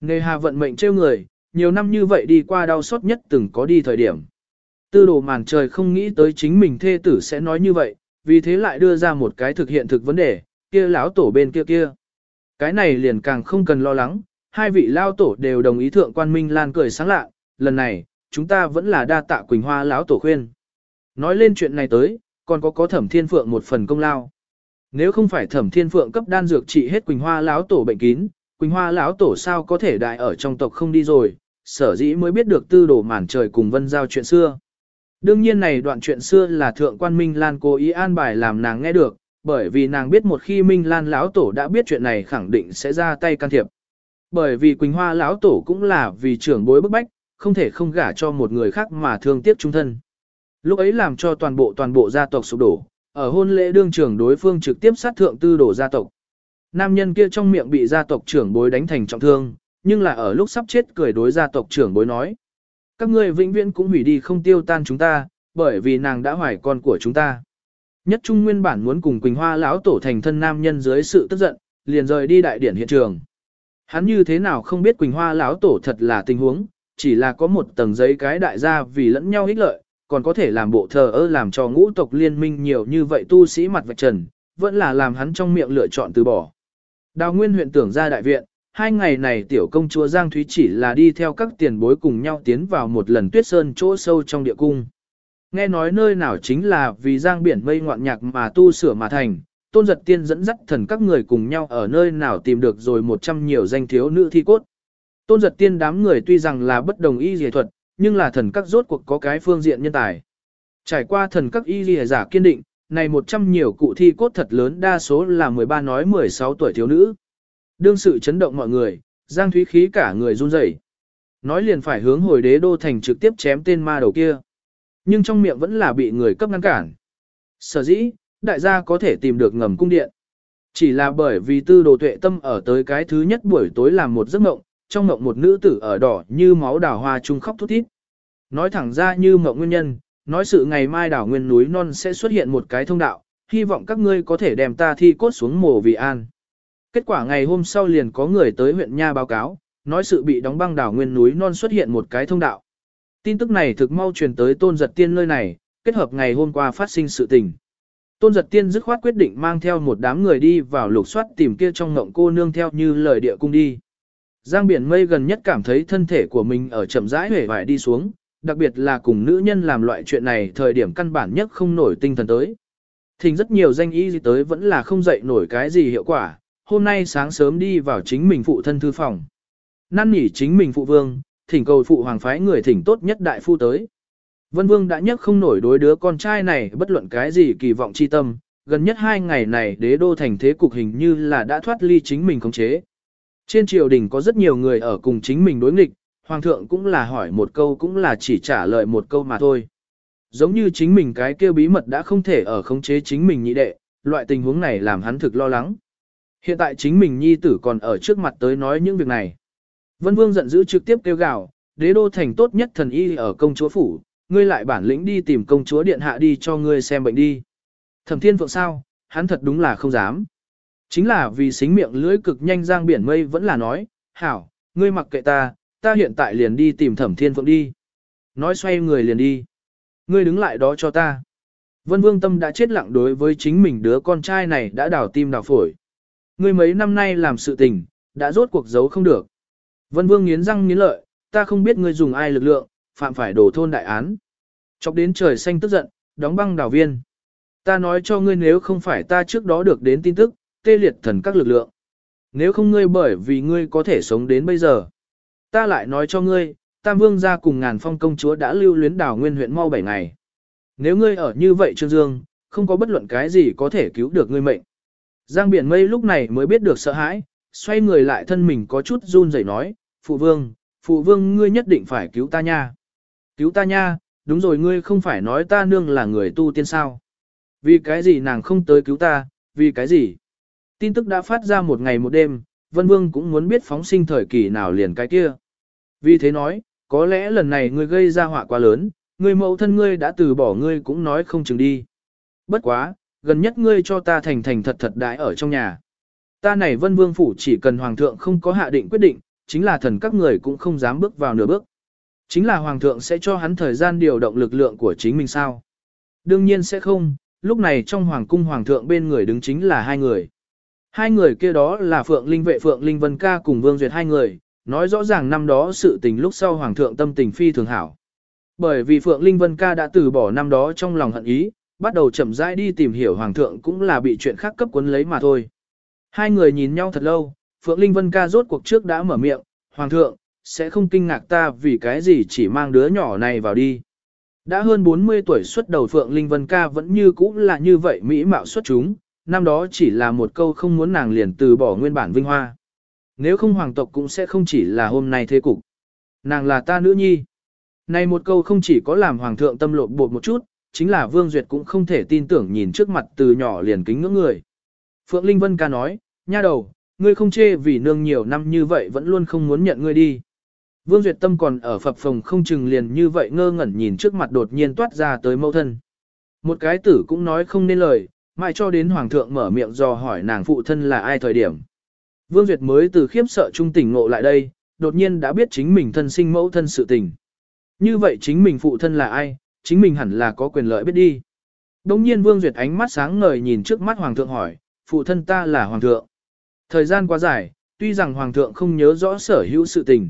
Nề hà vận mệnh trêu người, nhiều năm như vậy đi qua đau xót nhất từng có đi thời điểm. Tư đồ màn trời không nghĩ tới chính mình thê tử sẽ nói như vậy, vì thế lại đưa ra một cái thực hiện thực vấn đề, kia lão tổ bên kia kia. Cái này liền càng không cần lo lắng, hai vị lao tổ đều đồng ý thượng quan minh lan cười sáng lạ, lần này, chúng ta vẫn là đa tạ Quỳnh Hoa lão tổ khuyên. Nói lên chuyện này tới, còn có có thẩm thiên phượng một phần công lao. Nếu không phải thẩm thiên phượng cấp đan dược trị hết Quỳnh Hoa lão tổ bệnh kín, Quỳnh Hoa lão tổ sao có thể đại ở trong tộc không đi rồi, sở dĩ mới biết được tư đồ màn trời cùng vân giao chuyện xưa. Đương nhiên này đoạn chuyện xưa là thượng quan Minh Lan cố ý an bài làm nàng nghe được, bởi vì nàng biết một khi Minh Lan lão tổ đã biết chuyện này khẳng định sẽ ra tay can thiệp. Bởi vì Quỳnh Hoa lão tổ cũng là vì trưởng bối bức bách, không thể không gả cho một người khác mà thương tiếc trung thân. Lúc ấy làm cho toàn bộ toàn bộ gia tộc sụp đổ, ở hôn lễ đương trưởng đối phương trực tiếp sát thượng tư đổ gia tộc. Nam nhân kia trong miệng bị gia tộc trưởng bối đánh thành trọng thương, nhưng là ở lúc sắp chết cười đối gia tộc trưởng bối nói. Các ngươi vĩnh viễn cũng hủy đi không tiêu tan chúng ta, bởi vì nàng đã hoài con của chúng ta. Nhất Trung nguyên bản muốn cùng Quỳnh Hoa lão tổ thành thân nam nhân dưới sự tức giận, liền rời đi đại điển hiện trường. Hắn như thế nào không biết Quỳnh Hoa lão tổ thật là tình huống, chỉ là có một tầng giấy cái đại gia vì lẫn nhau ích lợi, còn có thể làm bộ thờ ơ làm cho ngũ tộc liên minh nhiều như vậy tu sĩ mặt vạch trần, vẫn là làm hắn trong miệng lựa chọn từ bỏ. Đào Nguyên huyện tưởng ra đại viện, hai ngày này tiểu công chúa Giang Thúy chỉ là đi theo các tiền bối cùng nhau tiến vào một lần tuyết sơn chỗ sâu trong địa cung. Nghe nói nơi nào chính là vì Giang biển mây ngoạn nhạc mà tu sửa mà thành, tôn giật tiên dẫn dắt thần các người cùng nhau ở nơi nào tìm được rồi một trăm nhiều danh thiếu nữ thi cốt. Tôn giật tiên đám người tuy rằng là bất đồng y dề thuật, nhưng là thần các rốt cuộc có cái phương diện nhân tài. Trải qua thần các y dề giả kiên định, này một trăm nhiều cụ thi cốt thật lớn đa số là 13 nói 16 tuổi thiếu nữ. Đương sự chấn động mọi người, Giang Thúy khí cả người run rẩy. Nói liền phải hướng hồi đế đô thành trực tiếp chém tên ma đầu kia. Nhưng trong miệng vẫn là bị người cấp ngăn cản. Sở dĩ, đại gia có thể tìm được ngầm cung điện. Chỉ là bởi vì tư đồ tuệ tâm ở tới cái thứ nhất buổi tối làm một giấc mộng, trong mộng một nữ tử ở đỏ như máu đào hoa trung khóc thút thít. Nói thẳng ra như mộng nguyên nhân, nói sự ngày mai đảo nguyên núi non sẽ xuất hiện một cái thông đạo, hy vọng các ngươi có thể đem ta thi cốt xuống mồ vì an. Kết quả ngày hôm sau liền có người tới huyện Nha báo cáo, nói sự bị đóng băng đảo nguyên núi non xuất hiện một cái thông đạo. Tin tức này thực mau truyền tới tôn giật tiên nơi này, kết hợp ngày hôm qua phát sinh sự tình. Tôn giật tiên dứt khoát quyết định mang theo một đám người đi vào lục soát tìm kia trong ngộng cô nương theo như lời địa cung đi. Giang biển mây gần nhất cảm thấy thân thể của mình ở chậm rãi hể vải đi xuống, đặc biệt là cùng nữ nhân làm loại chuyện này thời điểm căn bản nhất không nổi tinh thần tới. Thình rất nhiều danh y gì tới vẫn là không dậy nổi cái gì hiệu quả, hôm nay sáng sớm đi vào chính mình phụ thân thư phòng. Năn nỉ chính mình phụ vương, thỉnh cầu phụ hoàng phái người thỉnh tốt nhất đại phu tới. Vân Vương đã nhất không nổi đối đứa con trai này bất luận cái gì kỳ vọng chi tâm, gần nhất hai ngày này đế đô thành thế cục hình như là đã thoát ly chính mình khống chế. Trên triều đình có rất nhiều người ở cùng chính mình đối nghịch, hoàng thượng cũng là hỏi một câu cũng là chỉ trả lời một câu mà thôi. Giống như chính mình cái kêu bí mật đã không thể ở khống chế chính mình nhị đệ, loại tình huống này làm hắn thực lo lắng. Hiện tại chính mình nhi tử còn ở trước mặt tới nói những việc này. Vân Vương giận dữ trực tiếp kêu gào, đế đô thành tốt nhất thần y ở công chúa phủ, ngươi lại bản lĩnh đi tìm công chúa điện hạ đi cho ngươi xem bệnh đi. Thẩm thiên phượng sao, hắn thật đúng là không dám. Chính là vì xính miệng lưỡi cực nhanh giang biển mây vẫn là nói, hảo, ngươi mặc kệ ta, ta hiện tại liền đi tìm thẩm thiên phượng đi. Nói xoay người liền đi. Ngươi đứng lại đó cho ta. Vân Vương Tâm đã chết lặng đối với chính mình đứa con trai này đã đảo tim đảo phổi. Ngươi mấy năm nay làm sự tình, đã rốt cuộc giấu không được. Vân Vương nghiến răng nghiến lợi, ta không biết ngươi dùng ai lực lượng, phạm phải đổ thôn đại án. Chọc đến trời xanh tức giận, đóng băng đảo viên. Ta nói cho ngươi nếu không phải ta trước đó được đến tin tức, tê liệt thần các lực lượng. Nếu không ngươi bởi vì ngươi có thể sống đến bây giờ. Ta lại nói cho ngươi, Tam Vương gia cùng ngàn phong công chúa đã lưu luyến đảo nguyên huyện mau 7 ngày. Nếu ngươi ở như vậy Trương Dương, không có bất luận cái gì có thể cứu được ngươi mệnh. Giang biển mây lúc này mới biết được sợ hãi, xoay người lại thân mình có chút run rẩy nói, Phụ Vương, Phụ Vương ngươi nhất định phải cứu ta nha. Cứu ta nha, đúng rồi ngươi không phải nói ta nương là người tu tiên sao. Vì cái gì nàng không tới cứu ta, vì cái gì? Tin tức đã phát ra một ngày một đêm, Vân Vương cũng muốn biết phóng sinh thời kỳ nào liền cái kia. Vì thế nói, có lẽ lần này ngươi gây ra họa quá lớn, người mẫu thân ngươi đã từ bỏ ngươi cũng nói không chừng đi. Bất quá, gần nhất ngươi cho ta thành thành thật thật đãi ở trong nhà. Ta này Vân Vương phủ chỉ cần hoàng thượng không có hạ định quyết định, chính là thần các người cũng không dám bước vào nửa bước. Chính là hoàng thượng sẽ cho hắn thời gian điều động lực lượng của chính mình sao? Đương nhiên sẽ không, lúc này trong hoàng cung hoàng thượng bên người đứng chính là hai người. Hai người kia đó là Phượng Linh vệ Phượng Linh Vân Ca cùng Vương Duyệt hai người, nói rõ ràng năm đó sự tình lúc sau hoàng thượng tâm tình phi thường hảo. Bởi vì Phượng Linh Vân Ca đã từ bỏ năm đó trong lòng hận ý, bắt đầu chậm rãi đi tìm hiểu hoàng thượng cũng là bị chuyện khác cấp cuốn lấy mà thôi. Hai người nhìn nhau thật lâu, Phượng Linh Vân Ca rốt cuộc trước đã mở miệng, hoàng thượng, sẽ không kinh ngạc ta vì cái gì chỉ mang đứa nhỏ này vào đi. Đã hơn 40 tuổi xuất đầu Phượng Linh Vân Ca vẫn như cũ là như vậy mỹ mạo xuất chúng, năm đó chỉ là một câu không muốn nàng liền từ bỏ nguyên bản vinh hoa. Nếu không hoàng tộc cũng sẽ không chỉ là hôm nay thế cục. Nàng là ta nữ nhi. Này một câu không chỉ có làm hoàng thượng tâm lộn bột một chút, chính là Vương Duyệt cũng không thể tin tưởng nhìn trước mặt từ nhỏ liền kính ngưỡng người. Phượng Linh Vân ca nói, nha đầu, ngươi không chê vì nương nhiều năm như vậy vẫn luôn không muốn nhận ngươi đi. Vương Duyệt Tâm còn ở phập phồng không chừng liền như vậy ngơ ngẩn nhìn trước mặt đột nhiên toát ra tới mâu thân. Một cái tử cũng nói không nên lời, mãi cho đến Hoàng thượng mở miệng dò hỏi nàng phụ thân là ai thời điểm. Vương Duyệt mới từ khiếp sợ trung tỉnh ngộ lại đây, đột nhiên đã biết chính mình thân sinh mẫu thân sự tình. Như vậy chính mình phụ thân là ai, chính mình hẳn là có quyền lợi biết đi. Đông nhiên Vương Duyệt ánh mắt sáng ngời nhìn trước mắt Hoàng thượng hỏi, phụ thân ta là Hoàng thượng. Thời gian quá dài, tuy rằng Hoàng thượng không nhớ rõ sở hữu sự tình.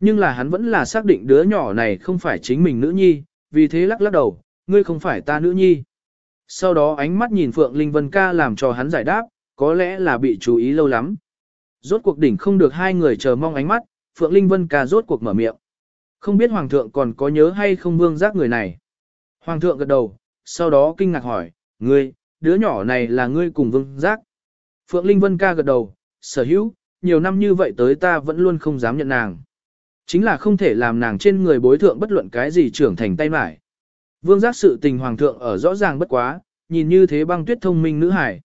Nhưng là hắn vẫn là xác định đứa nhỏ này không phải chính mình nữ nhi, vì thế lắc lắc đầu, ngươi không phải ta nữ nhi. Sau đó ánh mắt nhìn Phượng Linh Vân ca làm cho hắn giải đáp, có lẽ là bị chú ý lâu lắm. Rốt cuộc đỉnh không được hai người chờ mong ánh mắt, Phượng Linh Vân ca rốt cuộc mở miệng. Không biết Hoàng thượng còn có nhớ hay không vương giác người này. Hoàng thượng gật đầu, sau đó kinh ngạc hỏi, ngươi, đứa nhỏ này là ngươi cùng vương giác. Phượng Linh Vân ca gật đầu, sở hữu, nhiều năm như vậy tới ta vẫn luôn không dám nhận nàng. Chính là không thể làm nàng trên người bối thượng bất luận cái gì trưởng thành tay mải. Vương giác sự tình hoàng thượng ở rõ ràng bất quá, nhìn như thế băng tuyết thông minh nữ hải.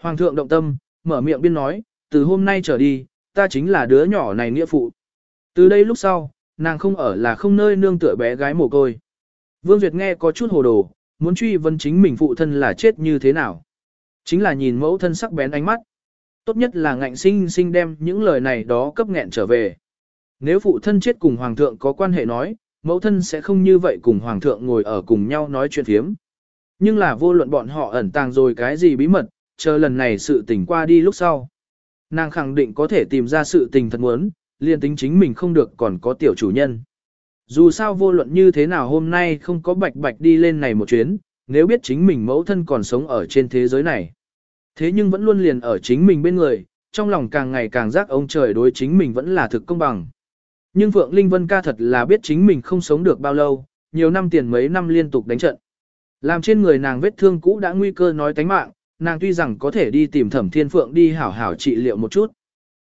Hoàng thượng động tâm, mở miệng biên nói, từ hôm nay trở đi, ta chính là đứa nhỏ này nghĩa phụ. Từ đây lúc sau, nàng không ở là không nơi nương tựa bé gái mồ côi. Vương Duyệt nghe có chút hồ đồ, muốn truy vấn chính mình phụ thân là chết như thế nào. Chính là nhìn mẫu thân sắc bén ánh mắt. Tốt nhất là ngạnh sinh sinh đem những lời này đó cấp nghẹn trở về. Nếu phụ thân chết cùng hoàng thượng có quan hệ nói, mẫu thân sẽ không như vậy cùng hoàng thượng ngồi ở cùng nhau nói chuyện phiếm. Nhưng là vô luận bọn họ ẩn tàng rồi cái gì bí mật, chờ lần này sự tình qua đi lúc sau. Nàng khẳng định có thể tìm ra sự tình thật muốn, liền tính chính mình không được còn có tiểu chủ nhân. Dù sao vô luận như thế nào hôm nay không có bạch bạch đi lên này một chuyến, nếu biết chính mình mẫu thân còn sống ở trên thế giới này. Thế nhưng vẫn luôn liền ở chính mình bên người, trong lòng càng ngày càng giác ông trời đối chính mình vẫn là thực công bằng. Nhưng Phượng Linh Vân ca thật là biết chính mình không sống được bao lâu, nhiều năm tiền mấy năm liên tục đánh trận. Làm trên người nàng vết thương cũ đã nguy cơ nói tánh mạng, nàng tuy rằng có thể đi tìm thẩm thiên phượng đi hảo hảo trị liệu một chút.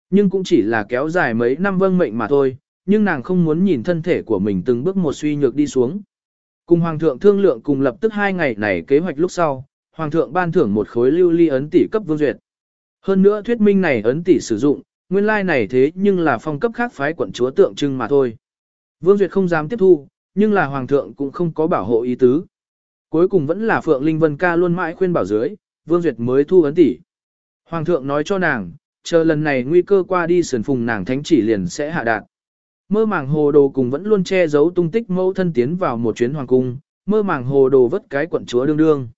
Nhưng cũng chỉ là kéo dài mấy năm vâng mệnh mà thôi, nhưng nàng không muốn nhìn thân thể của mình từng bước một suy nhược đi xuống. Cùng Hoàng thượng thương lượng cùng lập tức hai ngày này kế hoạch lúc sau, Hoàng thượng ban thưởng một khối lưu ly ấn tỷ cấp vương duyệt. Hơn nữa thuyết minh này ấn tỷ sử dụng, nguyên lai này thế nhưng là phong cấp khác phái quận chúa tượng trưng mà thôi. Vương Duyệt không dám tiếp thu, nhưng là Hoàng thượng cũng không có bảo hộ ý tứ. Cuối cùng vẫn là Phượng Linh Vân ca luôn mãi khuyên bảo dưới, Vương Duyệt mới thu ấn tỷ. Hoàng thượng nói cho nàng, chờ lần này nguy cơ qua đi sườn phùng nàng thánh chỉ liền sẽ hạ đạt. Mơ màng hồ đồ cùng vẫn luôn che giấu tung tích mẫu thân tiến vào một chuyến hoàng cung, mơ màng hồ đồ vất cái quận chúa đương đương.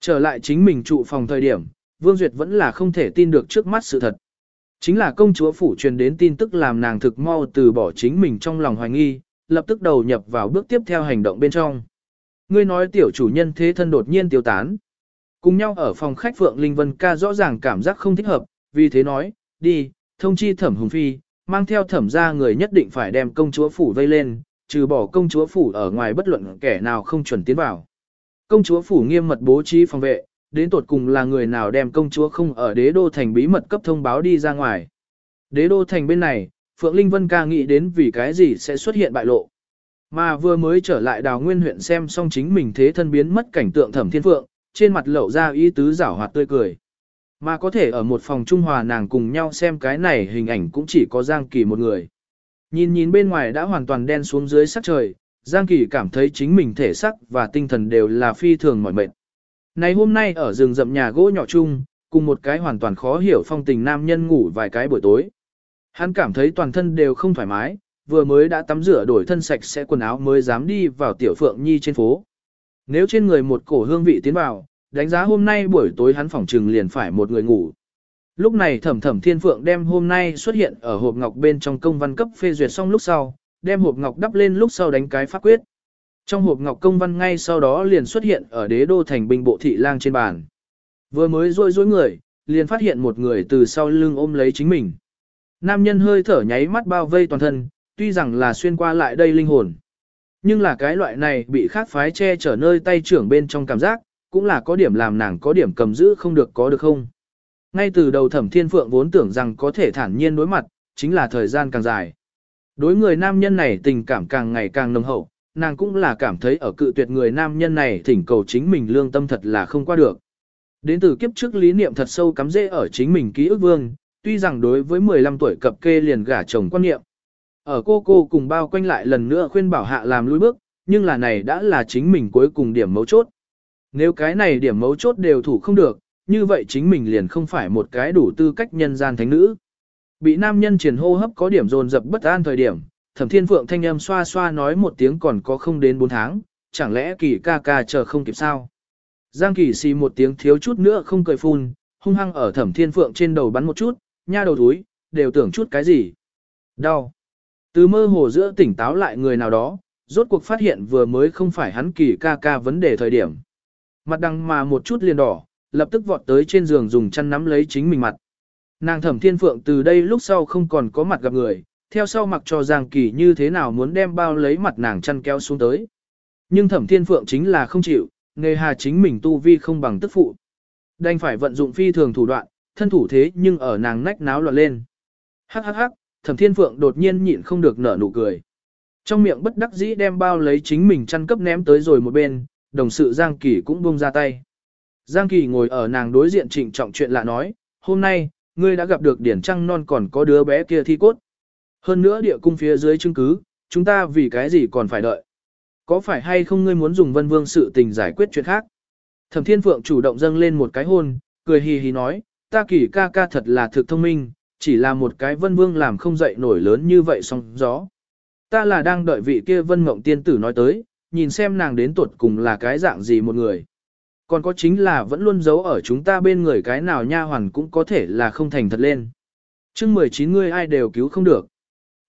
Trở lại chính mình trụ phòng thời điểm, Vương Duyệt vẫn là không thể tin được trước mắt sự thật. Chính là công chúa phủ truyền đến tin tức làm nàng thực mau từ bỏ chính mình trong lòng hoài nghi, lập tức đầu nhập vào bước tiếp theo hành động bên trong. Ngươi nói tiểu chủ nhân thế thân đột nhiên tiêu tán. Cùng nhau ở phòng khách Phượng Linh Vân ca rõ ràng cảm giác không thích hợp, vì thế nói, đi, thông chi thẩm hùng phi, mang theo thẩm ra người nhất định phải đem công chúa phủ vây lên, trừ bỏ công chúa phủ ở ngoài bất luận kẻ nào không chuẩn tiến vào. Công chúa phủ nghiêm mật bố trí phòng vệ, đến tột cùng là người nào đem công chúa không ở đế đô thành bí mật cấp thông báo đi ra ngoài. Đế đô thành bên này, Phượng Linh Vân ca nghĩ đến vì cái gì sẽ xuất hiện bại lộ. Mà vừa mới trở lại đào nguyên huyện xem xong chính mình thế thân biến mất cảnh tượng thẩm thiên phượng, trên mặt lậu ra ý tứ giảo hoạt tươi cười. Mà có thể ở một phòng trung hòa nàng cùng nhau xem cái này hình ảnh cũng chỉ có Giang Kỳ một người. Nhìn nhìn bên ngoài đã hoàn toàn đen xuống dưới sắc trời, Giang Kỳ cảm thấy chính mình thể sắc và tinh thần đều là phi thường mỏi mệt. Này hôm nay ở rừng rậm nhà gỗ nhỏ chung, cùng một cái hoàn toàn khó hiểu phong tình nam nhân ngủ vài cái buổi tối. Hắn cảm thấy toàn thân đều không thoải mái, vừa mới đã tắm rửa đổi thân sạch sẽ quần áo mới dám đi vào tiểu phượng nhi trên phố. Nếu trên người một cổ hương vị tiến vào, đánh giá hôm nay buổi tối hắn phỏng trừng liền phải một người ngủ. Lúc này thẩm thẩm thiên phượng đem hôm nay xuất hiện ở hộp ngọc bên trong công văn cấp phê duyệt xong lúc sau, đem hộp ngọc đắp lên lúc sau đánh cái pháp quyết. Trong hộp ngọc công văn ngay sau đó liền xuất hiện ở đế đô thành binh bộ thị lang trên bàn. Vừa mới rôi rối người, liền phát hiện một người từ sau lưng ôm lấy chính mình. Nam nhân hơi thở nháy mắt bao vây toàn thân, tuy rằng là xuyên qua lại đây linh hồn. Nhưng là cái loại này bị khác phái che chở nơi tay trưởng bên trong cảm giác, cũng là có điểm làm nàng có điểm cầm giữ không được có được không. Ngay từ đầu thẩm thiên phượng vốn tưởng rằng có thể thản nhiên đối mặt, chính là thời gian càng dài. Đối người nam nhân này tình cảm càng ngày càng nồng hậu, nàng cũng là cảm thấy ở cự tuyệt người nam nhân này thỉnh cầu chính mình lương tâm thật là không qua được. Đến từ kiếp trước lý niệm thật sâu cắm rễ ở chính mình ký ức vương, tuy rằng đối với 15 tuổi cập kê liền gả chồng quan niệm. Ở cô cô cùng bao quanh lại lần nữa khuyên bảo hạ làm lui bước, nhưng là này đã là chính mình cuối cùng điểm mấu chốt. Nếu cái này điểm mấu chốt đều thủ không được, như vậy chính mình liền không phải một cái đủ tư cách nhân gian thánh nữ. Bị nam nhân triển hô hấp có điểm dồn dập bất an thời điểm, thẩm thiên phượng thanh âm xoa xoa nói một tiếng còn có không đến 4 tháng, chẳng lẽ kỳ ca ca chờ không kịp sao. Giang kỳ xì một tiếng thiếu chút nữa không cười phun, hung hăng ở thẩm thiên phượng trên đầu bắn một chút, nha đầu túi, đều tưởng chút cái gì. Đau. Từ mơ hồ giữa tỉnh táo lại người nào đó, rốt cuộc phát hiện vừa mới không phải hắn kỳ ca ca vấn đề thời điểm. Mặt đằng mà một chút liền đỏ, lập tức vọt tới trên giường dùng chăn nắm lấy chính mình mặt. Nàng thẩm thiên phượng từ đây lúc sau không còn có mặt gặp người, theo sau mặc cho Giang Kỳ như thế nào muốn đem bao lấy mặt nàng chăn kéo xuống tới. Nhưng thẩm thiên phượng chính là không chịu, nghề hà chính mình tu vi không bằng tức phụ. Đành phải vận dụng phi thường thủ đoạn, thân thủ thế nhưng ở nàng nách náo loạn lên. Hắc hắc hắc, thẩm thiên phượng đột nhiên nhịn không được nở nụ cười. Trong miệng bất đắc dĩ đem bao lấy chính mình chăn cấp ném tới rồi một bên, đồng sự Giang Kỳ cũng buông ra tay. Giang Kỳ ngồi ở nàng đối diện trịnh trọng chuyện lạ nói, hôm nay, ngươi đã gặp được điển trăng non còn có đứa bé kia thi cốt. Hơn nữa địa cung phía dưới chứng cứ, chúng ta vì cái gì còn phải đợi. Có phải hay không ngươi muốn dùng vân vương sự tình giải quyết chuyện khác? Thẩm Thiên Phượng chủ động dâng lên một cái hôn, cười hì hì nói, ta kỳ ca ca thật là thực thông minh, chỉ là một cái vân vương làm không dậy nổi lớn như vậy song gió. Ta là đang đợi vị kia vân mộng tiên tử nói tới, nhìn xem nàng đến tuột cùng là cái dạng gì một người. Còn có chính là vẫn luôn giấu ở chúng ta bên người cái nào nha hoàn cũng có thể là không thành thật lên. chương 19 ngươi ai đều cứu không được.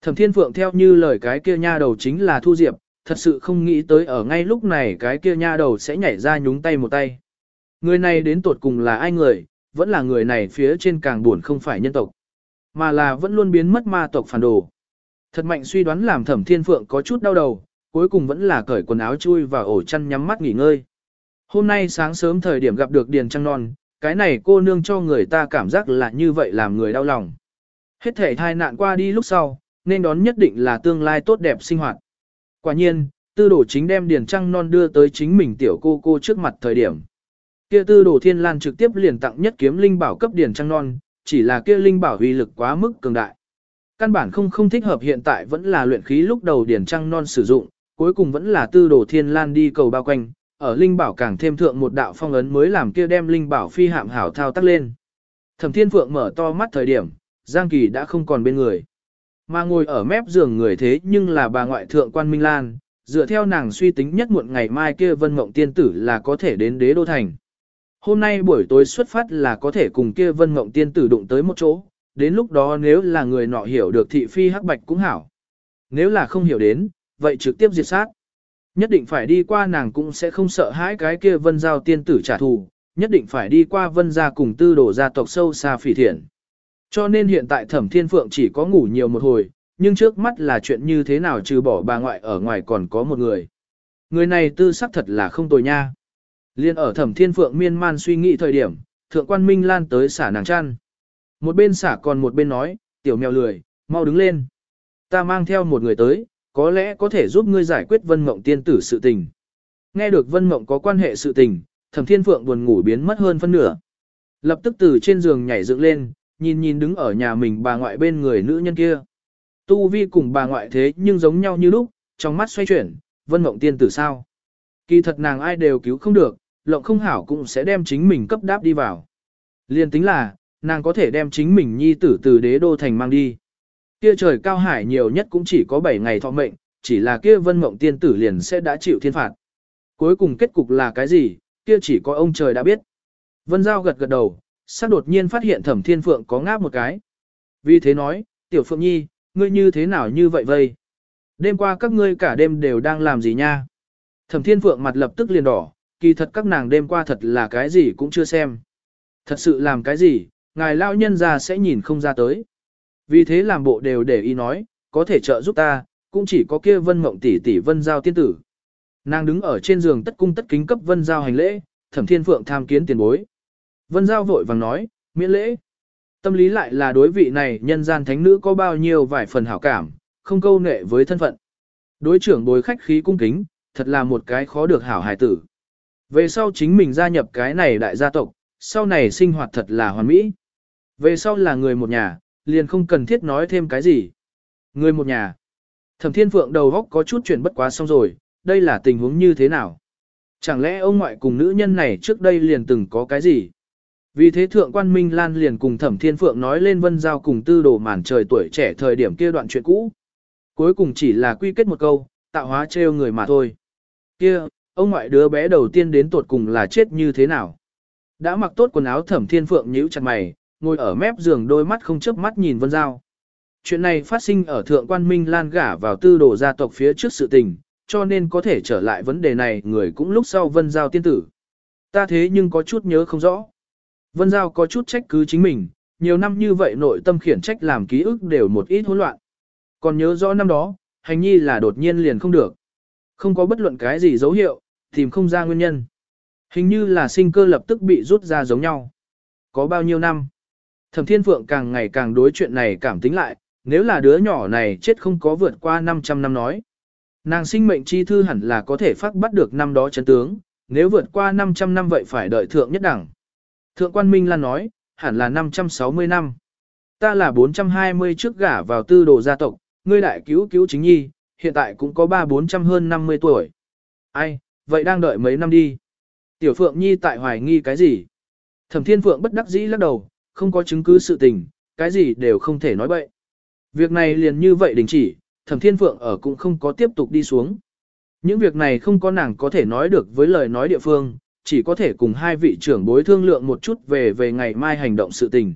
Thẩm Thiên Phượng theo như lời cái kia nha đầu chính là Thu Diệp, thật sự không nghĩ tới ở ngay lúc này cái kia nha đầu sẽ nhảy ra nhúng tay một tay. Người này đến tuột cùng là ai người, vẫn là người này phía trên càng buồn không phải nhân tộc, mà là vẫn luôn biến mất ma tộc phản đồ. Thật mạnh suy đoán làm Thẩm Thiên Phượng có chút đau đầu, cuối cùng vẫn là cởi quần áo chui vào ổ chăn nhắm mắt nghỉ ngơi. Hôm nay sáng sớm thời điểm gặp được Điền Trăng Non, cái này cô nương cho người ta cảm giác là như vậy làm người đau lòng. Hết thể thai nạn qua đi lúc sau, nên đón nhất định là tương lai tốt đẹp sinh hoạt. Quả nhiên, tư đồ chính đem Điền Trăng Non đưa tới chính mình tiểu cô cô trước mặt thời điểm. Kia tư đồ thiên lan trực tiếp liền tặng nhất kiếm linh bảo cấp Điền Trăng Non, chỉ là kia linh bảo uy lực quá mức cường đại. Căn bản không không thích hợp hiện tại vẫn là luyện khí lúc đầu Điền Trăng Non sử dụng, cuối cùng vẫn là tư đồ thiên lan đi cầu bao quanh, ở Linh Bảo càng thêm thượng một đạo phong ấn mới làm kia đem Linh Bảo phi hạm hảo thao tác lên. Thẩm Thiên Phượng mở to mắt thời điểm, Giang Kỳ đã không còn bên người. Mà ngồi ở mép giường người thế nhưng là bà ngoại thượng quan Minh Lan, dựa theo nàng suy tính nhất muộn ngày mai kia Vân Mộng Tiên Tử là có thể đến đế đô thành. Hôm nay buổi tối xuất phát là có thể cùng kia Vân Mộng Tiên Tử đụng tới một chỗ, đến lúc đó nếu là người nọ hiểu được thị phi hắc bạch cũng hảo. Nếu là không hiểu đến, vậy trực tiếp diệt sát. Nhất định phải đi qua nàng cũng sẽ không sợ hãi cái kia Vân Giao Tiên Tử trả thù, nhất định phải đi qua Vân gia cùng tư đổ gia tộc sâu xa phỉ thiện. Cho nên hiện tại Thẩm Thiên Phượng chỉ có ngủ nhiều một hồi, nhưng trước mắt là chuyện như thế nào trừ bỏ bà ngoại ở ngoài còn có một người. Người này tư sắc thật là không tồi nha. Liên ở thẩm thiên phượng miên man suy nghĩ thời điểm, thượng quan minh lan tới xả nàng chăn. Một bên xả còn một bên nói, tiểu mèo lười, mau đứng lên. Ta mang theo một người tới, có lẽ có thể giúp ngươi giải quyết vân mộng tiên tử sự tình. Nghe được vân mộng có quan hệ sự tình, thẩm thiên phượng buồn ngủ biến mất hơn phân nửa. Lập tức từ trên giường nhảy dựng lên, nhìn nhìn đứng ở nhà mình bà ngoại bên người nữ nhân kia. Tu vi cùng bà ngoại thế nhưng giống nhau như lúc, trong mắt xoay chuyển, vân mộng tiên tử sao. Kỳ thật nàng ai đều cứu không được, lộng không hảo cũng sẽ đem chính mình cấp đáp đi vào. Liên tính là, nàng có thể đem chính mình nhi tử từ đế đô thành mang đi. Kia trời cao hải nhiều nhất cũng chỉ có 7 ngày thọ mệnh, chỉ là kia vân mộng tiên tử liền sẽ đã chịu thiên phạt. Cuối cùng kết cục là cái gì, kia chỉ có ông trời đã biết. Vân Giao gật gật đầu, sắc đột nhiên phát hiện thẩm thiên phượng có ngáp một cái. Vì thế nói, tiểu phượng nhi, ngươi như thế nào như vậy vây? Đêm qua các ngươi cả đêm đều đang làm gì nha? Thẩm thiên phượng mặt lập tức liền đỏ, kỳ thật các nàng đêm qua thật là cái gì cũng chưa xem. Thật sự làm cái gì, ngài lao nhân ra sẽ nhìn không ra tới. Vì thế làm bộ đều để ý nói, có thể trợ giúp ta, cũng chỉ có kia vân mộng tỷ tỷ vân giao tiên tử. Nàng đứng ở trên giường tất cung tất kính cấp vân giao hành lễ, thẩm thiên phượng tham kiến tiền bối. Vân giao vội vàng nói, miễn lễ. Tâm lý lại là đối vị này nhân gian thánh nữ có bao nhiêu vài phần hảo cảm, không câu nệ với thân phận. Đối trưởng bối khách khí cung kính, thật là một cái khó được hảo hài tử. Về sau chính mình gia nhập cái này đại gia tộc, sau này sinh hoạt thật là hoàn mỹ. Về sau là người một nhà, liền không cần thiết nói thêm cái gì. Người một nhà. Thẩm Thiên Phượng đầu góc có chút chuyện bất quá xong rồi, đây là tình huống như thế nào? Chẳng lẽ ông ngoại cùng nữ nhân này trước đây liền từng có cái gì? Vì thế thượng quan Minh Lan liền cùng Thẩm Thiên Phượng nói lên vân giao cùng tư đồ màn trời tuổi trẻ thời điểm kia đoạn chuyện cũ. Cuối cùng chỉ là quy kết một câu, tạo hóa trêu người mà thôi. Kia, ông ngoại đứa bé đầu tiên đến tột cùng là chết như thế nào? Đã mặc tốt quần áo Thẩm Thiên Phượng nhíu chặt mày, ngồi ở mép giường đôi mắt không chớp mắt nhìn Vân Giao. Chuyện này phát sinh ở Thượng quan Minh Lan gả vào tư đồ gia tộc phía trước sự tình, cho nên có thể trở lại vấn đề này người cũng lúc sau Vân Giao tiên tử. Ta thế nhưng có chút nhớ không rõ. Vân Giao có chút trách cứ chính mình, nhiều năm như vậy nội tâm khiển trách làm ký ức đều một ít hỗn loạn. Còn nhớ rõ năm đó, hành nhi là đột nhiên liền không được. Không có bất luận cái gì dấu hiệu, tìm không ra nguyên nhân. Hình như là sinh cơ lập tức bị rút ra giống nhau. Có bao nhiêu năm? Thẩm Thiên Phượng càng ngày càng đối chuyện này cảm tính lại, nếu là đứa nhỏ này chết không có vượt qua 500 năm nói. Nàng sinh mệnh chi thư hẳn là có thể phát bắt được năm đó chấn tướng, nếu vượt qua 500 năm vậy phải đợi thượng nhất đẳng. Thượng quan Minh Lan nói, hẳn là 560 năm. Ta là 420 trước gả vào tư đồ gia tộc, ngươi đại cứu cứu chính nhi, hiện tại cũng có 3-400 hơn 50 tuổi. Ai, vậy đang đợi mấy năm đi. Tiểu Phượng Nhi tại hoài nghi cái gì? Thẩm Thiên Phượng bất đắc dĩ lắc đầu, không có chứng cứ sự tình, cái gì đều không thể nói bậy. Việc này liền như vậy đình chỉ, Thẩm Thiên Phượng ở cũng không có tiếp tục đi xuống. Những việc này không có nàng có thể nói được với lời nói địa phương, chỉ có thể cùng hai vị trưởng bối thương lượng một chút về về ngày mai hành động sự tình.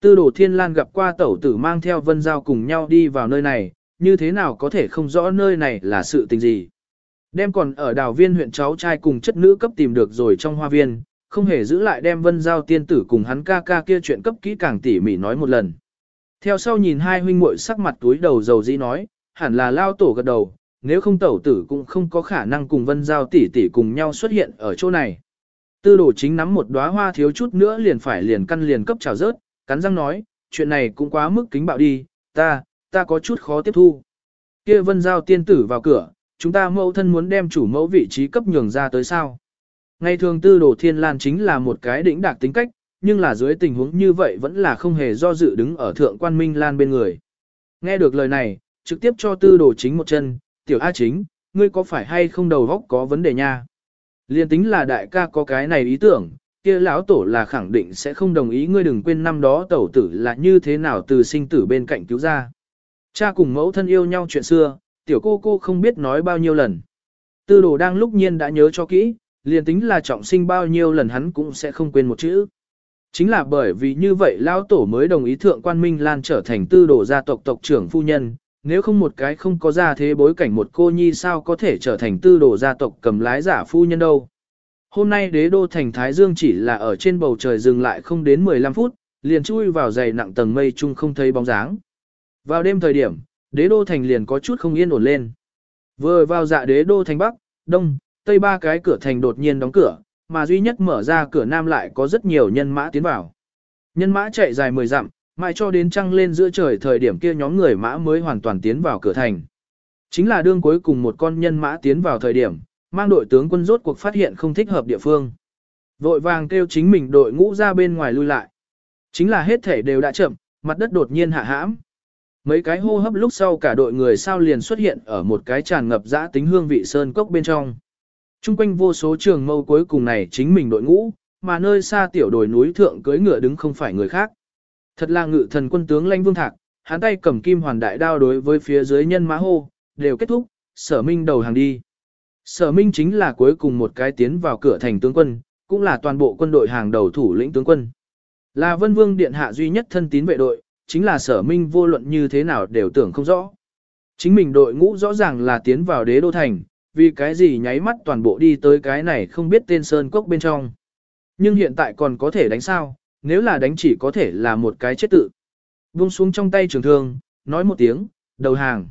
Tư đồ Thiên Lan gặp qua tẩu tử mang theo Vân Giao cùng nhau đi vào nơi này, như thế nào có thể không rõ nơi này là sự tình gì. Đem còn ở đào viên huyện cháu trai cùng chất nữ cấp tìm được rồi trong hoa viên, không hề giữ lại đem vân giao tiên tử cùng hắn ca ca kia chuyện cấp kỹ càng tỉ mỉ nói một lần. Theo sau nhìn hai huynh muội sắc mặt túi đầu dầu dĩ nói, hẳn là lao tổ gật đầu, nếu không tẩu tử cũng không có khả năng cùng vân giao tỷ tỷ cùng nhau xuất hiện ở chỗ này. Tư đồ chính nắm một đóa hoa thiếu chút nữa liền phải liền căn liền cấp trào rớt, cắn răng nói, chuyện này cũng quá mức kính bạo đi, ta, ta có chút khó tiếp thu. Kia vân giao tiên tử vào cửa, chúng ta mẫu thân muốn đem chủ mẫu vị trí cấp nhường ra tới sao. Ngày thường tư đồ thiên lan chính là một cái đỉnh đạc tính cách, nhưng là dưới tình huống như vậy vẫn là không hề do dự đứng ở thượng quan minh lan bên người. Nghe được lời này, trực tiếp cho tư đồ chính một chân, tiểu A chính, ngươi có phải hay không đầu góc có vấn đề nha? Liên tính là đại ca có cái này ý tưởng, kia lão tổ là khẳng định sẽ không đồng ý ngươi đừng quên năm đó tẩu tử là như thế nào từ sinh tử bên cạnh cứu ra. Cha cùng mẫu thân yêu nhau chuyện xưa, tiểu cô cô không biết nói bao nhiêu lần. Tư đồ đang lúc nhiên đã nhớ cho kỹ, liền tính là trọng sinh bao nhiêu lần hắn cũng sẽ không quên một chữ. Chính là bởi vì như vậy lão tổ mới đồng ý thượng quan minh lan trở thành tư đồ gia tộc tộc trưởng phu nhân, nếu không một cái không có ra thế bối cảnh một cô nhi sao có thể trở thành tư đồ gia tộc cầm lái giả phu nhân đâu. Hôm nay đế đô thành Thái Dương chỉ là ở trên bầu trời dừng lại không đến 15 phút, liền chui vào dày nặng tầng mây chung không thấy bóng dáng. Vào đêm thời điểm, đế đô thành liền có chút không yên ổn lên. Vừa vào dạ đế đô thành Bắc, Đông, Tây ba cái cửa thành đột nhiên đóng cửa, mà duy nhất mở ra cửa Nam lại có rất nhiều nhân mã tiến vào. Nhân mã chạy dài 10 dặm, mãi cho đến trăng lên giữa trời thời điểm kia nhóm người mã mới hoàn toàn tiến vào cửa thành. Chính là đương cuối cùng một con nhân mã tiến vào thời điểm, mang đội tướng quân rốt cuộc phát hiện không thích hợp địa phương. Vội vàng kêu chính mình đội ngũ ra bên ngoài lui lại. Chính là hết thể đều đã chậm, mặt đất đột nhiên hạ hãm. Mấy cái hô hấp lúc sau cả đội người sao liền xuất hiện ở một cái tràn ngập dã tính hương vị sơn cốc bên trong. Trung quanh vô số trường mâu cuối cùng này chính mình đội ngũ, mà nơi xa tiểu đồi núi thượng cưới ngựa đứng không phải người khác. Thật là ngự thần quân tướng lãnh vương thạc, hắn tay cầm kim hoàn đại đao đối với phía dưới nhân mã hô, đều kết thúc, sở minh đầu hàng đi. Sở minh chính là cuối cùng một cái tiến vào cửa thành tướng quân, cũng là toàn bộ quân đội hàng đầu thủ lĩnh tướng quân. Là vân vương điện hạ duy nhất thân tín vệ đội, chính là sở minh vô luận như thế nào đều tưởng không rõ. Chính mình đội ngũ rõ ràng là tiến vào đế đô thành, vì cái gì nháy mắt toàn bộ đi tới cái này không biết tên sơn cốc bên trong. Nhưng hiện tại còn có thể đánh sao, nếu là đánh chỉ có thể là một cái chết tự. Vung xuống trong tay trường thương, nói một tiếng, đầu hàng.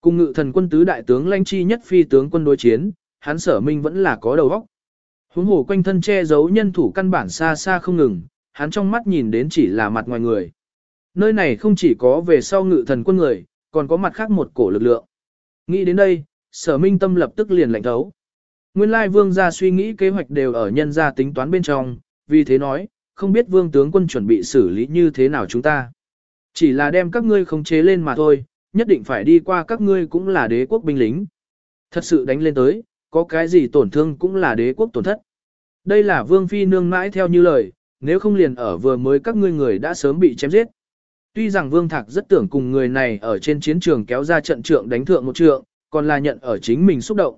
Cùng ngự thần quân tứ đại tướng lãnh chi nhất phi tướng quân đối chiến, hắn sở minh vẫn là có đầu óc. Huống hồ quanh thân che giấu nhân thủ căn bản xa xa không ngừng, hắn trong mắt nhìn đến chỉ là mặt ngoài người. Nơi này không chỉ có về sau ngự thần quân người, còn có mặt khác một cổ lực lượng. Nghĩ đến đây, sở minh tâm lập tức liền lạnh thấu. Nguyên lai vương gia suy nghĩ kế hoạch đều ở nhân gia tính toán bên trong, vì thế nói, không biết vương tướng quân chuẩn bị xử lý như thế nào chúng ta. Chỉ là đem các ngươi khống chế lên mà thôi, nhất định phải đi qua các ngươi cũng là đế quốc binh lính. Thật sự đánh lên tới, có cái gì tổn thương cũng là đế quốc tổn thất. Đây là vương phi nương mãi theo như lời, nếu không liền ở vừa mới các ngươi người đã sớm bị chém giết. Tuy rằng vương thạc rất tưởng cùng người này ở trên chiến trường kéo ra trận trượng đánh thượng một trượng, còn là nhận ở chính mình xúc động.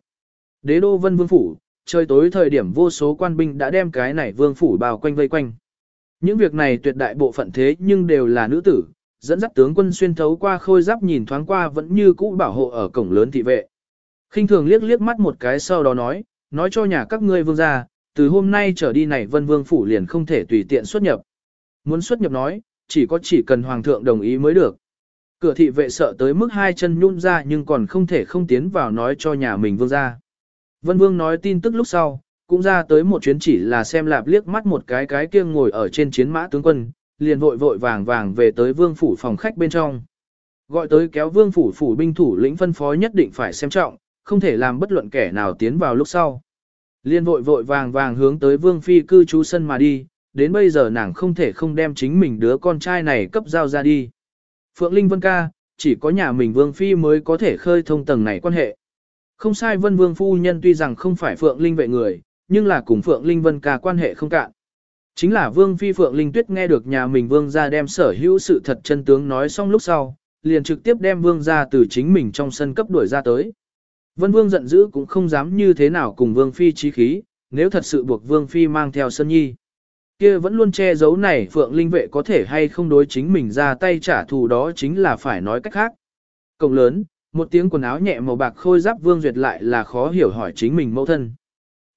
Đế đô vân vương phủ, trời tối thời điểm vô số quan binh đã đem cái này vương phủ bao quanh vây quanh. Những việc này tuyệt đại bộ phận thế nhưng đều là nữ tử, dẫn dắt tướng quân xuyên thấu qua khôi giáp nhìn thoáng qua vẫn như cũ bảo hộ ở cổng lớn thị vệ. khinh thường liếc liếc mắt một cái sau đó nói, nói cho nhà các ngươi vương gia, từ hôm nay trở đi này vân vương phủ liền không thể tùy tiện xuất nhập. Muốn xuất nhập nói, chỉ có chỉ cần hoàng thượng đồng ý mới được. Cửa thị vệ sợ tới mức hai chân nhún ra nhưng còn không thể không tiến vào nói cho nhà mình vương gia. Vân vương nói tin tức lúc sau, cũng ra tới một chuyến chỉ là xem lạp liếc mắt một cái cái kia ngồi ở trên chiến mã tướng quân, liền vội vội vàng vàng về tới vương phủ phòng khách bên trong. Gọi tới kéo vương phủ phủ binh thủ lĩnh phân phó nhất định phải xem trọng, không thể làm bất luận kẻ nào tiến vào lúc sau. Liên vội vội vàng vàng hướng tới vương phi cư trú sân mà đi, đến bây giờ nàng không thể không đem chính mình đứa con trai này cấp giao ra đi. Phượng Linh Vân ca, chỉ có nhà mình vương phi mới có thể khơi thông tầng này quan hệ. Không sai vân vương phu nhân tuy rằng không phải Phượng Linh vệ người, nhưng là cùng Phượng Linh Vân ca quan hệ không cạn. Chính là Vương Phi Phượng Linh Tuyết nghe được nhà mình Vương gia đem sở hữu sự thật chân tướng nói xong lúc sau, liền trực tiếp đem Vương gia từ chính mình trong sân cấp đuổi ra tới. Vân Vương giận dữ cũng không dám như thế nào cùng Vương Phi trí khí, nếu thật sự buộc Vương Phi mang theo sân nhi. kia vẫn luôn che giấu này Phượng Linh vệ có thể hay không đối chính mình ra tay trả thù đó chính là phải nói cách khác. Cộng lớn, một tiếng quần áo nhẹ màu bạc khôi giáp Vương Duyệt lại là khó hiểu hỏi chính mình mẫu thân.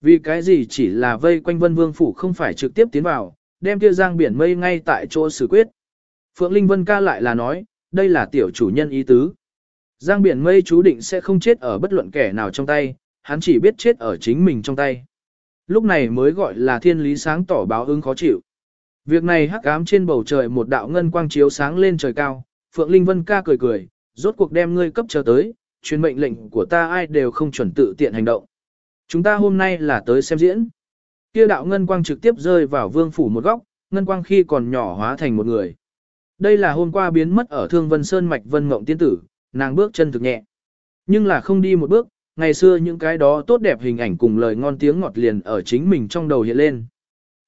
Vì cái gì chỉ là vây quanh vân vương phủ không phải trực tiếp tiến vào, đem kia giang biển mây ngay tại chỗ xử quyết. Phượng Linh Vân ca lại là nói, đây là tiểu chủ nhân ý tứ. Giang biển mây chú định sẽ không chết ở bất luận kẻ nào trong tay, hắn chỉ biết chết ở chính mình trong tay. Lúc này mới gọi là thiên lý sáng tỏ báo ứng khó chịu. Việc này hắc ám trên bầu trời một đạo ngân quang chiếu sáng lên trời cao, Phượng Linh Vân ca cười cười, rốt cuộc đem ngươi cấp chờ tới, truyền mệnh lệnh của ta ai đều không chuẩn tự tiện hành động. Chúng ta hôm nay là tới xem diễn. Kia đạo ngân quang trực tiếp rơi vào vương phủ một góc, ngân quang khi còn nhỏ hóa thành một người. Đây là hôm qua biến mất ở Thương Vân Sơn mạch Vân Mộng tiên tử, nàng bước chân thực nhẹ. Nhưng là không đi một bước, ngày xưa những cái đó tốt đẹp hình ảnh cùng lời ngon tiếng ngọt liền ở chính mình trong đầu hiện lên.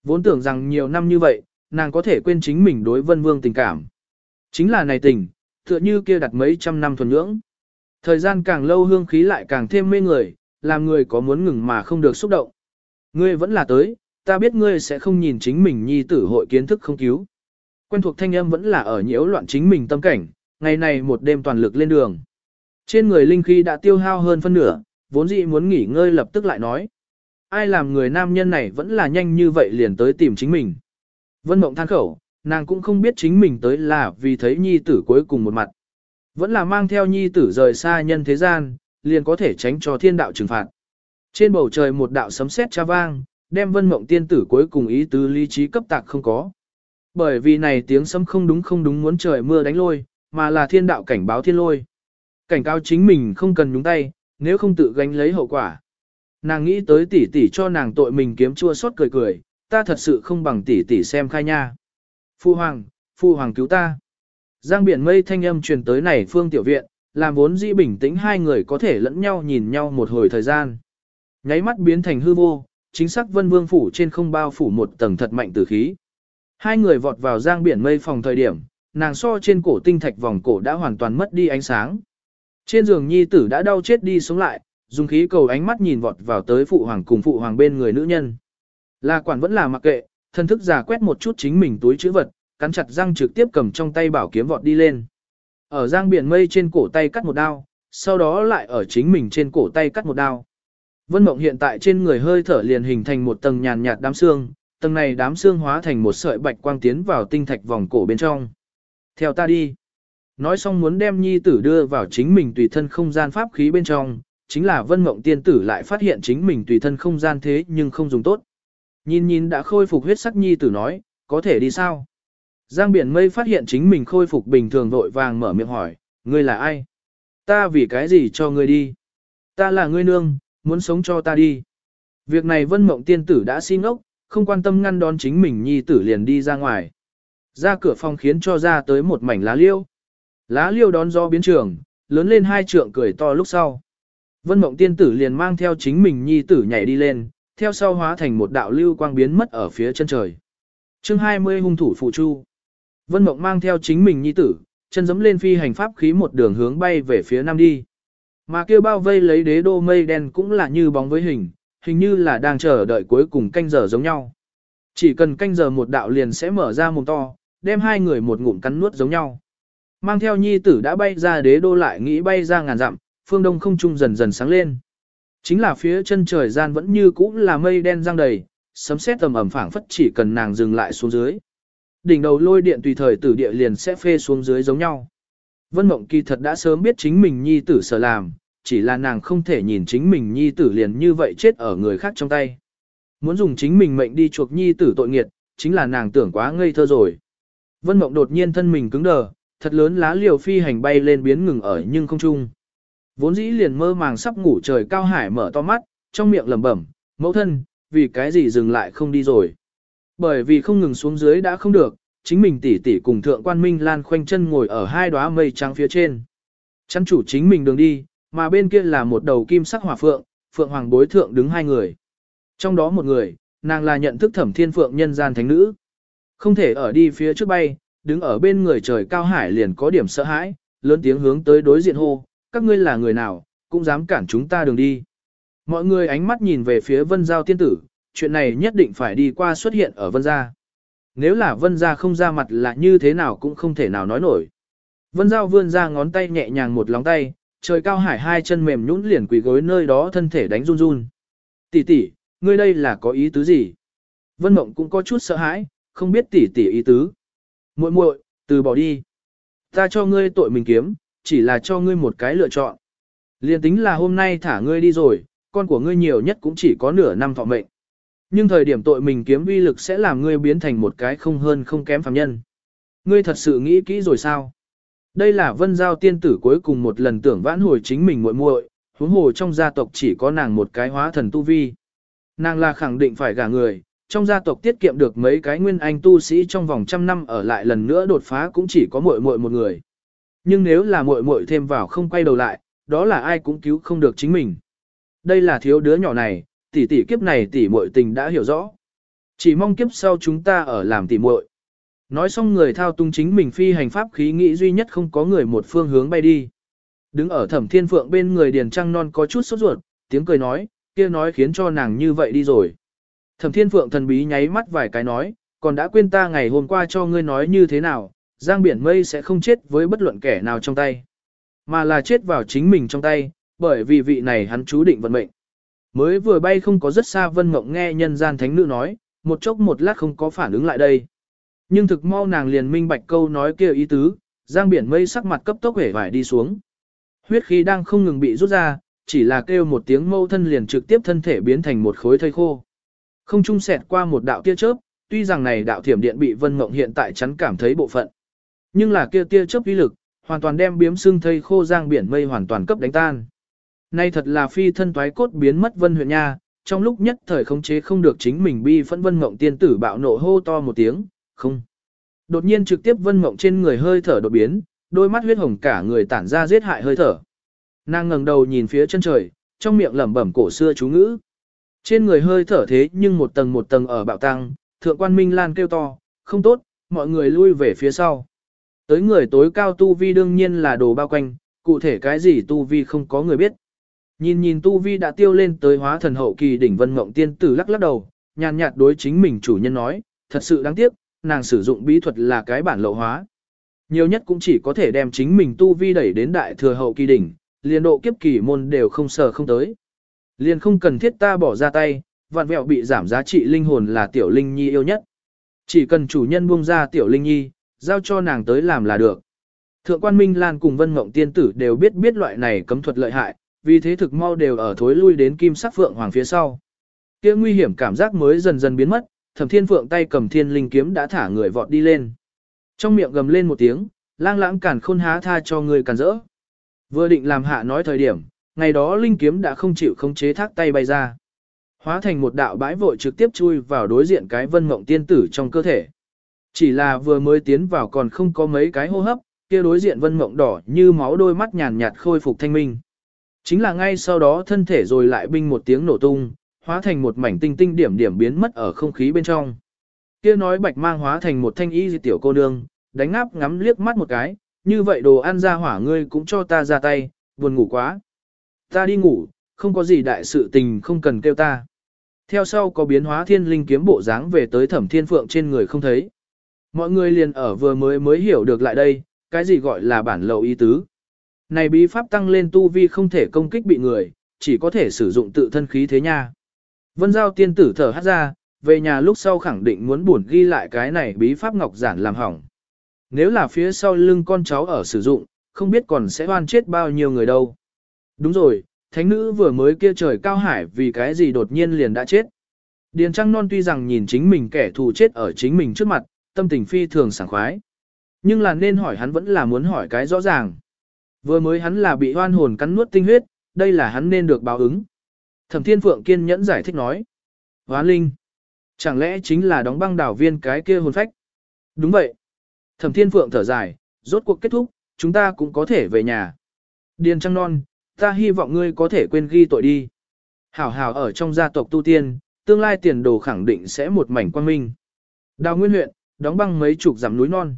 Vốn tưởng rằng nhiều năm như vậy, nàng có thể quên chính mình đối vân vương tình cảm. Chính là này tình, tựa như kia đặt mấy trăm năm thuần nhưỡng. Thời gian càng lâu hương khí lại càng thêm mê người, làm người có muốn ngừng mà không được xúc động. Ngươi vẫn là tới, ta biết ngươi sẽ không nhìn chính mình nhi tử hội kiến thức không cứu. Quen thuộc thanh âm vẫn là ở nhiễu loạn chính mình tâm cảnh, ngày này một đêm toàn lực lên đường. Trên người linh khí đã tiêu hao hơn phân nửa, vốn dĩ muốn nghỉ ngơi lập tức lại nói. Ai làm người nam nhân này vẫn là nhanh như vậy liền tới tìm chính mình. Vân Mộng than khẩu, nàng cũng không biết chính mình tới là vì thấy nhi tử cuối cùng một mặt. Vẫn là mang theo nhi tử rời xa nhân thế gian, liền có thể tránh cho thiên đạo trừng phạt. Trên bầu trời một đạo sấm sét cha vang, đem vân mộng tiên tử cuối cùng ý tứ lý trí cấp tạc không có. Bởi vì này tiếng sấm không đúng không đúng muốn trời mưa đánh lôi, mà là thiên đạo cảnh báo thiên lôi. Cảnh cáo chính mình không cần nhúng tay, nếu không tự gánh lấy hậu quả. Nàng nghĩ tới tỷ tỷ cho nàng tội mình kiếm chua xót cười cười, ta thật sự không bằng tỷ tỷ xem khai nha. Phu hoàng, phu hoàng cứu ta. Giang biển mây thanh âm truyền tới này phương tiểu viện, làm vốn dĩ bình tĩnh hai người có thể lẫn nhau nhìn nhau một hồi thời gian. Nháy mắt biến thành hư vô, chính xác vân vương phủ trên không bao phủ một tầng thật mạnh tử khí. Hai người vọt vào giang biển mây phòng thời điểm, nàng so trên cổ tinh thạch vòng cổ đã hoàn toàn mất đi ánh sáng. Trên giường nhi tử đã đau chết đi sống lại, dùng khí cầu ánh mắt nhìn vọt vào tới phụ hoàng cùng phụ hoàng bên người nữ nhân. Là quản vẫn là mặc kệ, thân thức giả quét một chút chính mình túi chữ vật, cắn chặt răng trực tiếp cầm trong tay bảo kiếm vọt đi lên. Ở giang biển mây trên cổ tay cắt một đao, sau đó lại ở chính mình trên cổ tay cắt một đao. Vân Mộng hiện tại trên người hơi thở liền hình thành một tầng nhàn nhạt đám xương, tầng này đám xương hóa thành một sợi bạch quang tiến vào tinh thạch vòng cổ bên trong. Theo ta đi. Nói xong muốn đem nhi tử đưa vào chính mình tùy thân không gian pháp khí bên trong, chính là Vân Mộng tiên tử lại phát hiện chính mình tùy thân không gian thế nhưng không dùng tốt. Nhìn nhìn đã khôi phục huyết sắc nhi tử nói, có thể đi sao? Giang biển mây phát hiện chính mình khôi phục bình thường vội vàng mở miệng hỏi, ngươi là ai? Ta vì cái gì cho ngươi đi? Ta là ngươi nương, muốn sống cho ta đi. Việc này vân mộng tiên tử đã xin ốc, không quan tâm ngăn đón chính mình nhi tử liền đi ra ngoài. Ra cửa phòng khiến cho ra tới một mảnh lá liêu. Lá liêu đón do biến trường, lớn lên hai trượng cười to lúc sau. Vân mộng tiên tử liền mang theo chính mình nhi tử nhảy đi lên, theo sau hóa thành một đạo lưu quang biến mất ở phía chân trời. chương 20 hung thủ phụ chu. Vân Mộng mang theo chính mình nhi tử, chân dẫm lên phi hành pháp khí một đường hướng bay về phía nam đi. Mà kia bao vây lấy đế đô mây đen cũng là như bóng với hình, hình như là đang chờ đợi cuối cùng canh giờ giống nhau. Chỉ cần canh giờ một đạo liền sẽ mở ra mồm to, đem hai người một ngụm cắn nuốt giống nhau. Mang theo nhi tử đã bay ra đế đô lại nghĩ bay ra ngàn dặm, phương đông không trung dần dần sáng lên. Chính là phía chân trời gian vẫn như cũ là mây đen giăng đầy, sấm sét tầm ẩm phảng phất chỉ cần nàng dừng lại xuống dưới đỉnh đầu lôi điện tùy thời tử địa liền sẽ phê xuống dưới giống nhau. Vân Mộng kỳ thật đã sớm biết chính mình nhi tử sở làm, chỉ là nàng không thể nhìn chính mình nhi tử liền như vậy chết ở người khác trong tay. Muốn dùng chính mình mệnh đi chuộc nhi tử tội nghiệt, chính là nàng tưởng quá ngây thơ rồi. Vân Mộng đột nhiên thân mình cứng đờ, thật lớn lá liều phi hành bay lên biến ngừng ở nhưng không trung. Vốn dĩ liền mơ màng sắp ngủ trời cao hải mở to mắt, trong miệng lẩm bẩm, mẫu thân, vì cái gì dừng lại không đi rồi. Bởi vì không ngừng xuống dưới đã không được, chính mình tỷ tỷ cùng thượng quan minh lan khoanh chân ngồi ở hai đóa mây trắng phía trên. Chăn chủ chính mình đường đi, mà bên kia là một đầu kim sắc hỏa phượng, phượng hoàng bối thượng đứng hai người. Trong đó một người, nàng là nhận thức thẩm thiên phượng nhân gian thánh nữ. Không thể ở đi phía trước bay, đứng ở bên người trời cao hải liền có điểm sợ hãi, lớn tiếng hướng tới đối diện hô, các ngươi là người nào, cũng dám cản chúng ta đường đi. Mọi người ánh mắt nhìn về phía vân giao tiên tử, chuyện này nhất định phải đi qua xuất hiện ở vân gia. Nếu là vân gia không ra mặt là như thế nào cũng không thể nào nói nổi. Vân giao vươn ra ngón tay nhẹ nhàng một lóng tay, trời cao hải hai chân mềm nhũn liền quỳ gối nơi đó thân thể đánh run run. Tỷ tỷ, ngươi đây là có ý tứ gì? Vân mộng cũng có chút sợ hãi, không biết tỷ tỷ ý tứ. muội muội, từ bỏ đi. Ta cho ngươi tội mình kiếm, chỉ là cho ngươi một cái lựa chọn. Liên tính là hôm nay thả ngươi đi rồi, con của ngươi nhiều nhất cũng chỉ có nửa năm thọ mệnh. Nhưng thời điểm tội mình kiếm uy lực sẽ làm ngươi biến thành một cái không hơn không kém phàm nhân. Ngươi thật sự nghĩ kỹ rồi sao? Đây là vân giao tiên tử cuối cùng một lần tưởng vãn hồi chính mình muội muội, huống hồ trong gia tộc chỉ có nàng một cái hóa thần tu vi. Nàng là khẳng định phải gả người, trong gia tộc tiết kiệm được mấy cái nguyên anh tu sĩ trong vòng trăm năm ở lại lần nữa đột phá cũng chỉ có muội muội một người. Nhưng nếu là muội muội thêm vào không quay đầu lại, đó là ai cũng cứu không được chính mình. đây là thiếu đứa nhỏ này, tỷ tỷ kiếp này tỷ muội tình đã hiểu rõ. Chỉ mong kiếp sau chúng ta ở làm tỷ muội. Nói xong người thao tung chính mình phi hành pháp khí nghĩ duy nhất không có người một phương hướng bay đi. Đứng ở thẩm thiên phượng bên người điền trăng non có chút sốt ruột, tiếng cười nói, kia nói khiến cho nàng như vậy đi rồi. Thẩm thiên phượng thần bí nháy mắt vài cái nói, còn đã quên ta ngày hôm qua cho ngươi nói như thế nào, giang biển mây sẽ không chết với bất luận kẻ nào trong tay, mà là chết vào chính mình trong tay, bởi vì vị này hắn chú định vận mệnh. Mới vừa bay không có rất xa vân mộng nghe nhân gian thánh nữ nói, một chốc một lát không có phản ứng lại đây. Nhưng thực mau nàng liền minh bạch câu nói kia ý tứ, giang biển mây sắc mặt cấp tốc hể vải đi xuống. Huyết khí đang không ngừng bị rút ra, chỉ là kêu một tiếng mâu thân liền trực tiếp thân thể biến thành một khối thây khô. Không trung xẹt qua một đạo tia chớp, tuy rằng này đạo thiểm điện bị Vân Mộng hiện tại chắn cảm thấy bộ phận. Nhưng là kia tia chớp uy lực, hoàn toàn đem biếm xương thây khô giang biển mây hoàn toàn cấp đánh tan. Nay thật là phi thân toái cốt biến mất Vân huyện nha, trong lúc nhất thời khống chế không được chính mình bi phẫn Vân Mộng tiên tử bạo nộ hô to một tiếng, không. Đột nhiên trực tiếp Vân Mộng trên người hơi thở đột biến, đôi mắt huyết hồng cả người tản ra giết hại hơi thở. Nàng ngẩng đầu nhìn phía chân trời, trong miệng lẩm bẩm cổ xưa chú ngữ. Trên người hơi thở thế nhưng một tầng một tầng ở bạo tăng, thượng quan Minh Lan kêu to, không tốt, mọi người lui về phía sau. Tới người tối cao tu vi đương nhiên là đồ bao quanh, cụ thể cái gì tu vi không có người biết. Nhìn nhìn tu vi đã tiêu lên tới hóa thần hậu kỳ đỉnh vân mộng tiên tử lắc lắc đầu, nhàn nhạt đối chính mình chủ nhân nói, thật sự đáng tiếc, nàng sử dụng bí thuật là cái bản lậu hóa. Nhiều nhất cũng chỉ có thể đem chính mình tu vi đẩy đến đại thừa hậu kỳ đỉnh, liền độ kiếp kỳ môn đều không sờ không tới. Liền không cần thiết ta bỏ ra tay, vạn vẹo bị giảm giá trị linh hồn là tiểu linh nhi yêu nhất. Chỉ cần chủ nhân buông ra tiểu linh nhi, giao cho nàng tới làm là được. Thượng quan Minh Lan cùng Vân Ngộng Tiên Tử đều biết biết loại này cấm thuật lợi hại, vì thế thực mau đều ở thối lui đến kim sắc phượng hoàng phía sau. Kia nguy hiểm cảm giác mới dần dần biến mất, Thẩm Thiên Phượng tay cầm Thiên Linh kiếm đã thả người vọt đi lên. Trong miệng gầm lên một tiếng, lang lãng cản khôn há tha cho người cản rỡ. Vừa định làm hạ nói thời điểm, ngày đó linh kiếm đã không chịu khống chế thác tay bay ra. Hóa thành một đạo bãi vội trực tiếp chui vào đối diện cái vân mộng tiên tử trong cơ thể. Chỉ là vừa mới tiến vào còn không có mấy cái hô hấp, kia đối diện vân mộng đỏ như máu đôi mắt nhàn nhạt khôi phục thanh minh. Chính là ngay sau đó thân thể rồi lại binh một tiếng nổ tung, hóa thành một mảnh tinh tinh điểm điểm biến mất ở không khí bên trong. Kia nói bạch mang hóa thành một thanh y di tiểu cô nương, đánh áp ngắm liếc mắt một cái, như vậy đồ ăn ra hỏa ngươi cũng cho ta ra tay, buồn ngủ quá. Ta đi ngủ, không có gì đại sự tình không cần kêu ta. Theo sau có biến hóa thiên linh kiếm bộ dáng về tới thẩm thiên phượng trên người không thấy. Mọi người liền ở vừa mới mới hiểu được lại đây, cái gì gọi là bản lậu ý tứ. Này bí pháp tăng lên tu vi không thể công kích bị người, chỉ có thể sử dụng tự thân khí thế nha. Vân giao tiên tử thở hát ra, về nhà lúc sau khẳng định muốn buồn ghi lại cái này bí pháp ngọc giản làm hỏng. Nếu là phía sau lưng con cháu ở sử dụng, không biết còn sẽ hoan chết bao nhiêu người đâu. Đúng rồi, thánh nữ vừa mới kia trời cao hải vì cái gì đột nhiên liền đã chết. Điền Trăng Non tuy rằng nhìn chính mình kẻ thù chết ở chính mình trước mặt, tâm tình phi thường sảng khoái. Nhưng là nên hỏi hắn vẫn là muốn hỏi cái rõ ràng. Vừa mới hắn là bị hoan hồn cắn nuốt tinh huyết, đây là hắn nên được báo ứng. Thẩm Thiên Phượng kiên nhẫn giải thích nói. Hoán linh. Chẳng lẽ chính là đóng băng đảo viên cái kia hồn phách? Đúng vậy. Thẩm Thiên Phượng thở dài, rốt cuộc kết thúc, chúng ta cũng có thể về nhà. Điền Trăng Non, ta hy vọng ngươi có thể quên ghi tội đi. Hảo hảo ở trong gia tộc tu tiên, tương lai tiền đồ khẳng định sẽ một mảnh quang minh. Đào Nguyên huyện, đóng băng mấy chục dặm núi non.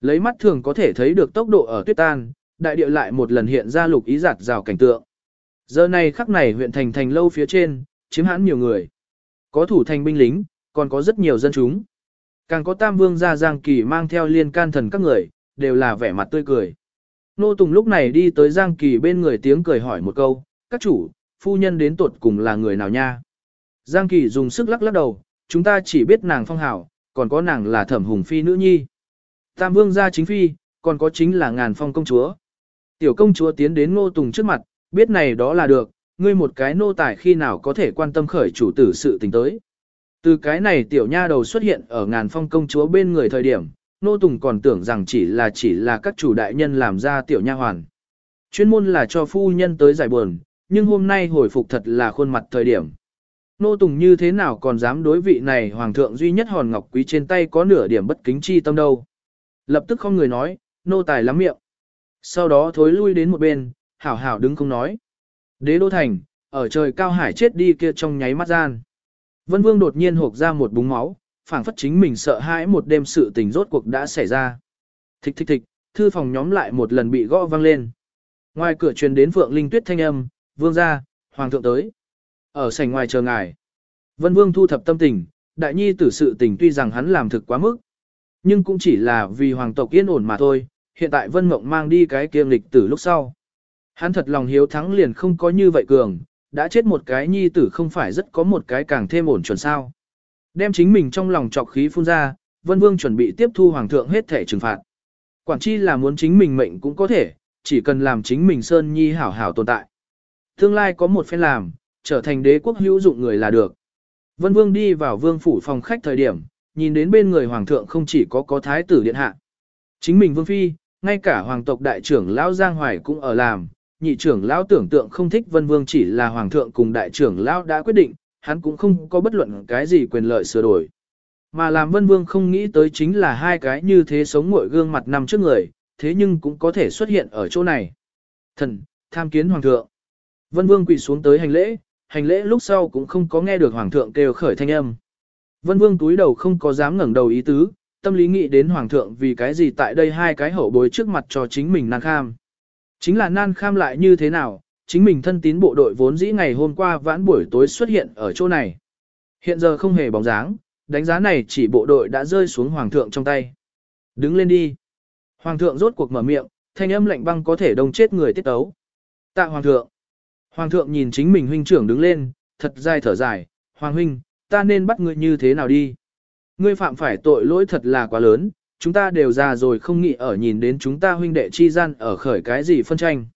Lấy mắt thường có thể thấy được tốc độ ở tuyết tan, đại địa lại một lần hiện ra lục ý giạt rào cảnh tượng. Giờ này khắc này huyện thành thành lâu phía trên, chiếm hãn nhiều người. Có thủ thành binh lính, còn có rất nhiều dân chúng. Càng có tam vương gia Giang Kỳ mang theo liên can thần các người, đều là vẻ mặt tươi cười. Nô Tùng lúc này đi tới Giang Kỳ bên người tiếng cười hỏi một câu, các chủ, phu nhân đến tuột cùng là người nào nha? Giang Kỳ dùng sức lắc lắc đầu, chúng ta chỉ biết nàng phong hảo, còn có nàng là thẩm hùng phi nữ nhi. Tam vương gia chính phi, còn có chính là ngàn phong công chúa. Tiểu công chúa tiến đến Ngô Tùng trước mặt, biết này đó là được, ngươi một cái nô tài khi nào có thể quan tâm khởi chủ tử sự tình tới. Từ cái này tiểu nha đầu xuất hiện ở ngàn phong công chúa bên người thời điểm, nô tùng còn tưởng rằng chỉ là chỉ là các chủ đại nhân làm ra tiểu nha hoàn. Chuyên môn là cho phu nhân tới giải buồn, nhưng hôm nay hồi phục thật là khuôn mặt thời điểm. Nô tùng như thế nào còn dám đối vị này hoàng thượng duy nhất hòn ngọc quý trên tay có nửa điểm bất kính chi tâm đâu. Lập tức không người nói, nô tài lắm miệng. Sau đó thối lui đến một bên, hảo hảo đứng không nói. Đế đô thành, ở trời cao hải chết đi kia trong nháy mắt gian. Vân Vương đột nhiên hộp ra một búng máu, phảng phất chính mình sợ hãi một đêm sự tình rốt cuộc đã xảy ra. Thịch thịch thịch, thư phòng nhóm lại một lần bị gõ vang lên. Ngoài cửa truyền đến Phượng Linh Tuyết thanh âm, "Vương gia, hoàng thượng tới." Ở sảnh ngoài chờ ngài. Vân Vương thu thập tâm tình, đại nhi tử sự tình tuy rằng hắn làm thực quá mức, nhưng cũng chỉ là vì hoàng tộc yên ổn mà thôi. Hiện tại Vân Mộng mang đi cái kiêm lịch tử lúc sau. Hắn thật lòng hiếu thắng liền không có như vậy cường, đã chết một cái nhi tử không phải rất có một cái càng thêm ổn chuẩn sao. Đem chính mình trong lòng trọc khí phun ra, Vân Vương chuẩn bị tiếp thu hoàng thượng hết thể trừng phạt. Quản chi là muốn chính mình mệnh cũng có thể, chỉ cần làm chính mình Sơn Nhi hảo hảo tồn tại. Tương lai có một phen làm, trở thành đế quốc hữu dụng người là được. Vân Vương đi vào vương phủ phòng khách thời điểm, nhìn đến bên người hoàng thượng không chỉ có có thái tử điện hạ. Chính mình vương phi, ngay cả hoàng tộc đại trưởng lão Giang Hoài cũng ở làm, nhị trưởng lão tưởng tượng không thích Vân Vương chỉ là hoàng thượng cùng đại trưởng lão đã quyết định, hắn cũng không có bất luận cái gì quyền lợi sửa đổi. Mà làm Vân Vương không nghĩ tới chính là hai cái như thế sống ngội gương mặt nằm trước người, thế nhưng cũng có thể xuất hiện ở chỗ này. Thần, tham kiến hoàng thượng. Vân Vương quỳ xuống tới hành lễ, hành lễ lúc sau cũng không có nghe được hoàng thượng kêu khởi thanh âm. Vân Vương túi đầu không có dám ngẩng đầu ý tứ, tâm lý nghĩ đến hoàng thượng vì cái gì tại đây hai cái hậu bối trước mặt cho chính mình nan kham. Chính là nan kham lại như thế nào, chính mình thân tín bộ đội vốn dĩ ngày hôm qua vãn buổi tối xuất hiện ở chỗ này. Hiện giờ không hề bóng dáng, đánh giá này chỉ bộ đội đã rơi xuống hoàng thượng trong tay. Đứng lên đi. Hoàng thượng rốt cuộc mở miệng, thanh âm lạnh băng có thể đông chết người tiết tấu. Tạ hoàng thượng. Hoàng thượng nhìn chính mình huynh trưởng đứng lên, thật dài thở dài, Hoàng huynh, ta nên bắt ngươi như thế nào đi? Ngươi phạm phải tội lỗi thật là quá lớn, chúng ta đều già rồi không nghĩ ở nhìn đến chúng ta huynh đệ chi gian ở khởi cái gì phân tranh.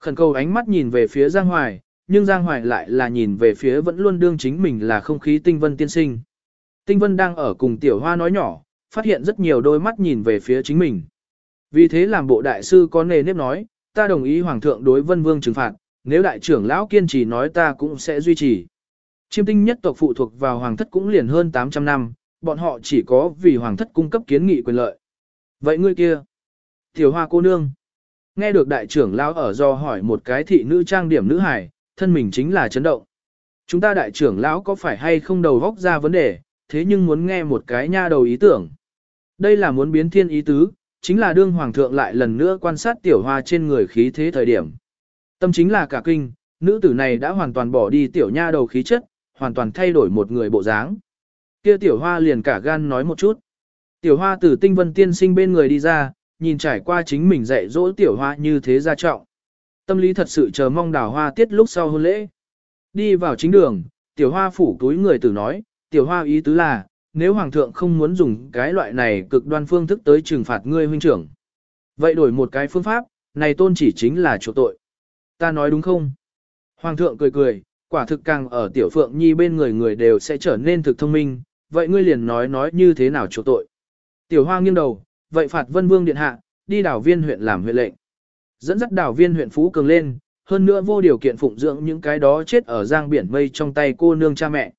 Khẩn cầu ánh mắt nhìn về phía Giang Hoài, nhưng Giang Hoài lại là nhìn về phía vẫn luôn đương chính mình là không khí tinh vân tiên sinh. Tinh vân đang ở cùng tiểu hoa nói nhỏ, phát hiện rất nhiều đôi mắt nhìn về phía chính mình. Vì thế làm bộ đại sư có nề nếp nói, ta đồng ý hoàng thượng đối vân vương trừng phạt, nếu đại trưởng lão kiên trì nói ta cũng sẽ duy trì. Chiêm tinh nhất tộc phụ thuộc vào hoàng thất cũng liền hơn 800 năm, bọn họ chỉ có vì hoàng thất cung cấp kiến nghị quyền lợi. Vậy ngươi kia? Tiểu hoa cô nương. Nghe được đại trưởng lão ở do hỏi một cái thị nữ trang điểm nữ hải, thân mình chính là chấn động. Chúng ta đại trưởng lão có phải hay không đầu góc ra vấn đề, thế nhưng muốn nghe một cái nha đầu ý tưởng. Đây là muốn biến thiên ý tứ, chính là đương hoàng thượng lại lần nữa quan sát tiểu hoa trên người khí thế thời điểm. Tâm chính là cả kinh, nữ tử này đã hoàn toàn bỏ đi tiểu nha đầu khí chất, hoàn toàn thay đổi một người bộ dáng. Kia tiểu hoa liền cả gan nói một chút. Tiểu hoa từ tinh vân tiên sinh bên người đi ra, nhìn trải qua chính mình dạy dỗ tiểu hoa như thế ra trọng. Tâm lý thật sự chờ mong đào hoa tiết lúc sau hôn lễ. Đi vào chính đường, tiểu hoa phủ túi người tử nói, tiểu hoa ý tứ là, nếu hoàng thượng không muốn dùng cái loại này cực đoan phương thức tới trừng phạt ngươi huynh trưởng. Vậy đổi một cái phương pháp, này tôn chỉ chính là chỗ tội. Ta nói đúng không? Hoàng thượng cười cười, quả thực càng ở tiểu phượng nhi bên người người đều sẽ trở nên thực thông minh, vậy ngươi liền nói nói như thế nào chỗ tội. Tiểu hoa nghiêng đầu, vậy phạt vân vương điện hạ, đi đảo viên huyện làm huyện lệnh. Dẫn dắt đảo viên huyện Phú Cường lên, hơn nữa vô điều kiện phụng dưỡng những cái đó chết ở giang biển mây trong tay cô nương cha mẹ.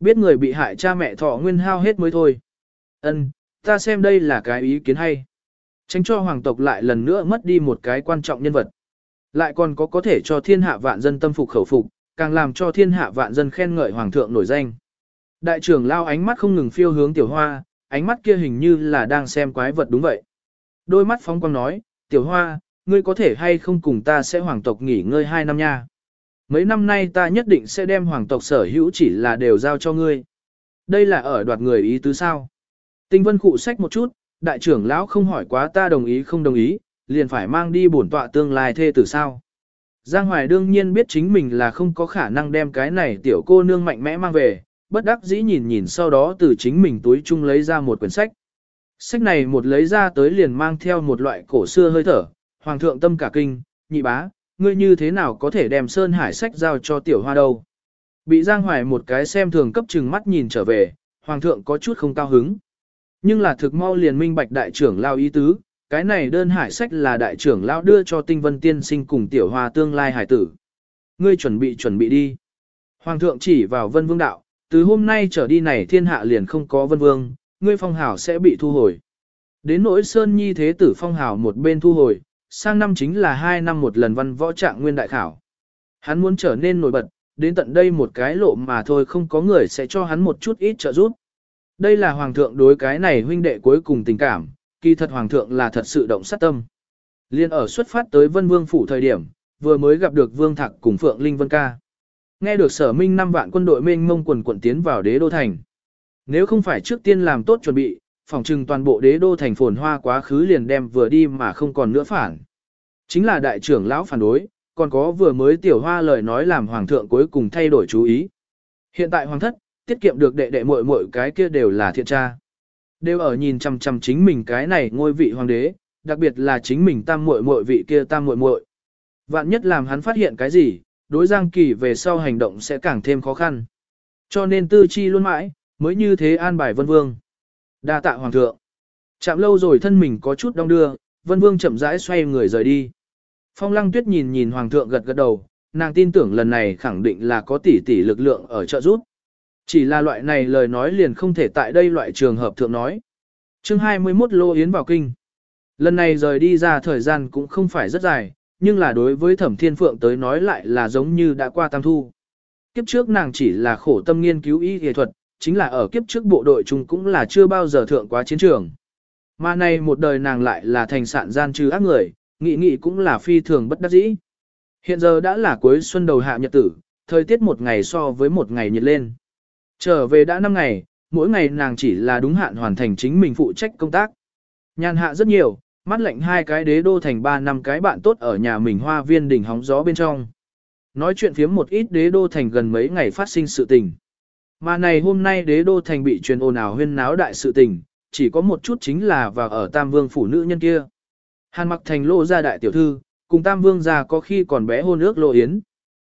Biết người bị hại cha mẹ thọ nguyên hao hết mới thôi. Ân, ta xem đây là cái ý kiến hay. Tránh cho hoàng tộc lại lần nữa mất đi một cái quan trọng nhân vật. Lại còn có có thể cho thiên hạ vạn dân tâm phục khẩu phục, càng làm cho thiên hạ vạn dân khen ngợi hoàng thượng nổi danh. Đại trưởng lao ánh mắt không ngừng phiêu hướng tiểu hoa, ánh mắt kia hình như là đang xem quái vật đúng vậy. Đôi mắt phóng quang nói, tiểu hoa, ngươi có thể hay không cùng ta sẽ hoàng tộc nghỉ ngơi hai năm nha. Mấy năm nay ta nhất định sẽ đem hoàng tộc sở hữu chỉ là đều giao cho ngươi. Đây là ở đoạt người ý tứ sao. Tinh vân cụ sách một chút, đại trưởng lão không hỏi quá ta đồng ý không đồng ý, liền phải mang đi bổn tọa tương lai thê tử sao. Giang Hoài đương nhiên biết chính mình là không có khả năng đem cái này tiểu cô nương mạnh mẽ mang về, bất đắc dĩ nhìn nhìn sau đó từ chính mình túi chung lấy ra một quyển sách. Sách này một lấy ra tới liền mang theo một loại cổ xưa hơi thở, hoàng thượng tâm cả kinh, nhị bá, ngươi như thế nào có thể đem Sơn Hải sách giao cho tiểu hoa đâu. Bị Giang Hoài một cái xem thường cấp chừng mắt nhìn trở về, hoàng thượng có chút không cao hứng. Nhưng là thực mau liền minh bạch đại trưởng lao ý tứ, cái này đơn hải sách là đại trưởng lao đưa cho tinh vân tiên sinh cùng tiểu hoa tương lai hải tử. Ngươi chuẩn bị chuẩn bị đi. Hoàng thượng chỉ vào vân vương đạo, từ hôm nay trở đi này thiên hạ liền không có vân vương, ngươi phong hào sẽ bị thu hồi. Đến nỗi sơn nhi thế tử phong hào một bên thu hồi, sang năm chính là hai năm một lần văn võ trạng nguyên đại khảo. Hắn muốn trở nên nổi bật, đến tận đây một cái lộ mà thôi không có người sẽ cho hắn một chút ít trợ giúp. Đây là hoàng thượng đối cái này huynh đệ cuối cùng tình cảm, kỳ thật hoàng thượng là thật sự động sát tâm. Liên ở xuất phát tới Vân Vương phủ thời điểm, vừa mới gặp được Vương Thạc cùng Phượng Linh Vân ca. Nghe được Sở Minh năm vạn quân đội mênh mông quần quận tiến vào Đế đô thành. Nếu không phải trước tiên làm tốt chuẩn bị, phòng trừng toàn bộ Đế đô thành phồn hoa quá khứ liền đem vừa đi mà không còn nữa phản. Chính là đại trưởng lão phản đối, còn có vừa mới tiểu hoa lời nói làm hoàng thượng cuối cùng thay đổi chú ý. Hiện tại hoàng thất, tiết kiệm được đệ đệ muội muội cái kia đều là thiện tra. Đều ở nhìn chằm chằm chính mình cái này ngôi vị hoàng đế, đặc biệt là chính mình tam muội muội vị kia tam muội muội. Vạn nhất làm hắn phát hiện cái gì, đối Giang Kỳ về sau hành động sẽ càng thêm khó khăn. Cho nên tư chi luôn mãi, mới như thế an bài vân vương. đa tạ hoàng thượng. Chạm lâu rồi thân mình có chút đong đưa, vân vương chậm rãi xoay người rời đi. Phong lăng tuyết nhìn nhìn hoàng thượng gật gật đầu, nàng tin tưởng lần này khẳng định là có tỷ tỷ lực lượng ở trợ giúp. Chỉ là loại này lời nói liền không thể tại đây loại trường hợp thượng nói. chương 21 lô yến vào kinh. Lần này rời đi ra thời gian cũng không phải rất dài, nhưng là đối với thẩm thiên phượng tới nói lại là giống như đã qua tam thu. Kiếp trước nàng chỉ là khổ tâm nghiên cứu y y thuật, chính là ở kiếp trước bộ đội chúng cũng là chưa bao giờ thượng quá chiến trường. Mà nay một đời nàng lại là thành sạn gian trừ ác người, nghị nghị cũng là phi thường bất đắc dĩ. Hiện giờ đã là cuối xuân đầu hạ nhật tử, thời tiết một ngày so với một ngày nhiệt lên. Trở về đã 5 ngày, mỗi ngày nàng chỉ là đúng hạn hoàn thành chính mình phụ trách công tác. Nhàn hạ rất nhiều, mắt lạnh hai cái đế đô thành ba năm cái bạn tốt ở nhà mình hoa viên đỉnh hóng gió bên trong. Nói chuyện phiếm một ít đế đô thành gần mấy ngày phát sinh sự tình. Mà này hôm nay đế đô thành bị truyền ồn ào huyên náo đại sự tình, chỉ có một chút chính là và ở Tam Vương phủ nữ nhân kia. Hàn mặc thành lô gia đại tiểu thư, cùng Tam Vương già có khi còn bé hôn ước lộ yến.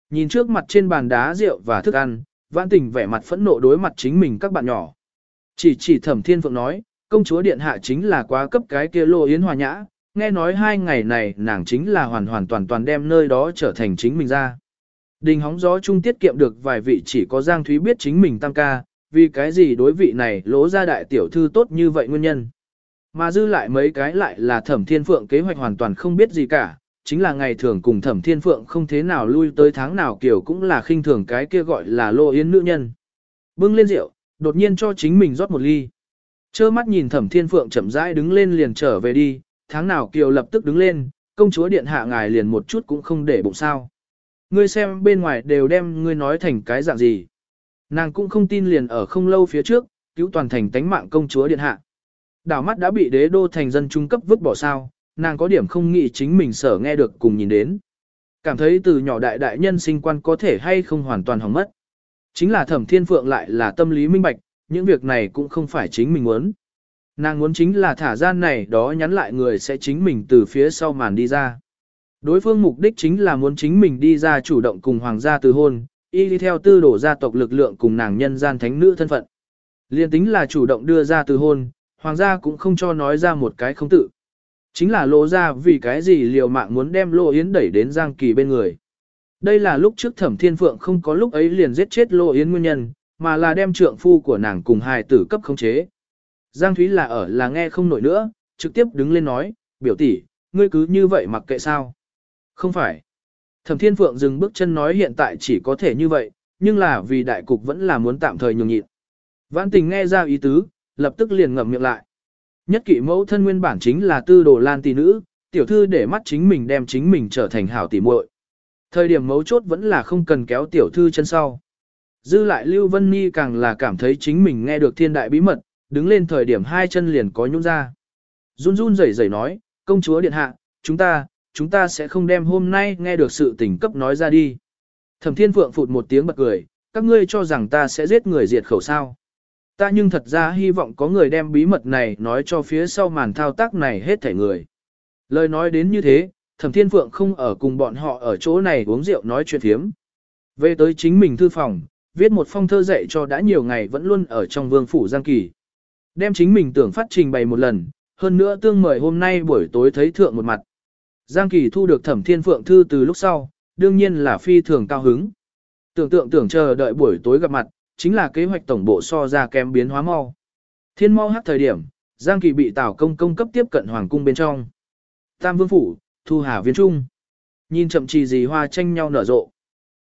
Nhìn trước mặt trên bàn đá rượu và thức ăn, vãn tình vẻ mặt phẫn nộ đối mặt chính mình các bạn nhỏ. Chỉ chỉ thẩm thiên phượng nói, công chúa điện hạ chính là quá cấp cái kia lô yến hòa nhã, nghe nói hai ngày này nàng chính là hoàn hoàn toàn toàn đem nơi đó trở thành chính mình ra. Đình hóng gió chung tiết kiệm được vài vị chỉ có Giang Thúy biết chính mình tam ca, vì cái gì đối vị này lỗ ra đại tiểu thư tốt như vậy nguyên nhân. Mà dư lại mấy cái lại là thẩm thiên phượng kế hoạch hoàn toàn không biết gì cả, chính là ngày thường cùng thẩm thiên phượng không thế nào lui tới tháng nào kiểu cũng là khinh thường cái kia gọi là lô yến nữ nhân. Bưng lên rượu, đột nhiên cho chính mình rót một ly. Chơ mắt nhìn thẩm thiên phượng chậm rãi đứng lên liền trở về đi, tháng nào kiều lập tức đứng lên, công chúa điện hạ ngài liền một chút cũng không để bụng sao. Ngươi xem bên ngoài đều đem ngươi nói thành cái dạng gì. Nàng cũng không tin liền ở không lâu phía trước, cứu toàn thành tánh mạng công chúa điện hạ. Đảo mắt đã bị đế đô thành dân trung cấp vứt bỏ sao, nàng có điểm không nghĩ chính mình sở nghe được cùng nhìn đến. Cảm thấy từ nhỏ đại đại nhân sinh quan có thể hay không hoàn toàn hỏng mất. Chính là thẩm thiên phượng lại là tâm lý minh bạch, những việc này cũng không phải chính mình muốn. Nàng muốn chính là thả gian này đó nhắn lại người sẽ chính mình từ phía sau màn đi ra. Đối phương mục đích chính là muốn chính mình đi ra chủ động cùng hoàng gia từ hôn, y đi theo tư đổ gia tộc lực lượng cùng nàng nhân gian thánh nữ thân phận. Liên tính là chủ động đưa ra từ hôn, hoàng gia cũng không cho nói ra một cái không tự. Chính là lô ra vì cái gì liều mạng muốn đem lô yến đẩy đến Giang Kỳ bên người. Đây là lúc trước thẩm thiên phượng không có lúc ấy liền giết chết lô yến nguyên nhân, mà là đem trượng phu của nàng cùng hài tử cấp khống chế. Giang Thúy là ở là nghe không nổi nữa, trực tiếp đứng lên nói, biểu tỷ, ngươi cứ như vậy mặc kệ sao? Không phải. Thẩm Thiên Phượng dừng bước chân nói hiện tại chỉ có thể như vậy, nhưng là vì đại cục vẫn là muốn tạm thời nhường nhịn. Vãn tình nghe ra ý tứ, lập tức liền ngậm miệng lại. Nhất kỷ mẫu thân nguyên bản chính là tư đồ lan tỷ nữ, tiểu thư để mắt chính mình đem chính mình trở thành hảo tỷ muội. Thời điểm mấu chốt vẫn là không cần kéo tiểu thư chân sau. Dư lại Lưu Vân Ni càng là cảm thấy chính mình nghe được thiên đại bí mật, đứng lên thời điểm hai chân liền có nhún ra. Run run rẩy rẩy nói, công chúa điện hạ, chúng ta, chúng ta sẽ không đem hôm nay nghe được sự tình cấp nói ra đi. Thẩm thiên phượng phụt một tiếng bật cười, các ngươi cho rằng ta sẽ giết người diệt khẩu sao. Ta nhưng thật ra hy vọng có người đem bí mật này nói cho phía sau màn thao tác này hết thể người. Lời nói đến như thế, thẩm thiên phượng không ở cùng bọn họ ở chỗ này uống rượu nói chuyện thiếm. Về tới chính mình thư phòng, viết một phong thơ dạy cho đã nhiều ngày vẫn luôn ở trong vương phủ Giang Kỳ. Đem chính mình tưởng phát trình bày một lần, hơn nữa tương mời hôm nay buổi tối thấy thượng một mặt. Giang Kỳ thu được thẩm thiên phượng thư từ lúc sau, đương nhiên là phi thường cao hứng. Tưởng tượng tưởng chờ đợi buổi tối gặp mặt, chính là kế hoạch tổng bộ so ra kém biến hóa mau. Thiên mau hát thời điểm, Giang Kỳ bị Tào Công công cấp tiếp cận hoàng cung bên trong. Tam Vương phủ, Thu Hà Viên Trung. Nhìn chậm trì gì hoa tranh nhau nở rộ.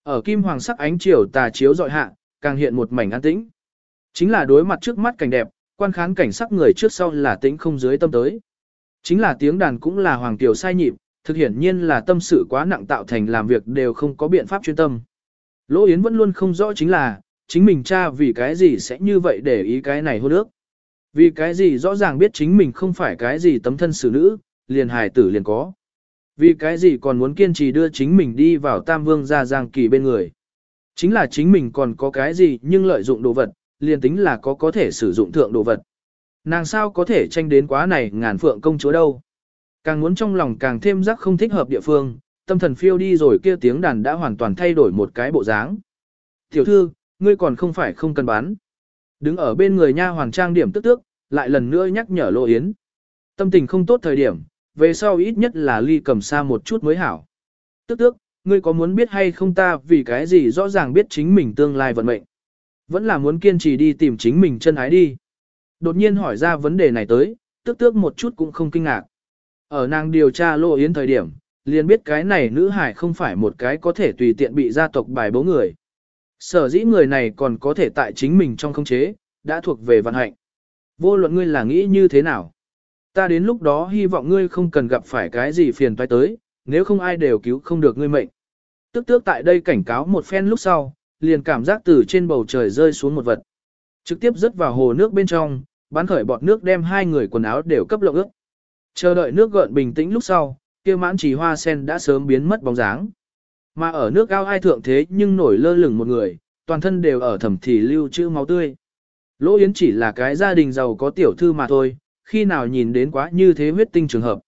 Ở kim hoàng sắc ánh chiều tà chiếu dọi hạ, càng hiện một mảnh an tĩnh. Chính là đối mặt trước mắt cảnh đẹp, quan khán cảnh sắc người trước sau là tĩnh không dưới tâm tới. Chính là tiếng đàn cũng là hoàng tiểu sai nhịp, thực hiện nhiên là tâm sự quá nặng tạo thành làm việc đều không có biện pháp chuyên tâm. Lỗ Yến vẫn luôn không rõ chính là, chính mình cha vì cái gì sẽ như vậy để ý cái này hôn ước. Vì cái gì rõ ràng biết chính mình không phải cái gì tấm thân xử nữ, liền hài tử liền có. Vì cái gì còn muốn kiên trì đưa chính mình đi vào Tam Vương ra Giang Kỳ bên người. Chính là chính mình còn có cái gì nhưng lợi dụng đồ vật, liền tính là có có thể sử dụng thượng đồ vật. Nàng sao có thể tranh đến quá này ngàn phượng công chúa đâu. Càng muốn trong lòng càng thêm rắc không thích hợp địa phương, tâm thần phiêu đi rồi kia tiếng đàn đã hoàn toàn thay đổi một cái bộ dáng. Tiểu thư, ngươi còn không phải không cần bán. Đứng ở bên người nha hoàng trang điểm tức tước, lại lần nữa nhắc nhở lô Yến. Tâm tình không tốt thời điểm, về sau ít nhất là ly cầm xa một chút mới hảo. Tức tước, ngươi có muốn biết hay không ta vì cái gì rõ ràng biết chính mình tương lai vận mệnh. Vẫn là muốn kiên trì đi tìm chính mình chân ái đi. Đột nhiên hỏi ra vấn đề này tới, tức tước một chút cũng không kinh ngạc. Ở nàng điều tra Lộ Yến thời điểm, liền biết cái này nữ hải không phải một cái có thể tùy tiện bị gia tộc bài bố người. Sở dĩ người này còn có thể tại chính mình trong không chế, đã thuộc về vận hạnh. Vô luận ngươi là nghĩ như thế nào? Ta đến lúc đó hy vọng ngươi không cần gặp phải cái gì phiền toái tới, nếu không ai đều cứu không được ngươi mệnh. Tức tước tại đây cảnh cáo một phen lúc sau, liền cảm giác từ trên bầu trời rơi xuống một vật. Trực tiếp rớt vào hồ nước bên trong, bắn khởi bọt nước đem hai người quần áo đều cấp lộng ước. Chờ đợi nước gợn bình tĩnh lúc sau, kia mãn trì hoa sen đã sớm biến mất bóng dáng. Mà ở nước ao ai thượng thế nhưng nổi lơ lửng một người, toàn thân đều ở thẩm thì lưu trữ máu tươi. Lỗ Yến chỉ là cái gia đình giàu có tiểu thư mà thôi, khi nào nhìn đến quá như thế huyết tinh trường hợp.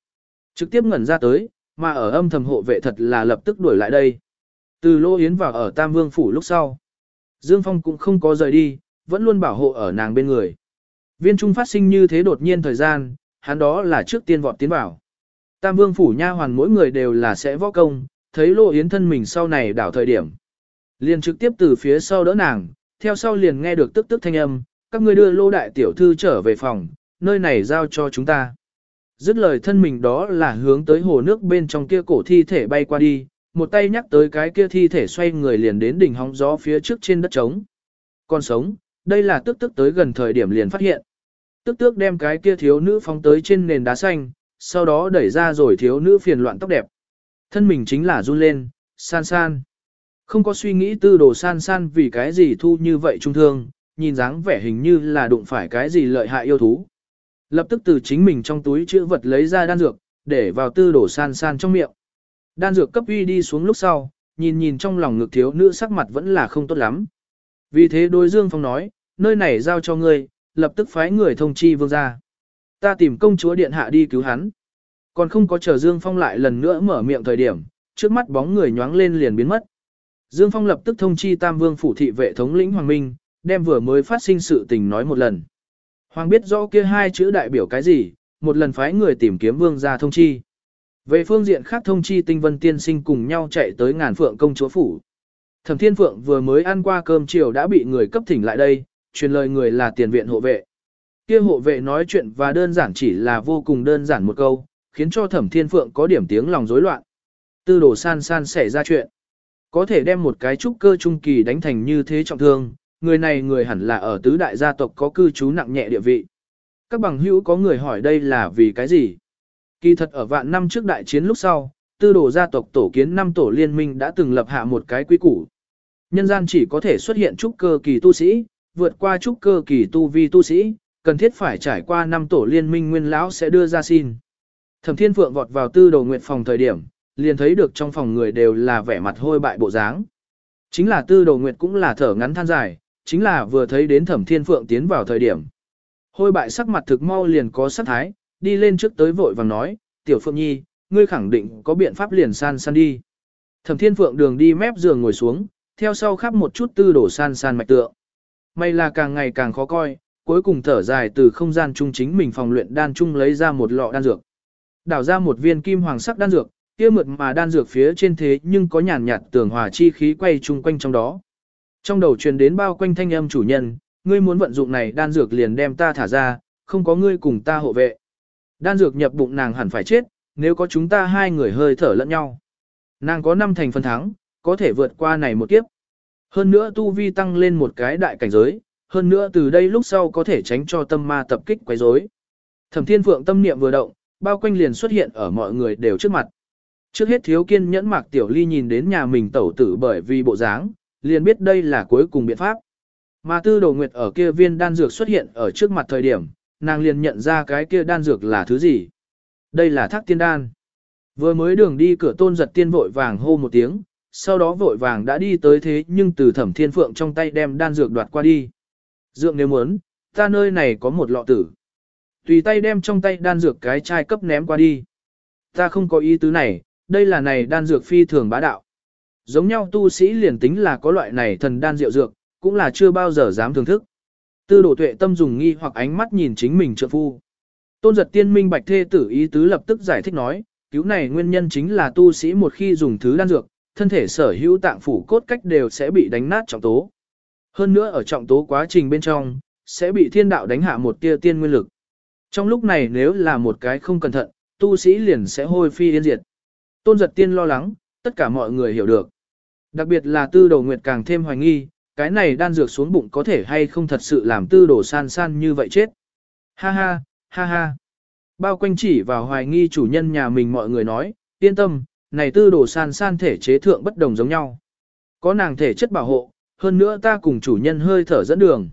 Trực tiếp ngẩn ra tới, mà ở âm thầm hộ vệ thật là lập tức đuổi lại đây. Từ Lô Yến vào ở Tam Vương Phủ lúc sau. Dương Phong cũng không có rời đi, vẫn luôn bảo hộ ở nàng bên người. Viên trung phát sinh như thế đột nhiên thời gian, hắn đó là trước tiên vọt tiến vào. Tam Vương Phủ nha hoàn mỗi người đều là sẽ võ công, thấy Lô Yến thân mình sau này đảo thời điểm. Liền trực tiếp từ phía sau đỡ nàng, theo sau liền nghe được tức tức thanh âm, các ngươi đưa Lô Đại Tiểu Thư trở về phòng, nơi này giao cho chúng ta. Dứt lời thân mình đó là hướng tới hồ nước bên trong kia cổ thi thể bay qua đi, một tay nhắc tới cái kia thi thể xoay người liền đến đỉnh hóng gió phía trước trên đất trống. Còn sống, đây là tức tức tới gần thời điểm liền phát hiện. Tức tước đem cái kia thiếu nữ phóng tới trên nền đá xanh, sau đó đẩy ra rồi thiếu nữ phiền loạn tóc đẹp. Thân mình chính là run lên, san san. Không có suy nghĩ tư đồ san san vì cái gì thu như vậy trung thương, nhìn dáng vẻ hình như là đụng phải cái gì lợi hại yêu thú. Lập tức từ chính mình trong túi chữ vật lấy ra đan dược, để vào tư đổ san san trong miệng. Đan dược cấp uy đi xuống lúc sau, nhìn nhìn trong lòng ngực thiếu nữ sắc mặt vẫn là không tốt lắm. Vì thế đối Dương Phong nói, nơi này giao cho ngươi, lập tức phái người thông chi vương ra. Ta tìm công chúa điện hạ đi cứu hắn. Còn không có chờ Dương Phong lại lần nữa mở miệng thời điểm, trước mắt bóng người nhoáng lên liền biến mất. Dương Phong lập tức thông chi Tam Vương phủ thị vệ thống lĩnh Hoàng Minh, đem vừa mới phát sinh sự tình nói một lần. Hoàng biết rõ kia hai chữ đại biểu cái gì, một lần phái người tìm kiếm vương gia thông chi. Về phương diện khác thông chi tinh vân tiên sinh cùng nhau chạy tới ngàn phượng công chúa phủ. Thẩm thiên phượng vừa mới ăn qua cơm chiều đã bị người cấp thỉnh lại đây, truyền lời người là tiền viện hộ vệ. Kia hộ vệ nói chuyện và đơn giản chỉ là vô cùng đơn giản một câu, khiến cho thẩm thiên phượng có điểm tiếng lòng rối loạn. Tư đồ san san xảy ra chuyện. Có thể đem một cái trúc cơ trung kỳ đánh thành như thế trọng thương, người này người hẳn là ở tứ đại gia tộc có cư trú nặng nhẹ địa vị. Các bằng hữu có người hỏi đây là vì cái gì? Kỳ thật ở vạn năm trước đại chiến lúc sau, tư đồ gia tộc tổ kiến năm tổ liên minh đã từng lập hạ một cái quy củ. Nhân gian chỉ có thể xuất hiện trúc cơ kỳ tu sĩ, vượt qua trúc cơ kỳ tu vi tu sĩ, cần thiết phải trải qua năm tổ liên minh nguyên lão sẽ đưa ra xin. Thẩm Thiên Phượng vọt vào tư đồ nguyệt phòng thời điểm, liền thấy được trong phòng người đều là vẻ mặt hôi bại bộ dáng. Chính là tư đồ nguyệt cũng là thở ngắn than dài, chính là vừa thấy đến thẩm thiên phượng tiến vào thời điểm. Hôi bại sắc mặt thực mau liền có sắc thái, đi lên trước tới vội vàng nói, tiểu phượng nhi, ngươi khẳng định có biện pháp liền san san đi. Thẩm thiên phượng đường đi mép giường ngồi xuống, theo sau khắp một chút tư đổ san san mạch tượng. May là càng ngày càng khó coi, cuối cùng thở dài từ không gian trung chính mình phòng luyện đan trung lấy ra một lọ đan dược. Đảo ra một viên kim hoàng sắc đan dược, kia mượt mà đan dược phía trên thế nhưng có nhàn nhạt tường hòa chi khí quay chung quanh trong đó. Trong đầu truyền đến bao quanh thanh âm chủ nhân, ngươi muốn vận dụng này đan dược liền đem ta thả ra, không có ngươi cùng ta hộ vệ. Đan dược nhập bụng nàng hẳn phải chết, nếu có chúng ta hai người hơi thở lẫn nhau. Nàng có năm thành phần thắng, có thể vượt qua này một kiếp. Hơn nữa tu vi tăng lên một cái đại cảnh giới, hơn nữa từ đây lúc sau có thể tránh cho tâm ma tập kích quấy rối. Thẩm Thiên Phượng tâm niệm vừa động, bao quanh liền xuất hiện ở mọi người đều trước mặt. Trước hết thiếu kiên nhẫn Mạc Tiểu Ly nhìn đến nhà mình tẩu tử bởi vì bộ dáng, liền biết đây là cuối cùng biện pháp. Mà tư đồ nguyệt ở kia viên đan dược xuất hiện ở trước mặt thời điểm, nàng liền nhận ra cái kia đan dược là thứ gì. Đây là thác tiên đan. Vừa mới đường đi cửa tôn giật tiên vội vàng hô một tiếng, sau đó vội vàng đã đi tới thế nhưng từ thẩm thiên phượng trong tay đem đan dược đoạt qua đi. Dượng nếu muốn, ta nơi này có một lọ tử. Tùy tay đem trong tay đan dược cái chai cấp ném qua đi. Ta không có ý tứ này, đây là này đan dược phi thường bá đạo. Giống nhau tu sĩ liền tính là có loại này thần đan rượu dược, cũng là chưa bao giờ dám thưởng thức. Tư đổ tuệ tâm dùng nghi hoặc ánh mắt nhìn chính mình trợ phu. Tôn giật tiên minh bạch thê tử ý tứ lập tức giải thích nói, cứu này nguyên nhân chính là tu sĩ một khi dùng thứ đan dược, thân thể sở hữu tạng phủ cốt cách đều sẽ bị đánh nát trọng tố. Hơn nữa ở trọng tố quá trình bên trong, sẽ bị thiên đạo đánh hạ một tia tiên nguyên lực. Trong lúc này nếu là một cái không cẩn thận, tu sĩ liền sẽ hôi phi yên diệt. Tôn giật tiên lo lắng, tất cả mọi người hiểu được. Đặc biệt là tư đồ nguyệt càng thêm hoài nghi, cái này đan dược xuống bụng có thể hay không thật sự làm tư đồ san san như vậy chết. Ha ha, ha ha. Bao quanh chỉ vào hoài nghi chủ nhân nhà mình mọi người nói, yên tâm, này tư đồ san san thể chế thượng bất đồng giống nhau. Có nàng thể chất bảo hộ, hơn nữa ta cùng chủ nhân hơi thở dẫn đường.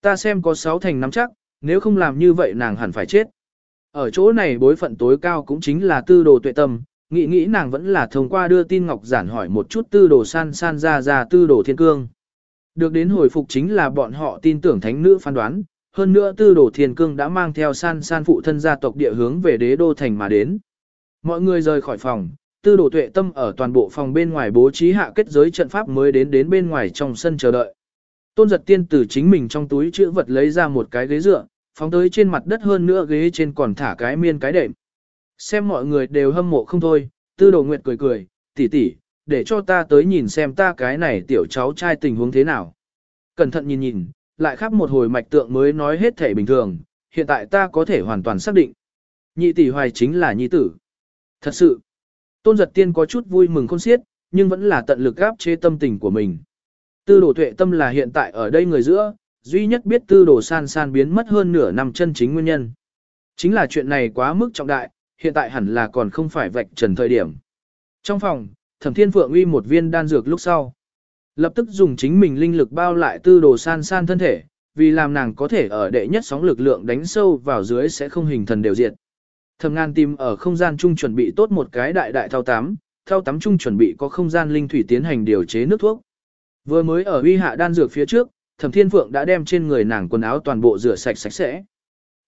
Ta xem có sáu thành nắm chắc, nếu không làm như vậy nàng hẳn phải chết. Ở chỗ này bối phận tối cao cũng chính là tư đồ tuệ tâm, nghĩ nghĩ nàng vẫn là thông qua đưa tin ngọc giản hỏi một chút tư đồ san san ra ra tư đồ thiên cương. Được đến hồi phục chính là bọn họ tin tưởng thánh nữ phán đoán, hơn nữa tư đồ thiên cương đã mang theo san san phụ thân gia tộc địa hướng về đế đô thành mà đến. Mọi người rời khỏi phòng, tư đồ tuệ tâm ở toàn bộ phòng bên ngoài bố trí hạ kết giới trận pháp mới đến đến bên ngoài trong sân chờ đợi. Tôn giật tiên từ chính mình trong túi chữ vật lấy ra một cái ghế dựa, phóng tới trên mặt đất hơn nữa ghế trên còn thả cái miên cái đệm. Xem mọi người đều hâm mộ không thôi, tư đồ nguyệt cười cười, tỷ tỷ, để cho ta tới nhìn xem ta cái này tiểu cháu trai tình huống thế nào. Cẩn thận nhìn nhìn, lại khắp một hồi mạch tượng mới nói hết thể bình thường, hiện tại ta có thể hoàn toàn xác định. Nhị tỷ hoài chính là nhi tử. Thật sự, tôn giật tiên có chút vui mừng khôn xiết, nhưng vẫn là tận lực gáp chế tâm tình của mình. Tư đồ tuệ tâm là hiện tại ở đây người giữa, duy nhất biết tư đồ san san biến mất hơn nửa năm chân chính nguyên nhân. Chính là chuyện này quá mức trọng đại, hiện tại hẳn là còn không phải vạch trần thời điểm. Trong phòng, thẩm thiên phượng uy một viên đan dược lúc sau. Lập tức dùng chính mình linh lực bao lại tư đồ san san thân thể, vì làm nàng có thể ở đệ nhất sóng lực lượng đánh sâu vào dưới sẽ không hình thần đều diệt. Thẩm ngan tìm ở không gian chung chuẩn bị tốt một cái đại đại thao tắm, thao tắm chung chuẩn bị có không gian linh thủy tiến hành điều chế nước thuốc. Vừa mới ở uy hạ đan dược phía trước, thẩm thiên phượng đã đem trên người nàng quần áo toàn bộ rửa sạch sạch sẽ.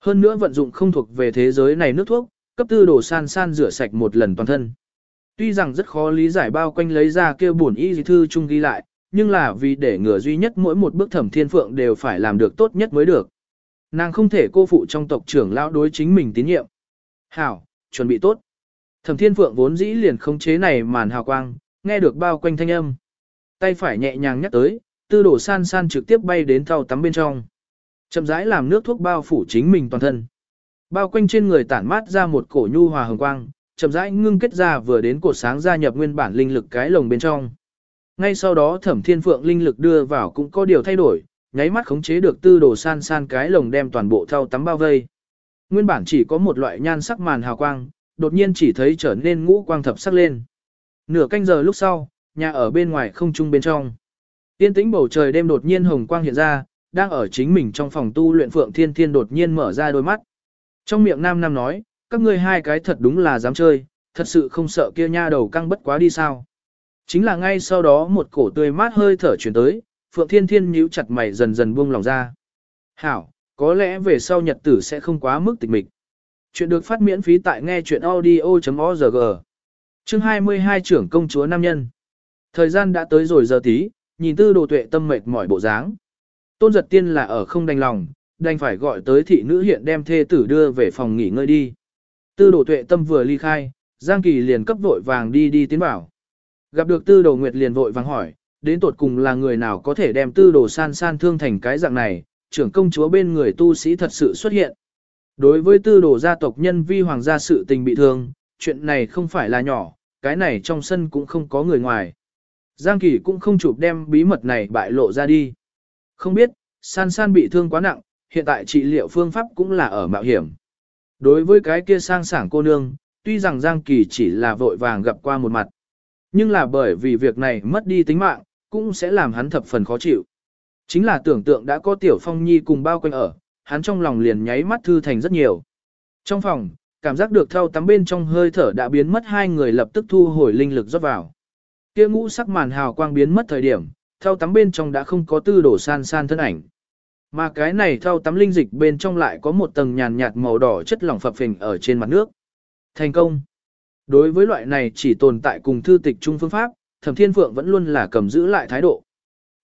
Hơn nữa vận dụng không thuộc về thế giới này nước thuốc, cấp tư đồ san san rửa sạch một lần toàn thân. Tuy rằng rất khó lý giải bao quanh lấy ra kêu buồn y thư chung ghi lại, nhưng là vì để ngừa duy nhất mỗi một bước thẩm thiên phượng đều phải làm được tốt nhất mới được. Nàng không thể cô phụ trong tộc trưởng lão đối chính mình tín nhiệm. Hảo, chuẩn bị tốt. Thẩm thiên phượng vốn dĩ liền không chế này màn hào quang, nghe được bao quanh thanh âm. Tay phải nhẹ nhàng nhắc tới, tư đổ san san trực tiếp bay đến thau tắm bên trong. Chậm rãi làm nước thuốc bao phủ chính mình toàn thân. Bao quanh trên người tản mát ra một cổ nhu hòa hồng quang, chậm rãi ngưng kết ra vừa đến cổ sáng gia nhập nguyên bản linh lực cái lồng bên trong. Ngay sau đó thẩm thiên phượng linh lực đưa vào cũng có điều thay đổi, nháy mắt khống chế được tư đồ san san cái lồng đem toàn bộ thau tắm bao vây. Nguyên bản chỉ có một loại nhan sắc màn hào quang, đột nhiên chỉ thấy trở nên ngũ quang thập sắc lên. Nửa canh giờ lúc sau, nhà ở bên ngoài không trung bên trong. Tiên tĩnh bầu trời đêm đột nhiên hồng quang hiện ra, đang ở chính mình trong phòng tu luyện Phượng Thiên Thiên đột nhiên mở ra đôi mắt. Trong miệng nam nam nói, các ngươi hai cái thật đúng là dám chơi, thật sự không sợ kia nha đầu căng bất quá đi sao. Chính là ngay sau đó một cổ tươi mát hơi thở chuyển tới, Phượng Thiên Thiên nhíu chặt mày dần dần buông lòng ra. Hảo, có lẽ về sau nhật tử sẽ không quá mức tịch mịch. Chuyện được phát miễn phí tại nghe chuyện audio.org. Chương 22 trưởng công chúa nam nhân. Thời gian đã tới rồi giờ tí, nhìn tư đồ tuệ tâm mệt mỏi bộ dáng. Tôn giật tiên là ở không đành lòng, đành phải gọi tới thị nữ hiện đem thê tử đưa về phòng nghỉ ngơi đi. Tư đồ tuệ tâm vừa ly khai, Giang Kỳ liền cấp vội vàng đi đi tiến bảo. Gặp được tư đồ nguyệt liền vội vàng hỏi, đến tột cùng là người nào có thể đem tư đồ san san thương thành cái dạng này, trưởng công chúa bên người tu sĩ thật sự xuất hiện. Đối với tư đồ gia tộc nhân vi hoàng gia sự tình bị thương, chuyện này không phải là nhỏ, cái này trong sân cũng không có người ngoài. Giang Kỳ cũng không chụp đem bí mật này bại lộ ra đi. Không biết, san san bị thương quá nặng, hiện tại trị liệu phương pháp cũng là ở mạo hiểm. Đối với cái kia sang sảng cô nương, tuy rằng Giang Kỳ chỉ là vội vàng gặp qua một mặt. Nhưng là bởi vì việc này mất đi tính mạng, cũng sẽ làm hắn thập phần khó chịu. Chính là tưởng tượng đã có Tiểu Phong Nhi cùng bao quanh ở, hắn trong lòng liền nháy mắt thư thành rất nhiều. Trong phòng, cảm giác được thao tắm bên trong hơi thở đã biến mất hai người lập tức thu hồi linh lực rót vào. Kia ngũ sắc màn hào quang biến mất thời điểm, thao tắm bên trong đã không có tư đổ san san thân ảnh. Mà cái này thao tắm linh dịch bên trong lại có một tầng nhàn nhạt màu đỏ chất lỏng phập phình ở trên mặt nước. Thành công. Đối với loại này chỉ tồn tại cùng thư tịch trung phương pháp, Thẩm Thiên Phượng vẫn luôn là cầm giữ lại thái độ.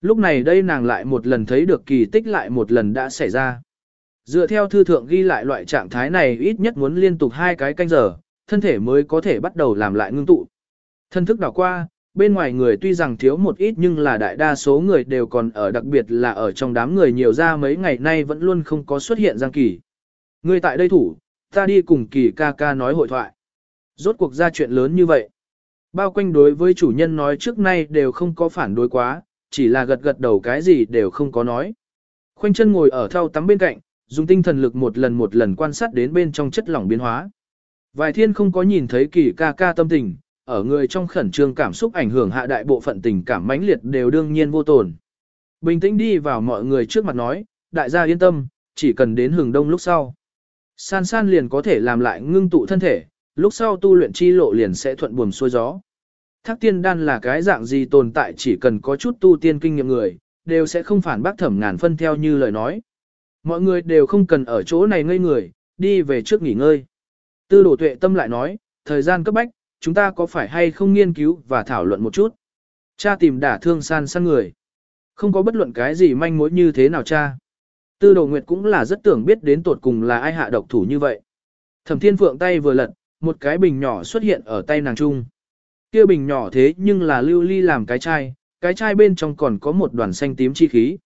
Lúc này đây nàng lại một lần thấy được kỳ tích lại một lần đã xảy ra. Dựa theo thư thượng ghi lại loại trạng thái này ít nhất muốn liên tục hai cái canh giờ, thân thể mới có thể bắt đầu làm lại ngưng tụ. Thân thức đảo qua, bên ngoài người tuy rằng thiếu một ít nhưng là đại đa số người đều còn ở đặc biệt là ở trong đám người nhiều ra mấy ngày nay vẫn luôn không có xuất hiện Giang Kỳ. Người tại đây thủ, ta đi cùng Kỳ ca ca nói hội thoại. Rốt cuộc ra chuyện lớn như vậy. Bao quanh đối với chủ nhân nói trước nay đều không có phản đối quá, chỉ là gật gật đầu cái gì đều không có nói. Khoanh chân ngồi ở thau tắm bên cạnh, dùng tinh thần lực một lần một lần quan sát đến bên trong chất lỏng biến hóa. Vài thiên không có nhìn thấy kỳ ca ca tâm tình, ở người trong khẩn trương cảm xúc ảnh hưởng hạ đại bộ phận tình cảm mãnh liệt đều đương nhiên vô tồn. Bình tĩnh đi vào mọi người trước mặt nói, đại gia yên tâm, chỉ cần đến hừng đông lúc sau. San san liền có thể làm lại ngưng tụ thân thể, lúc sau tu luyện chi lộ liền sẽ thuận buồm xuôi gió. Thác tiên đan là cái dạng gì tồn tại chỉ cần có chút tu tiên kinh nghiệm người, đều sẽ không phản bác thẩm ngàn phân theo như lời nói. Mọi người đều không cần ở chỗ này ngây người, đi về trước nghỉ ngơi. Tư đổ tuệ tâm lại nói, thời gian cấp bách, chúng ta có phải hay không nghiên cứu và thảo luận một chút. Cha tìm đả thương san san người. Không có bất luận cái gì manh mối như thế nào cha. Tư đồ nguyệt cũng là rất tưởng biết đến tột cùng là ai hạ độc thủ như vậy. Thẩm thiên phượng tay vừa lật, một cái bình nhỏ xuất hiện ở tay nàng trung. Kia bình nhỏ thế nhưng là lưu ly làm cái chai, cái chai bên trong còn có một đoàn xanh tím chi khí.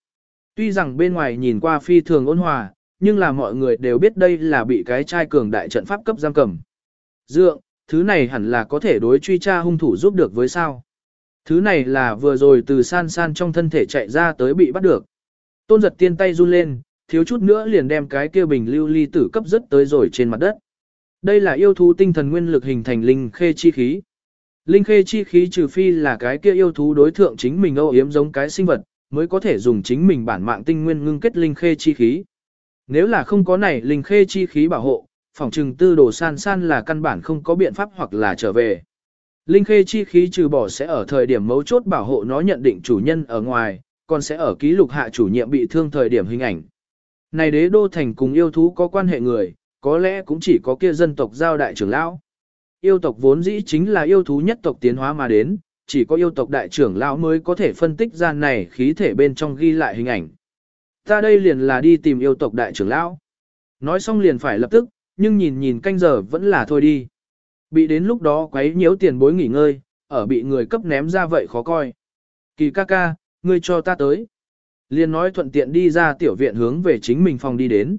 Tuy rằng bên ngoài nhìn qua phi thường ôn hòa, nhưng là mọi người đều biết đây là bị cái chai cường đại trận pháp cấp giam cầm. Dượng, thứ này hẳn là có thể đối truy tra hung thủ giúp được với sao. Thứ này là vừa rồi từ san san trong thân thể chạy ra tới bị bắt được. Tôn giật tiên tay run lên, thiếu chút nữa liền đem cái kia bình lưu ly tử cấp rất tới rồi trên mặt đất. Đây là yêu thú tinh thần nguyên lực hình thành linh khê chi khí. Linh khê chi khí trừ phi là cái kia yêu thú đối thượng chính mình âu yếm giống cái sinh vật, mới có thể dùng chính mình bản mạng tinh nguyên ngưng kết linh khê chi khí. Nếu là không có này linh khê chi khí bảo hộ, phòng trừng tư đồ san san là căn bản không có biện pháp hoặc là trở về. Linh khê chi khí trừ bỏ sẽ ở thời điểm mấu chốt bảo hộ nó nhận định chủ nhân ở ngoài, còn sẽ ở ký lục hạ chủ nhiệm bị thương thời điểm hình ảnh. Này đế đô thành cùng yêu thú có quan hệ người, có lẽ cũng chỉ có kia dân tộc giao đại trưởng lão. Yêu tộc vốn dĩ chính là yêu thú nhất tộc tiến hóa mà đến, chỉ có yêu tộc đại trưởng lão mới có thể phân tích ra này khí thể bên trong ghi lại hình ảnh. Ta đây liền là đi tìm yêu tộc đại trưởng lão. Nói xong liền phải lập tức, nhưng nhìn nhìn canh giờ vẫn là thôi đi. Bị đến lúc đó quấy nhiễu tiền bối nghỉ ngơi, ở bị người cấp ném ra vậy khó coi. Kỳ ca ca, ngươi cho ta tới. Liền nói thuận tiện đi ra tiểu viện hướng về chính mình phòng đi đến.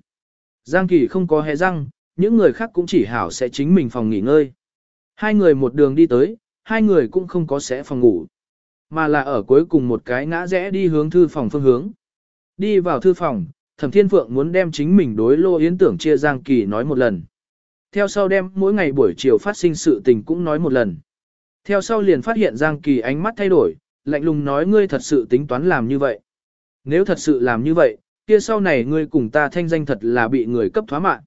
Giang Kỳ không có hé răng, những người khác cũng chỉ hảo sẽ chính mình phòng nghỉ ngơi. Hai người một đường đi tới, hai người cũng không có sẽ phòng ngủ, mà là ở cuối cùng một cái ngã rẽ đi hướng thư phòng phương hướng. Đi vào thư phòng, Thẩm Thiên Phượng muốn đem chính mình đối Lô Yến Tưởng chia Giang Kỳ nói một lần. Theo sau đem mỗi ngày buổi chiều phát sinh sự tình cũng nói một lần. Theo sau liền phát hiện Giang Kỳ ánh mắt thay đổi, lạnh lùng nói ngươi thật sự tính toán làm như vậy. Nếu thật sự làm như vậy, kia sau này ngươi cùng ta thanh danh thật là bị người cấp thoá mạng.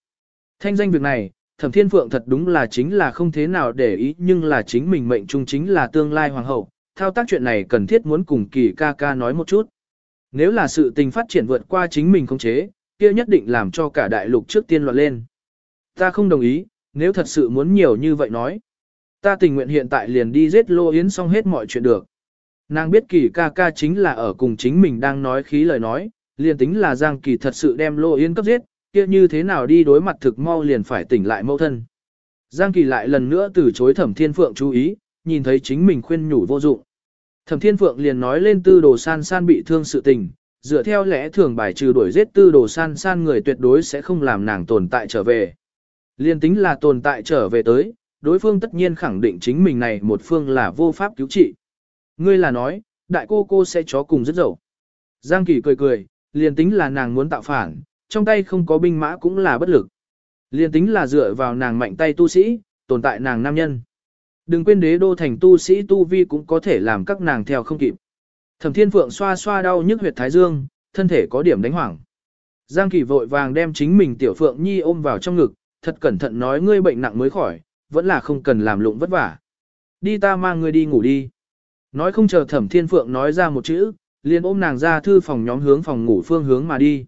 Thanh danh việc này, Thẩm Thiên Phượng thật đúng là chính là không thế nào để ý nhưng là chính mình mệnh trung chính là tương lai hoàng hậu, thao tác chuyện này cần thiết muốn cùng kỳ ca ca nói một chút. Nếu là sự tình phát triển vượt qua chính mình không chế, kia nhất định làm cho cả đại lục trước tiên loạn lên. Ta không đồng ý, nếu thật sự muốn nhiều như vậy nói. Ta tình nguyện hiện tại liền đi giết Lô Yến xong hết mọi chuyện được. Nàng biết kỳ ca ca chính là ở cùng chính mình đang nói khí lời nói, liền tính là Giang Kỳ thật sự đem Lô Yến cấp giết, kia như thế nào đi đối mặt thực mau liền phải tỉnh lại mẫu thân. Giang Kỳ lại lần nữa từ chối Thẩm Thiên Phượng chú ý, nhìn thấy chính mình khuyên nhủ vô dụng. Thẩm Thiên Phượng liền nói lên tư đồ san san bị thương sự tình, dựa theo lẽ thường bài trừ đuổi giết tư đồ san san người tuyệt đối sẽ không làm nàng tồn tại trở về. Liên tính là tồn tại trở về tới, đối phương tất nhiên khẳng định chính mình này một phương là vô pháp cứu trị. Ngươi là nói, đại cô cô sẽ chó cùng rất dậu. Giang Kỳ cười cười, liền tính là nàng muốn tạo phản, trong tay không có binh mã cũng là bất lực. Liền tính là dựa vào nàng mạnh tay tu sĩ, tồn tại nàng nam nhân. Đừng quên đế đô thành tu sĩ tu vi cũng có thể làm các nàng theo không kịp. Thẩm Thiên Phượng xoa xoa đau nhức huyệt thái dương, thân thể có điểm đánh hoảng. Giang Kỳ vội vàng đem chính mình tiểu Phượng Nhi ôm vào trong ngực, thật cẩn thận nói ngươi bệnh nặng mới khỏi, vẫn là không cần làm lụng vất vả. Đi ta mang ngươi đi ngủ đi. Nói không chờ Thẩm Thiên Phượng nói ra một chữ, liền ôm nàng ra thư phòng nhóm hướng phòng ngủ phương hướng mà đi.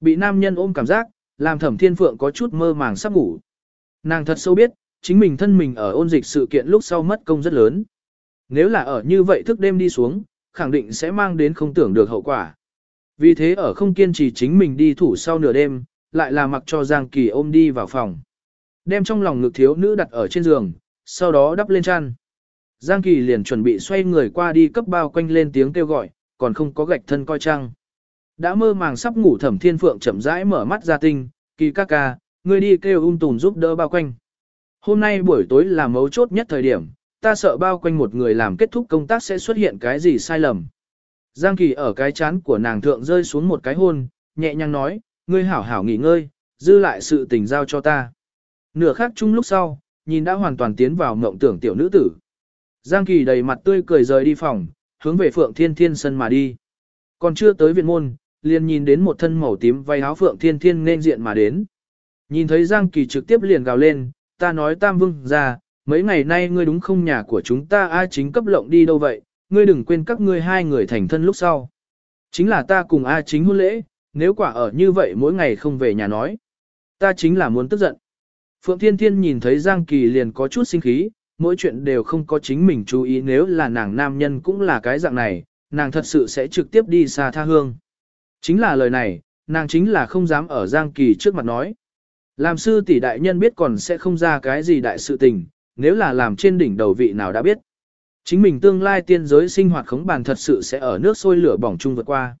Bị nam nhân ôm cảm giác, làm Thẩm Thiên Phượng có chút mơ màng sắp ngủ. Nàng thật sâu biết, chính mình thân mình ở ôn dịch sự kiện lúc sau mất công rất lớn. Nếu là ở như vậy thức đêm đi xuống, khẳng định sẽ mang đến không tưởng được hậu quả. Vì thế ở không kiên trì chính mình đi thủ sau nửa đêm, lại là mặc cho Giang Kỳ ôm đi vào phòng. Đem trong lòng ngực thiếu nữ đặt ở trên giường, sau đó đắp lên chăn. Giang Kỳ liền chuẩn bị xoay người qua đi cấp bao quanh lên tiếng kêu gọi, còn không có gạch thân coi trăng. Đã mơ màng sắp ngủ thẩm thiên phượng chậm rãi mở mắt ra tinh, kỳ ca ca, ngươi đi kêu ung tùn giúp đỡ bao quanh. Hôm nay buổi tối là mấu chốt nhất thời điểm, ta sợ bao quanh một người làm kết thúc công tác sẽ xuất hiện cái gì sai lầm. Giang Kỳ ở cái chán của nàng thượng rơi xuống một cái hôn, nhẹ nhàng nói, ngươi hảo hảo nghỉ ngơi, dư lại sự tình giao cho ta. Nửa khắc chung lúc sau, nhìn đã hoàn toàn tiến vào mộng tưởng tiểu nữ tử. Giang Kỳ đầy mặt tươi cười rời đi phòng, hướng về Phượng Thiên Thiên sân mà đi. Còn chưa tới viện môn, liền nhìn đến một thân màu tím váy áo Phượng Thiên Thiên nên diện mà đến. Nhìn thấy Giang Kỳ trực tiếp liền gào lên, ta nói Tam Vương ra, mấy ngày nay ngươi đúng không nhà của chúng ta ai chính cấp lộng đi đâu vậy, ngươi đừng quên các ngươi hai người thành thân lúc sau. Chính là ta cùng A chính hôn lễ, nếu quả ở như vậy mỗi ngày không về nhà nói. Ta chính là muốn tức giận. Phượng Thiên Thiên nhìn thấy Giang Kỳ liền có chút sinh khí, mỗi chuyện đều không có chính mình chú ý nếu là nàng nam nhân cũng là cái dạng này, nàng thật sự sẽ trực tiếp đi xa tha hương. Chính là lời này, nàng chính là không dám ở Giang Kỳ trước mặt nói. Làm sư tỷ đại nhân biết còn sẽ không ra cái gì đại sự tình, nếu là làm trên đỉnh đầu vị nào đã biết. Chính mình tương lai tiên giới sinh hoạt khống bàn thật sự sẽ ở nước sôi lửa bỏng chung vượt qua.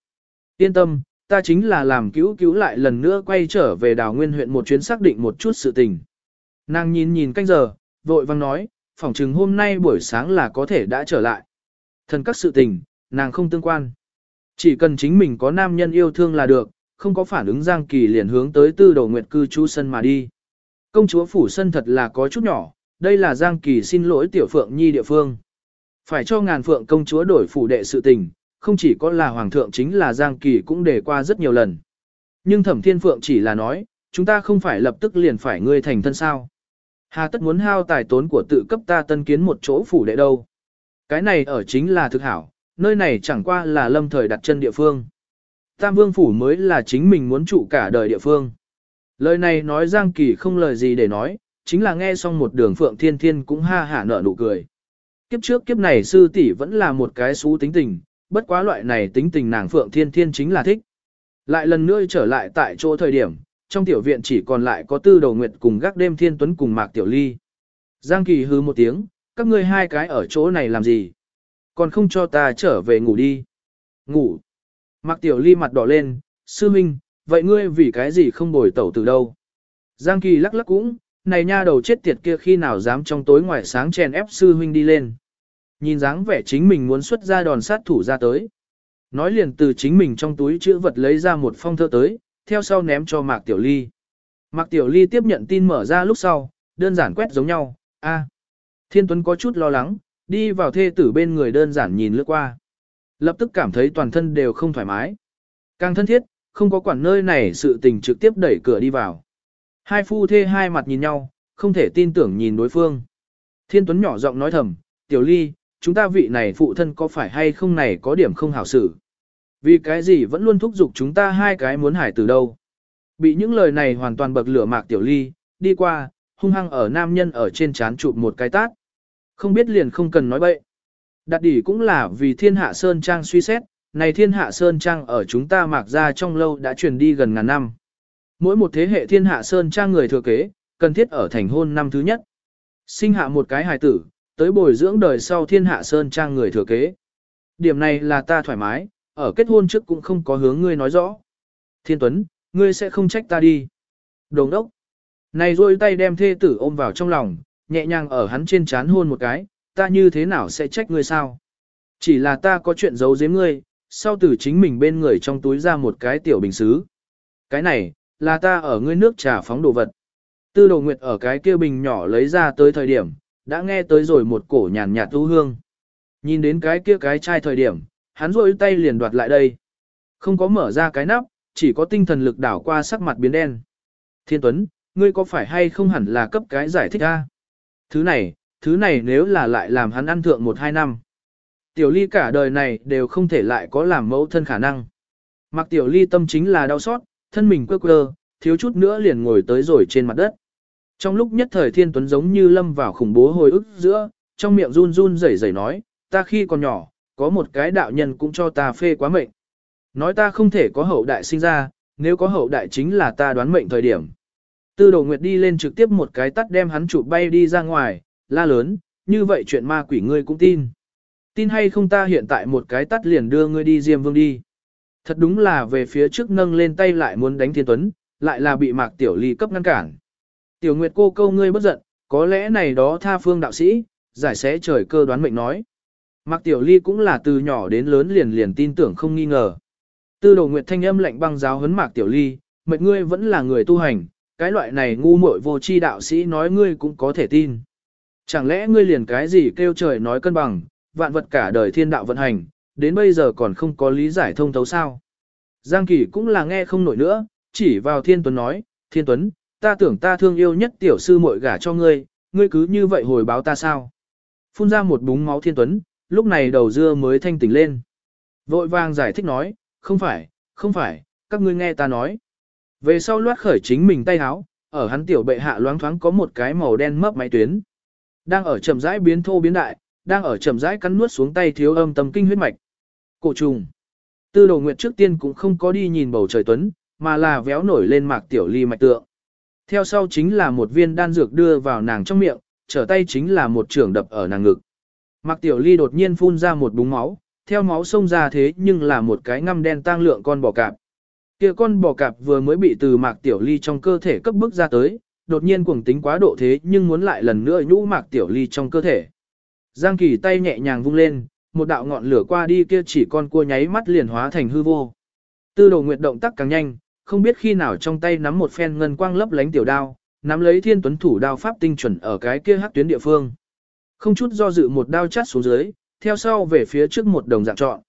Yên tâm, ta chính là làm cứu cứu lại lần nữa quay trở về đào nguyên huyện một chuyến xác định một chút sự tình. Nàng nhìn nhìn canh giờ, vội vang nói, phỏng chừng hôm nay buổi sáng là có thể đã trở lại. Thần các sự tình, nàng không tương quan. Chỉ cần chính mình có nam nhân yêu thương là được, không có phản ứng Giang Kỳ liền hướng tới tư đầu nguyệt cư chú sân mà đi. Công chúa phủ sân thật là có chút nhỏ, đây là Giang Kỳ xin lỗi tiểu phượng nhi địa phương. Phải cho ngàn phượng công chúa đổi phủ đệ sự tình, không chỉ có là hoàng thượng chính là Giang Kỳ cũng đề qua rất nhiều lần. Nhưng thẩm thiên phượng chỉ là nói, chúng ta không phải lập tức liền phải ngươi thành thân sao. Hà tất muốn hao tài tốn của tự cấp ta tân kiến một chỗ phủ đệ đâu. Cái này ở chính là thực hảo, nơi này chẳng qua là lâm thời đặt chân địa phương. Tam vương phủ mới là chính mình muốn trụ cả đời địa phương. Lời này nói Giang Kỳ không lời gì để nói, chính là nghe xong một đường Phượng Thiên Thiên cũng ha hả nở nụ cười. Kiếp trước kiếp này sư tỷ vẫn là một cái xú tính tình, bất quá loại này tính tình nàng Phượng Thiên Thiên chính là thích. Lại lần nữa trở lại tại chỗ thời điểm, trong tiểu viện chỉ còn lại có tư đầu nguyệt cùng gác đêm Thiên Tuấn cùng Mạc Tiểu Ly. Giang Kỳ hư một tiếng, các ngươi hai cái ở chỗ này làm gì? Còn không cho ta trở về ngủ đi. Ngủ. Mạc Tiểu Ly mặt đỏ lên, sư minh, vậy ngươi vì cái gì không bồi tẩu từ đâu? Giang Kỳ lắc lắc cũng, này nha đầu chết tiệt kia khi nào dám trong tối ngoài sáng chèn ép sư huynh đi lên. Nhìn dáng vẻ chính mình muốn xuất ra đòn sát thủ ra tới. Nói liền từ chính mình trong túi chữ vật lấy ra một phong thơ tới, theo sau ném cho Mạc Tiểu Ly. Mạc Tiểu Ly tiếp nhận tin mở ra lúc sau, đơn giản quét giống nhau, a. Thiên Tuấn có chút lo lắng, đi vào thê tử bên người đơn giản nhìn lướt qua. Lập tức cảm thấy toàn thân đều không thoải mái. Càng thân thiết, không có quản nơi này sự tình trực tiếp đẩy cửa đi vào. Hai phu thê hai mặt nhìn nhau, không thể tin tưởng nhìn đối phương. Thiên Tuấn nhỏ giọng nói thầm, Tiểu Ly, chúng ta vị này phụ thân có phải hay không này có điểm không hảo xử. Vì cái gì vẫn luôn thúc giục chúng ta hai cái muốn hải từ đâu. Bị những lời này hoàn toàn bậc lửa mạc Tiểu Ly, đi qua, hung hăng ở nam nhân ở trên chán chụp một cái tát. Không biết liền không cần nói bậy. Đặt đỉ cũng là vì thiên hạ Sơn Trang suy xét, này thiên hạ Sơn Trang ở chúng ta mạc ra trong lâu đã truyền đi gần ngàn năm. Mỗi một thế hệ thiên hạ Sơn Trang người thừa kế, cần thiết ở thành hôn năm thứ nhất. Sinh hạ một cái hài tử, tới bồi dưỡng đời sau thiên hạ Sơn Trang người thừa kế. Điểm này là ta thoải mái, ở kết hôn trước cũng không có hướng ngươi nói rõ. Thiên Tuấn, ngươi sẽ không trách ta đi. Đồng đốc. Này rôi tay đem thê tử ôm vào trong lòng, nhẹ nhàng ở hắn trên chán hôn một cái, ta như thế nào sẽ trách ngươi sao? Chỉ là ta có chuyện giấu giếm ngươi, sau từ chính mình bên người trong túi ra một cái tiểu bình xứ. Cái này, là ta ở ngươi nước trà phóng đồ vật. Tư đồ nguyệt ở cái kia bình nhỏ lấy ra tới thời điểm, đã nghe tới rồi một cổ nhàn nhạt thu hương. Nhìn đến cái kia cái chai thời điểm, hắn rôi tay liền đoạt lại đây. Không có mở ra cái nắp, chỉ có tinh thần lực đảo qua sắc mặt biến đen. Thiên Tuấn, ngươi có phải hay không hẳn là cấp cái giải thích ra? Thứ này, thứ này nếu là lại làm hắn ăn thượng một hai năm. Tiểu ly cả đời này đều không thể lại có làm mẫu thân khả năng. Mặc tiểu ly tâm chính là đau xót, thân mình quơ quơ, thiếu chút nữa liền ngồi tới rồi trên mặt đất. Trong lúc nhất thời thiên tuấn giống như lâm vào khủng bố hồi ức giữa, trong miệng run run rẩy rẩy nói, ta khi còn nhỏ, có một cái đạo nhân cũng cho ta phê quá mệnh. Nói ta không thể có hậu đại sinh ra, nếu có hậu đại chính là ta đoán mệnh thời điểm. Tư đồ nguyệt đi lên trực tiếp một cái tắt đem hắn chụp bay đi ra ngoài, la lớn, như vậy chuyện ma quỷ ngươi cũng tin. Tin hay không ta hiện tại một cái tắt liền đưa ngươi đi Diêm Vương đi. Thật đúng là về phía trước nâng lên tay lại muốn đánh Thiên Tuấn, lại là bị Mạc Tiểu Ly cấp ngăn cản. Tiểu Nguyệt cô câu ngươi bất giận, có lẽ này đó tha phương đạo sĩ, giải sẽ trời cơ đoán mệnh nói. Mạc Tiểu Ly cũng là từ nhỏ đến lớn liền liền tin tưởng không nghi ngờ. Tư đồ Nguyệt thanh âm lạnh băng giáo huấn Mạc Tiểu Ly, mệnh ngươi vẫn là người tu hành, cái loại này ngu muội vô chi đạo sĩ nói ngươi cũng có thể tin. Chẳng lẽ ngươi liền cái gì kêu trời nói cân bằng, vạn vật cả đời thiên đạo vận hành, đến bây giờ còn không có lý giải thông thấu sao. Giang Kỳ cũng là nghe không nổi nữa, chỉ vào Thiên Tuấn nói, Thiên Tuấn, ta tưởng ta thương yêu nhất tiểu sư muội gả cho ngươi, ngươi cứ như vậy hồi báo ta sao. Phun ra một búng máu Thiên Tuấn, lúc này đầu dưa mới thanh tỉnh lên. Vội vàng giải thích nói, không phải, không phải, các ngươi nghe ta nói. Về sau loát khởi chính mình tay háo, ở hắn tiểu bệ hạ loáng thoáng có một cái màu đen mấp máy tuyến. Đang ở chậm rãi biến thô biến đại, đang ở chậm rãi cắn nuốt xuống tay thiếu âm tâm kinh huyết mạch. Cổ trùng. Tư đồ nguyệt trước tiên cũng không có đi nhìn bầu trời tuấn, mà là véo nổi lên mạc tiểu ly mạch tượng. Theo sau chính là một viên đan dược đưa vào nàng trong miệng, trở tay chính là một trường đập ở nàng ngực. Mạc tiểu ly đột nhiên phun ra một búng máu, theo máu xông ra thế nhưng là một cái ngăm đen tang lượng con bò cạp. Kia con bò cạp vừa mới bị từ mạc tiểu ly trong cơ thể cấp bức ra tới, đột nhiên cuồng tính quá độ thế nhưng muốn lại lần nữa nhũ mạc tiểu ly trong cơ thể. Giang Kỳ tay nhẹ nhàng vung lên, một đạo ngọn lửa qua đi kia chỉ con cua nháy mắt liền hóa thành hư vô. Tư đồ nguyệt động tác càng nhanh, không biết khi nào trong tay nắm một phen ngân quang lấp lánh tiểu đao, nắm lấy thiên tuấn thủ đao pháp tinh chuẩn ở cái kia hắc tuyến địa phương. Không chút do dự một đao chát xuống dưới, theo sau về phía trước một đồng dạng trọn.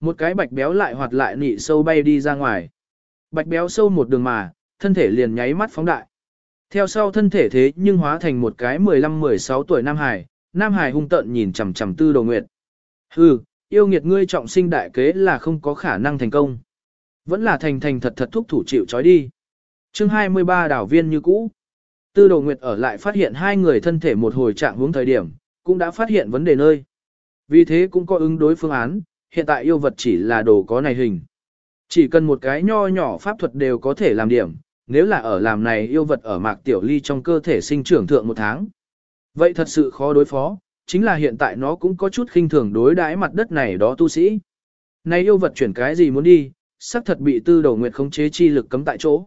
Một cái bạch béo lại hoạt lại nị sâu bay đi ra ngoài. Bạch béo sâu một đường mà, thân thể liền nháy mắt phóng đại. Theo sau thân thể thế nhưng hóa thành một cái 15-16 tuổi Nam Hải, Nam Hải hung tận nhìn chằm chằm tư đồ nguyệt. Hừ, yêu nghiệt ngươi trọng sinh đại kế là không có khả năng thành công. Vẫn là thành thành thật thật thúc thủ chịu trói đi. chương 23 đảo viên như cũ. Tư đồ nguyệt ở lại phát hiện hai người thân thể một hồi trạng hướng thời điểm, cũng đã phát hiện vấn đề nơi. Vì thế cũng có ứng đối phương án, hiện tại yêu vật chỉ là đồ có này hình. Chỉ cần một cái nho nhỏ pháp thuật đều có thể làm điểm, nếu là ở làm này yêu vật ở mạc tiểu ly trong cơ thể sinh trưởng thượng một tháng. Vậy thật sự khó đối phó, chính là hiện tại nó cũng có chút khinh thường đối đãi mặt đất này đó tu sĩ. Này yêu vật chuyển cái gì muốn đi, sắc thật bị tư đầu nguyệt khống chế chi lực cấm tại chỗ.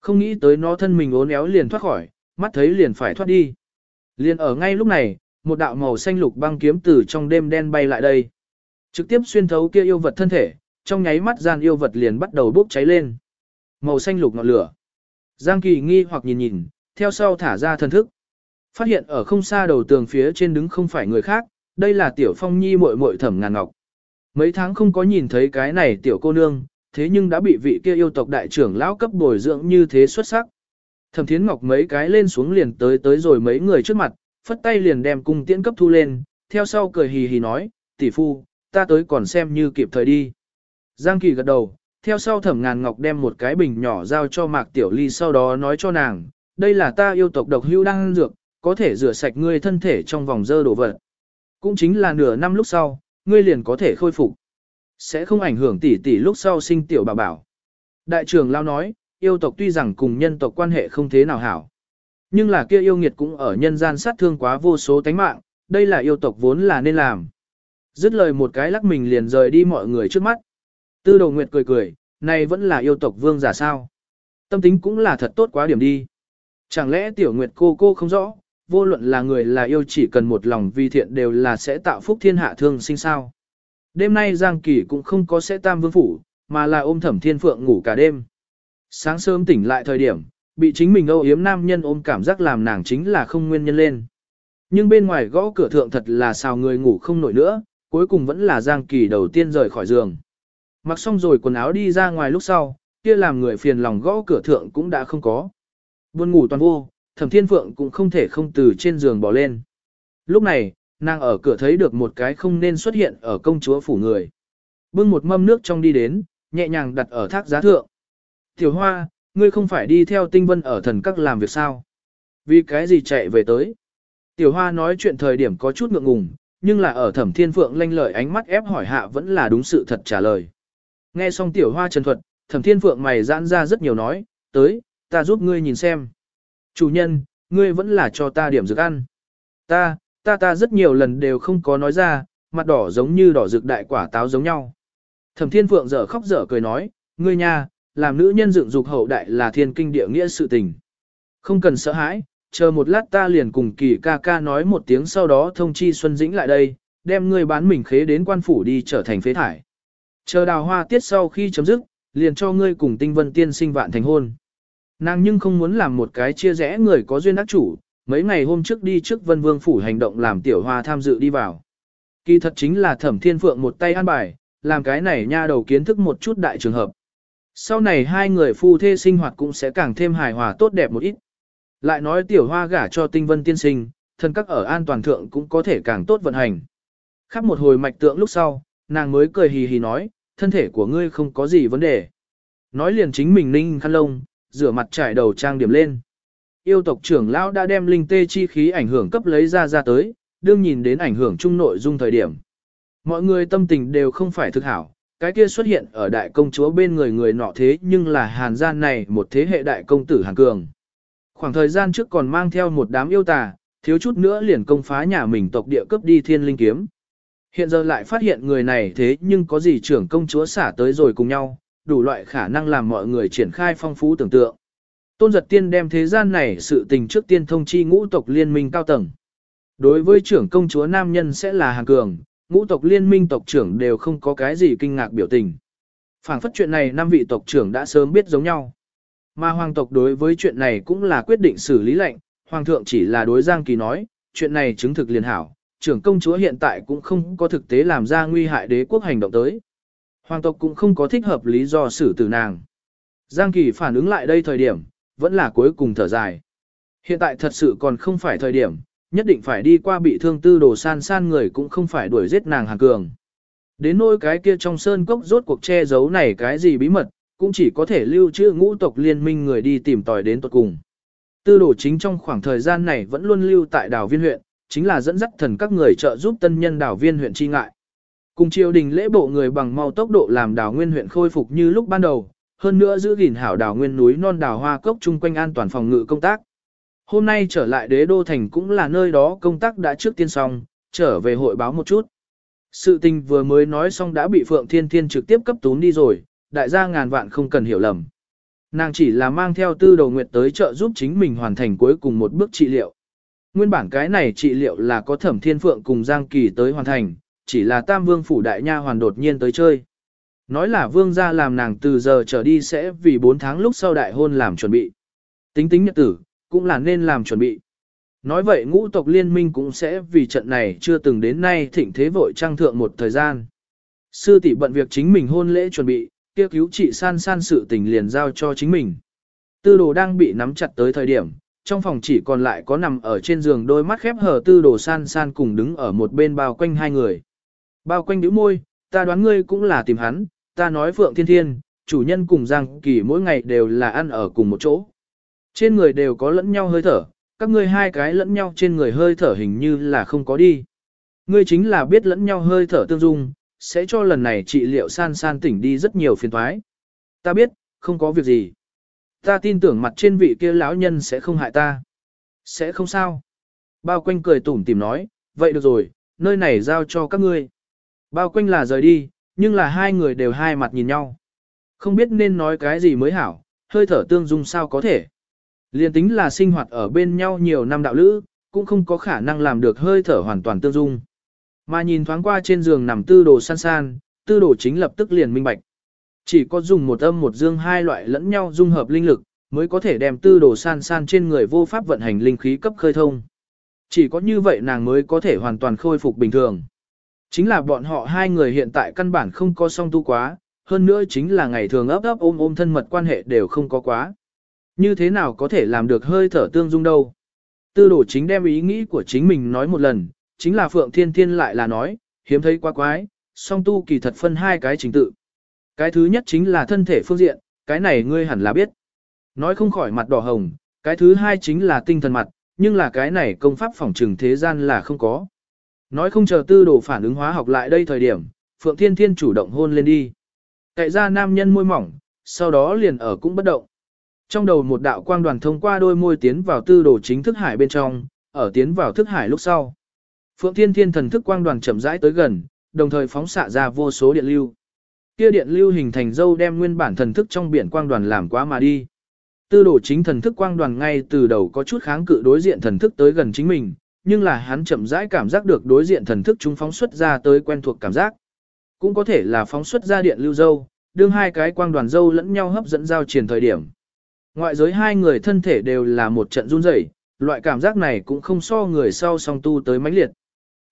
Không nghĩ tới nó thân mình ốn éo liền thoát khỏi, mắt thấy liền phải thoát đi. Liền ở ngay lúc này, một đạo màu xanh lục băng kiếm từ trong đêm đen bay lại đây. Trực tiếp xuyên thấu kia yêu vật thân thể, trong nháy mắt gian yêu vật liền bắt đầu bốc cháy lên. Màu xanh lục ngọn lửa. Giang Kỳ nghi hoặc nhìn nhìn, theo sau thả ra thần thức. Phát hiện ở không xa đầu tường phía trên đứng không phải người khác, đây là tiểu phong nhi muội muội thẩm ngàn ngọc. Mấy tháng không có nhìn thấy cái này tiểu cô nương, thế nhưng đã bị vị kia yêu tộc đại trưởng lão cấp bồi dưỡng như thế xuất sắc. Thẩm thiến ngọc mấy cái lên xuống liền tới tới rồi mấy người trước mặt, phất tay liền đem cung tiễn cấp thu lên, theo sau cười hì hì nói, tỷ phu, ta tới còn xem như kịp thời đi. Giang kỳ gật đầu, theo sau thẩm ngàn ngọc đem một cái bình nhỏ giao cho mạc tiểu ly sau đó nói cho nàng, đây là ta yêu tộc độc hưu đang dược, có thể rửa sạch ngươi thân thể trong vòng dơ đổ vật. Cũng chính là nửa năm lúc sau, ngươi liền có thể khôi phục. Sẽ không ảnh hưởng tỷ tỷ lúc sau sinh tiểu bà bảo. Đại trưởng Lao nói, yêu tộc tuy rằng cùng nhân tộc quan hệ không thế nào hảo. Nhưng là kia yêu nghiệt cũng ở nhân gian sát thương quá vô số tánh mạng, đây là yêu tộc vốn là nên làm. Dứt lời một cái lắc mình liền rời đi mọi người trước mắt. Tư đồ nguyệt cười cười, này vẫn là yêu tộc vương giả sao. Tâm tính cũng là thật tốt quá điểm đi. Chẳng lẽ tiểu nguyệt cô cô không rõ, vô luận là người là yêu chỉ cần một lòng vi thiện đều là sẽ tạo phúc thiên hạ thương sinh sao. Đêm nay Giang Kỳ cũng không có sẽ tam vương phủ, mà là ôm thẩm thiên phượng ngủ cả đêm. Sáng sớm tỉnh lại thời điểm, bị chính mình âu yếm nam nhân ôm cảm giác làm nàng chính là không nguyên nhân lên. Nhưng bên ngoài gõ cửa thượng thật là sao người ngủ không nổi nữa, cuối cùng vẫn là Giang Kỳ đầu tiên rời khỏi giường. Mặc xong rồi quần áo đi ra ngoài lúc sau, kia làm người phiền lòng gõ cửa thượng cũng đã không có. Buồn ngủ toàn vô, thẩm thiên phượng cũng không thể không từ trên giường bỏ lên. Lúc này, nàng ở cửa thấy được một cái không nên xuất hiện ở công chúa phủ người. Bưng một mâm nước trong đi đến, nhẹ nhàng đặt ở thác giá thượng. Tiểu hoa, ngươi không phải đi theo tinh vân ở thần các làm việc sao? Vì cái gì chạy về tới? Tiểu hoa nói chuyện thời điểm có chút ngượng ngùng, nhưng là ở thẩm thiên phượng lanh lợi ánh mắt ép hỏi hạ vẫn là đúng sự thật trả lời. Nghe xong tiểu hoa trần thuật, thẩm thiên phượng mày giãn ra rất nhiều nói, tới, ta giúp ngươi nhìn xem. Chủ nhân, ngươi vẫn là cho ta điểm dược ăn. Ta, ta ta rất nhiều lần đều không có nói ra, mặt đỏ giống như đỏ rực đại quả táo giống nhau. Thẩm thiên phượng dở khóc dở cười nói, ngươi nha, làm nữ nhân dựng dục hậu đại là thiên kinh địa nghĩa sự tình. Không cần sợ hãi, chờ một lát ta liền cùng kỳ ca ca nói một tiếng sau đó thông chi Xuân Dĩnh lại đây, đem ngươi bán mình khế đến quan phủ đi trở thành phế thải. Chờ đào hoa tiết sau khi chấm dứt, liền cho ngươi cùng tinh vân tiên sinh vạn thành hôn. Nàng nhưng không muốn làm một cái chia rẽ người có duyên ác chủ, mấy ngày hôm trước đi trước vân vương phủ hành động làm tiểu hoa tham dự đi vào. Kỳ thật chính là thẩm thiên phượng một tay an bài, làm cái này nha đầu kiến thức một chút đại trường hợp. Sau này hai người phu thê sinh hoạt cũng sẽ càng thêm hài hòa tốt đẹp một ít. Lại nói tiểu hoa gả cho tinh vân tiên sinh, thân các ở an toàn thượng cũng có thể càng tốt vận hành. Khắp một hồi mạch tượng lúc sau, nàng mới cười hì hì nói, thân thể của ngươi không có gì vấn đề. Nói liền chính mình ninh khăn lông, rửa mặt trải đầu trang điểm lên. Yêu tộc trưởng lão đã đem linh tê chi khí ảnh hưởng cấp lấy ra ra tới, đương nhìn đến ảnh hưởng chung nội dung thời điểm. Mọi người tâm tình đều không phải thực hảo, cái kia xuất hiện ở đại công chúa bên người người nọ thế nhưng là hàn gian này một thế hệ đại công tử hàn cường. Khoảng thời gian trước còn mang theo một đám yêu tà, thiếu chút nữa liền công phá nhà mình tộc địa cấp đi thiên linh kiếm. Hiện giờ lại phát hiện người này thế nhưng có gì trưởng công chúa xả tới rồi cùng nhau, đủ loại khả năng làm mọi người triển khai phong phú tưởng tượng. Tôn giật tiên đem thế gian này sự tình trước tiên thông chi ngũ tộc liên minh cao tầng. Đối với trưởng công chúa nam nhân sẽ là hàng cường, ngũ tộc liên minh tộc trưởng đều không có cái gì kinh ngạc biểu tình. phảng phất chuyện này năm vị tộc trưởng đã sớm biết giống nhau. Mà hoàng tộc đối với chuyện này cũng là quyết định xử lý lệnh, hoàng thượng chỉ là đối Giang Kỳ nói, chuyện này chứng thực liền hảo, trưởng công chúa hiện tại cũng không có thực tế làm ra nguy hại đế quốc hành động tới. Hoàng tộc cũng không có thích hợp lý do xử tử nàng. Giang Kỳ phản ứng lại đây thời điểm, vẫn là cuối cùng thở dài. Hiện tại thật sự còn không phải thời điểm, nhất định phải đi qua bị thương tư đồ san san người cũng không phải đuổi giết nàng hàng cường. Đến nỗi cái kia trong sơn cốc rốt cuộc che giấu này cái gì bí mật, cũng chỉ có thể lưu trữ ngũ tộc liên minh người đi tìm tòi đến tuật cùng. Tư đồ chính trong khoảng thời gian này vẫn luôn lưu tại đảo viên huyện, chính là dẫn dắt thần các người trợ giúp tân nhân đảo viên huyện chi ngại. Cùng triều đình lễ bộ người bằng mau tốc độ làm đảo nguyên huyện khôi phục như lúc ban đầu, hơn nữa giữ gìn hảo đảo nguyên núi non đảo hoa cốc chung quanh an toàn phòng ngự công tác. Hôm nay trở lại đế đô thành cũng là nơi đó công tác đã trước tiên xong, trở về hội báo một chút. Sự tình vừa mới nói xong đã bị Phượng Thiên Thiên trực tiếp cấp tún đi rồi, đại gia ngàn vạn không cần hiểu lầm. Nàng chỉ là mang theo tư đầu nguyệt tới trợ giúp chính mình hoàn thành cuối cùng một bước trị liệu. Nguyên bản cái này trị liệu là có thẩm thiên phượng cùng Giang Kỳ tới hoàn thành, chỉ là tam vương phủ đại nha hoàn đột nhiên tới chơi. Nói là vương gia làm nàng từ giờ trở đi sẽ vì 4 tháng lúc sau đại hôn làm chuẩn bị. Tính tính nhật tử, cũng là nên làm chuẩn bị. Nói vậy ngũ tộc liên minh cũng sẽ vì trận này chưa từng đến nay thịnh thế vội trang thượng một thời gian. Sư tỷ bận việc chính mình hôn lễ chuẩn bị, kia cứu trị san san sự tình liền giao cho chính mình. Tư đồ đang bị nắm chặt tới thời điểm, trong phòng chỉ còn lại có nằm ở trên giường đôi mắt khép hờ tư đồ san san cùng đứng ở một bên bao quanh hai người. Bao quanh đứa môi, ta đoán ngươi cũng là tìm hắn, ta nói Phượng Thiên Thiên, chủ nhân cùng Giang Kỳ mỗi ngày đều là ăn ở cùng một chỗ. Trên người đều có lẫn nhau hơi thở, các ngươi hai cái lẫn nhau trên người hơi thở hình như là không có đi. Ngươi chính là biết lẫn nhau hơi thở tương dung, sẽ cho lần này trị liệu san san tỉnh đi rất nhiều phiền thoái. Ta biết, không có việc gì. Ta tin tưởng mặt trên vị kia lão nhân sẽ không hại ta. Sẽ không sao. Bao quanh cười tủm tìm nói, vậy được rồi, nơi này giao cho các ngươi. Bao quanh là rời đi, nhưng là hai người đều hai mặt nhìn nhau. Không biết nên nói cái gì mới hảo, hơi thở tương dung sao có thể. Liên tính là sinh hoạt ở bên nhau nhiều năm đạo lữ, cũng không có khả năng làm được hơi thở hoàn toàn tương dung. Mà nhìn thoáng qua trên giường nằm tư đồ san san, tư đồ chính lập tức liền minh bạch. Chỉ có dùng một âm một dương hai loại lẫn nhau dung hợp linh lực, mới có thể đem tư đồ san san trên người vô pháp vận hành linh khí cấp khơi thông. Chỉ có như vậy nàng mới có thể hoàn toàn khôi phục bình thường. Chính là bọn họ hai người hiện tại căn bản không có song tu quá, hơn nữa chính là ngày thường ấp ấp ôm ôm thân mật quan hệ đều không có quá. Như thế nào có thể làm được hơi thở tương dung đâu. Tư đồ chính đem ý nghĩ của chính mình nói một lần, chính là Phượng Thiên Thiên lại là nói, hiếm thấy quá quái, song tu kỳ thật phân hai cái chính tự. Cái thứ nhất chính là thân thể phương diện, cái này ngươi hẳn là biết. Nói không khỏi mặt đỏ hồng, cái thứ hai chính là tinh thần mặt, nhưng là cái này công pháp phòng trừng thế gian là không có. Nói không chờ tư đồ phản ứng hóa học lại đây thời điểm, Phượng Thiên Thiên chủ động hôn lên đi. Cậy ra nam nhân môi mỏng, sau đó liền ở cũng bất động. Trong đầu một đạo quang đoàn thông qua đôi môi tiến vào tư đồ chính thức hải bên trong, ở tiến vào thức hải lúc sau. Phượng Thiên Thiên thần thức quang đoàn chậm rãi tới gần, đồng thời phóng xạ ra vô số điện lưu. Kia điện lưu hình thành dâu đem nguyên bản thần thức trong biển quang đoàn làm quá mà đi. Tư đồ chính thần thức quang đoàn ngay từ đầu có chút kháng cự đối diện thần thức tới gần chính mình, nhưng là hắn chậm rãi cảm giác được đối diện thần thức chúng phóng xuất ra tới quen thuộc cảm giác. Cũng có thể là phóng xuất ra điện lưu dâu, đương hai cái quang đoàn dâu lẫn nhau hấp dẫn giao triển thời điểm. Ngoại giới hai người thân thể đều là một trận run rẩy, loại cảm giác này cũng không so người sau song tu tới mãnh liệt.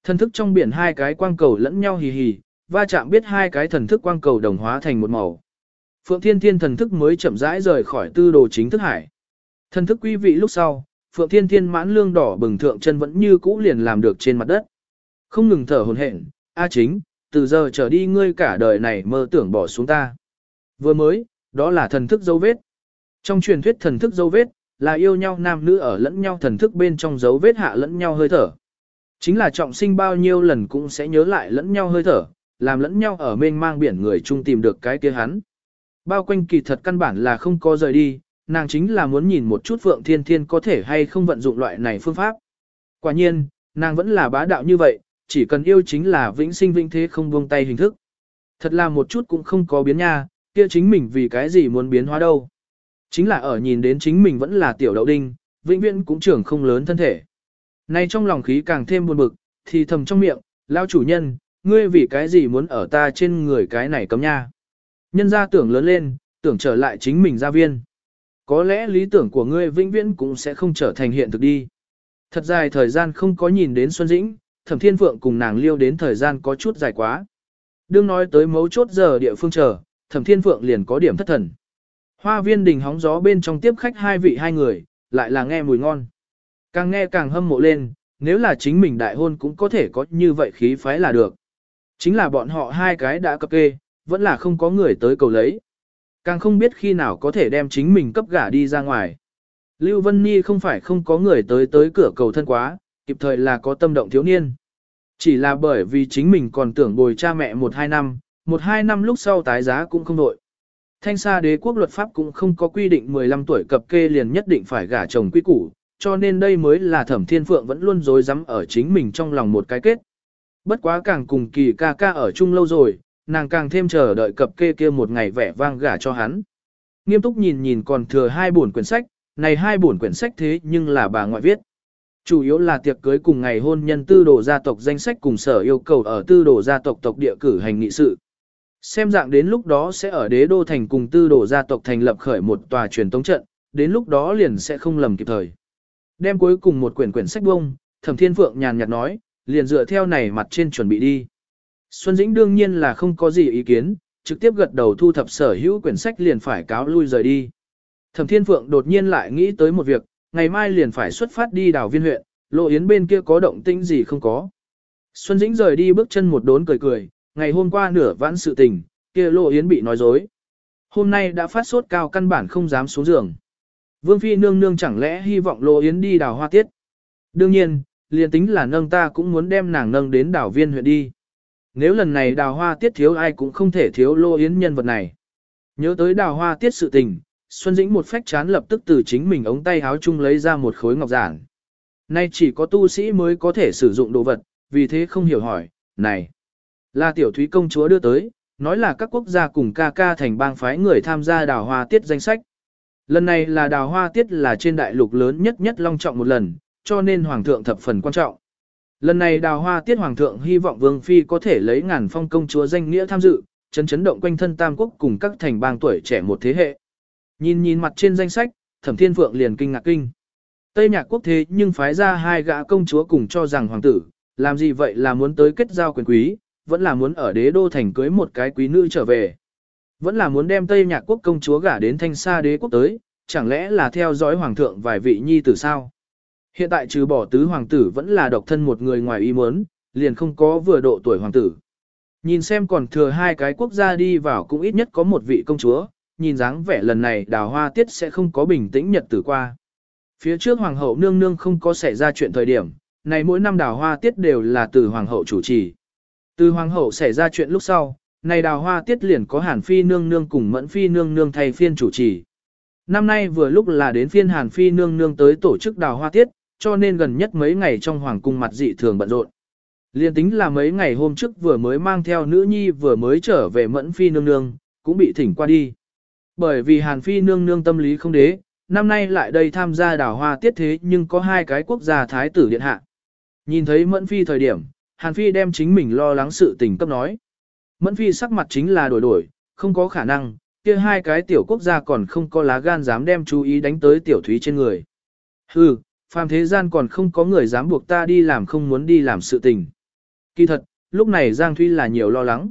Thần thức trong biển hai cái quang cầu lẫn nhau hì hì, va chạm biết hai cái thần thức quang cầu đồng hóa thành một màu. Phượng Thiên Thiên thần thức mới chậm rãi rời khỏi tư đồ chính thức hải. Thần thức quý vị lúc sau, Phượng Thiên Thiên mãn lương đỏ bừng thượng chân vẫn như cũ liền làm được trên mặt đất. Không ngừng thở hổn hển, "A chính, từ giờ trở đi ngươi cả đời này mơ tưởng bỏ xuống ta." Vừa mới, đó là thần thức dấu vết. Trong truyền thuyết thần thức dấu vết, là yêu nhau nam nữ ở lẫn nhau thần thức bên trong dấu vết hạ lẫn nhau hơi thở. Chính là trọng sinh bao nhiêu lần cũng sẽ nhớ lại lẫn nhau hơi thở, làm lẫn nhau ở mênh mang biển người chung tìm được cái kia hắn. Bao quanh kỳ thật căn bản là không có rời đi, nàng chính là muốn nhìn một chút Phượng Thiên Thiên có thể hay không vận dụng loại này phương pháp. Quả nhiên, nàng vẫn là bá đạo như vậy, chỉ cần yêu chính là vĩnh sinh vĩnh thế không buông tay hình thức. Thật là một chút cũng không có biến nha, kia chính mình vì cái gì muốn biến hóa đâu. Chính là ở nhìn đến chính mình vẫn là tiểu đậu đinh, vĩnh viễn cũng trưởng không lớn thân thể. Nay trong lòng khí càng thêm buồn bực, thì thầm trong miệng, lao chủ nhân, ngươi vì cái gì muốn ở ta trên người cái này cấm nha. Nhân ra tưởng lớn lên, tưởng trở lại chính mình gia viên. Có lẽ lý tưởng của ngươi vĩnh viễn cũng sẽ không trở thành hiện thực đi. Thật dài thời gian không có nhìn đến Xuân Dĩnh, Thẩm Thiên Phượng cùng nàng liêu đến thời gian có chút dài quá. Đương nói tới mấu chốt giờ địa phương chờ, Thẩm Thiên Phượng liền có điểm thất thần. Hoa viên đình hóng gió bên trong tiếp khách hai vị hai người, lại là nghe mùi ngon. Càng nghe càng hâm mộ lên, nếu là chính mình đại hôn cũng có thể có như vậy khí phái là được. Chính là bọn họ hai cái đã cập kê, vẫn là không có người tới cầu lấy. Càng không biết khi nào có thể đem chính mình cấp gả đi ra ngoài. Lưu Vân Nhi không phải không có người tới tới cửa cầu thân quá, kịp thời là có tâm động thiếu niên. Chỉ là bởi vì chính mình còn tưởng bồi cha mẹ một hai năm, một hai năm lúc sau tái giá cũng không đội. Thanh xa đế quốc luật pháp cũng không có quy định 15 tuổi cập kê liền nhất định phải gả chồng quy củ, cho nên đây mới là thẩm thiên phượng vẫn luôn dối rắm ở chính mình trong lòng một cái kết. Bất quá càng cùng kỳ ca ca ở chung lâu rồi, nàng càng thêm chờ đợi cập kê kia một ngày vẻ vang gả cho hắn. Nghiêm túc nhìn nhìn còn thừa hai bổn quyển sách, này hai bổn quyển sách thế nhưng là bà ngoại viết. Chủ yếu là tiệc cưới cùng ngày hôn nhân tư đồ gia tộc danh sách cùng sở yêu cầu ở tư đồ gia tộc tộc địa cử hành nghị sự. Xem dạng đến lúc đó sẽ ở đế đô thành cùng tư đồ gia tộc thành lập khởi một tòa truyền tống trận, đến lúc đó liền sẽ không lầm kịp thời. Đem cuối cùng một quyển quyển sách bông, thẩm thiên phượng nhàn nhạt nói, liền dựa theo này mặt trên chuẩn bị đi. Xuân Dĩnh đương nhiên là không có gì ý kiến, trực tiếp gật đầu thu thập sở hữu quyển sách liền phải cáo lui rời đi. Thẩm Thiên Phượng đột nhiên lại nghĩ tới một việc, ngày mai liền phải xuất phát đi đảo viên huyện, lộ yến bên kia có động tĩnh gì không có. Xuân Dĩnh rời đi bước chân một đốn cười cười, ngày hôm qua nửa vãn sự tình, kia lộ yến bị nói dối. Hôm nay đã phát sốt cao căn bản không dám xuống giường. Vương Phi nương nương chẳng lẽ hy vọng lộ yến đi đào hoa tiết. Đương nhiên, liền tính là nâng ta cũng muốn đem nàng nâng đến đảo viên huyện đi. Nếu lần này đào hoa tiết thiếu ai cũng không thể thiếu lô yến nhân vật này. Nhớ tới đào hoa tiết sự tình, Xuân Dĩnh một phách chán lập tức từ chính mình ống tay háo chung lấy ra một khối ngọc giản. Nay chỉ có tu sĩ mới có thể sử dụng đồ vật, vì thế không hiểu hỏi, này, là tiểu thúy công chúa đưa tới, nói là các quốc gia cùng ca ca thành bang phái người tham gia đào hoa tiết danh sách. Lần này là đào hoa tiết là trên đại lục lớn nhất nhất long trọng một lần, cho nên hoàng thượng thập phần quan trọng. Lần này đào hoa tiết hoàng thượng hy vọng vương phi có thể lấy ngàn phong công chúa danh nghĩa tham dự, chấn chấn động quanh thân tam quốc cùng các thành bang tuổi trẻ một thế hệ. Nhìn nhìn mặt trên danh sách, thẩm thiên phượng liền kinh ngạc kinh. Tây nhạc quốc thế nhưng phái ra hai gã công chúa cùng cho rằng hoàng tử, làm gì vậy là muốn tới kết giao quyền quý, vẫn là muốn ở đế đô thành cưới một cái quý nữ trở về. Vẫn là muốn đem Tây nhạc quốc công chúa gả đến thanh xa đế quốc tới, chẳng lẽ là theo dõi hoàng thượng vài vị nhi tử sao? Hiện tại trừ bỏ tứ hoàng tử vẫn là độc thân một người ngoài ý muốn, liền không có vừa độ tuổi hoàng tử. Nhìn xem còn thừa hai cái quốc gia đi vào cũng ít nhất có một vị công chúa, nhìn dáng vẻ lần này đào hoa tiết sẽ không có bình tĩnh nhật tử qua. Phía trước hoàng hậu nương nương không có xảy ra chuyện thời điểm, này mỗi năm đào hoa tiết đều là từ hoàng hậu chủ trì. Từ hoàng hậu xảy ra chuyện lúc sau, này đào hoa tiết liền có hàn phi nương nương cùng mẫn phi nương nương thay phiên chủ trì. Năm nay vừa lúc là đến phiên hàn phi nương nương tới tổ chức đào hoa tiết, cho nên gần nhất mấy ngày trong hoàng cung mặt dị thường bận rộn. Liên tính là mấy ngày hôm trước vừa mới mang theo nữ nhi vừa mới trở về mẫn phi nương nương, cũng bị thỉnh qua đi. Bởi vì hàn phi nương nương tâm lý không đế, năm nay lại đây tham gia đào hoa tiết thế nhưng có hai cái quốc gia thái tử điện hạ. Nhìn thấy mẫn phi thời điểm, hàn phi đem chính mình lo lắng sự tình cấp nói. Mẫn phi sắc mặt chính là đổi đổi, không có khả năng, kia hai cái tiểu quốc gia còn không có lá gan dám đem chú ý đánh tới tiểu thúy trên người. Hừ, phàm thế gian còn không có người dám buộc ta đi làm không muốn đi làm sự tình. Kỳ thật, lúc này Giang Thúy là nhiều lo lắng.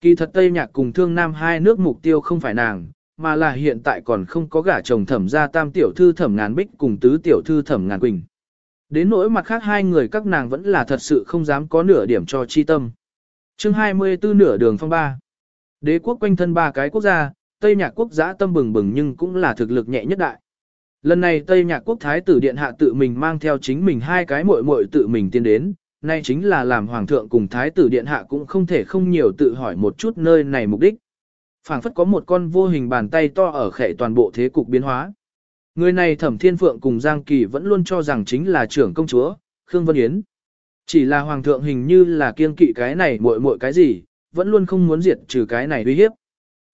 Kỳ thật Tây Nhạc cùng Thương Nam hai nước mục tiêu không phải nàng, mà là hiện tại còn không có gả chồng thẩm ra tam tiểu thư thẩm ngàn bích cùng tứ tiểu thư thẩm ngàn quỳnh. Đến nỗi mặt khác hai người các nàng vẫn là thật sự không dám có nửa điểm cho chi tâm. chương 24 nửa đường phong ba. Đế quốc quanh thân ba cái quốc gia, Tây Nhạc quốc giã tâm bừng bừng nhưng cũng là thực lực nhẹ nhất đại. Lần này Tây Nhạc quốc thái tử điện hạ tự mình mang theo chính mình hai cái muội muội tự mình tiến đến, nay chính là làm hoàng thượng cùng thái tử điện hạ cũng không thể không nhiều tự hỏi một chút nơi này mục đích. phảng phất có một con vô hình bàn tay to ở khệ toàn bộ thế cục biến hóa. Người này Thẩm Thiên Phượng cùng Giang Kỳ vẫn luôn cho rằng chính là trưởng công chúa, Khương Vân Yến. Chỉ là hoàng thượng hình như là kiên kỵ cái này muội muội cái gì, vẫn luôn không muốn diệt trừ cái này uy hiếp.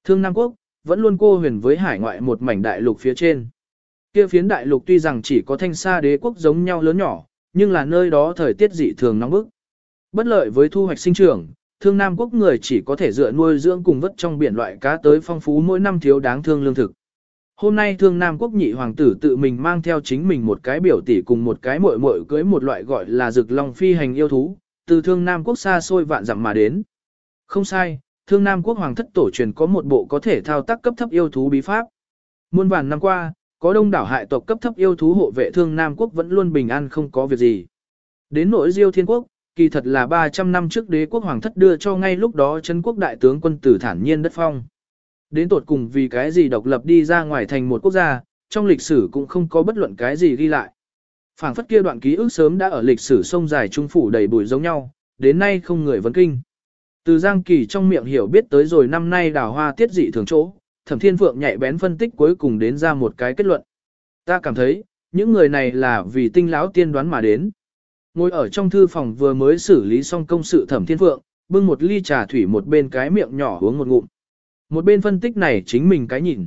Thương Nam Quốc, vẫn luôn cô huyền với hải ngoại một mảnh đại lục phía trên. Kia phiến đại lục tuy rằng chỉ có thanh sa đế quốc giống nhau lớn nhỏ, nhưng là nơi đó thời tiết dị thường nóng bức. Bất lợi với thu hoạch sinh trưởng, thương Nam quốc người chỉ có thể dựa nuôi dưỡng cùng vất trong biển loại cá tới phong phú mỗi năm thiếu đáng thương lương thực. Hôm nay thương Nam quốc nhị hoàng tử tự mình mang theo chính mình một cái biểu tỷ cùng một cái muội muội cưới một loại gọi là rực long phi hành yêu thú, từ thương Nam quốc xa xôi vạn dặm mà đến. Không sai, thương Nam quốc hoàng thất tổ truyền có một bộ có thể thao tác cấp thấp yêu thú bí pháp. Muôn vàn năm qua, có đông đảo hại tộc cấp thấp yêu thú hộ vệ thương Nam quốc vẫn luôn bình an không có việc gì. Đến nỗi Diêu Thiên quốc, kỳ thật là 300 năm trước đế quốc hoàng thất đưa cho ngay lúc đó chân quốc đại tướng quân tử thản nhiên đất phong. Đến tột cùng vì cái gì độc lập đi ra ngoài thành một quốc gia, trong lịch sử cũng không có bất luận cái gì ghi lại. Phảng phất kia đoạn ký ức sớm đã ở lịch sử sông dài trung phủ đầy bụi giống nhau, đến nay không người vấn kinh. Từ Giang Kỳ trong miệng hiểu biết tới rồi năm nay đào hoa tiết dị thường chỗ, Thẩm Thiên Phượng nhạy bén phân tích cuối cùng đến ra một cái kết luận. Ta cảm thấy, những người này là vì tinh lão tiên đoán mà đến. Ngồi ở trong thư phòng vừa mới xử lý xong công sự Thẩm Thiên Phượng, bưng một ly trà thủy một bên cái miệng nhỏ uống một ngụm. Một bên phân tích này chính mình cái nhìn.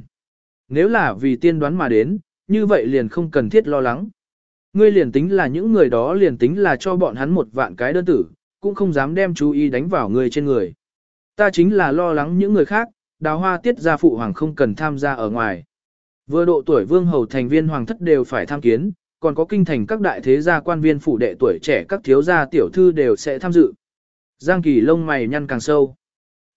Nếu là vì tiên đoán mà đến, như vậy liền không cần thiết lo lắng. Ngươi liền tính là những người đó liền tính là cho bọn hắn một vạn cái đơn tử, cũng không dám đem chú ý đánh vào người trên người. Ta chính là lo lắng những người khác, đào hoa tiết gia phụ hoàng không cần tham gia ở ngoài. Vừa độ tuổi vương hầu thành viên hoàng thất đều phải tham kiến, còn có kinh thành các đại thế gia quan viên phụ đệ tuổi trẻ các thiếu gia tiểu thư đều sẽ tham dự. Giang kỳ lông mày nhăn càng sâu.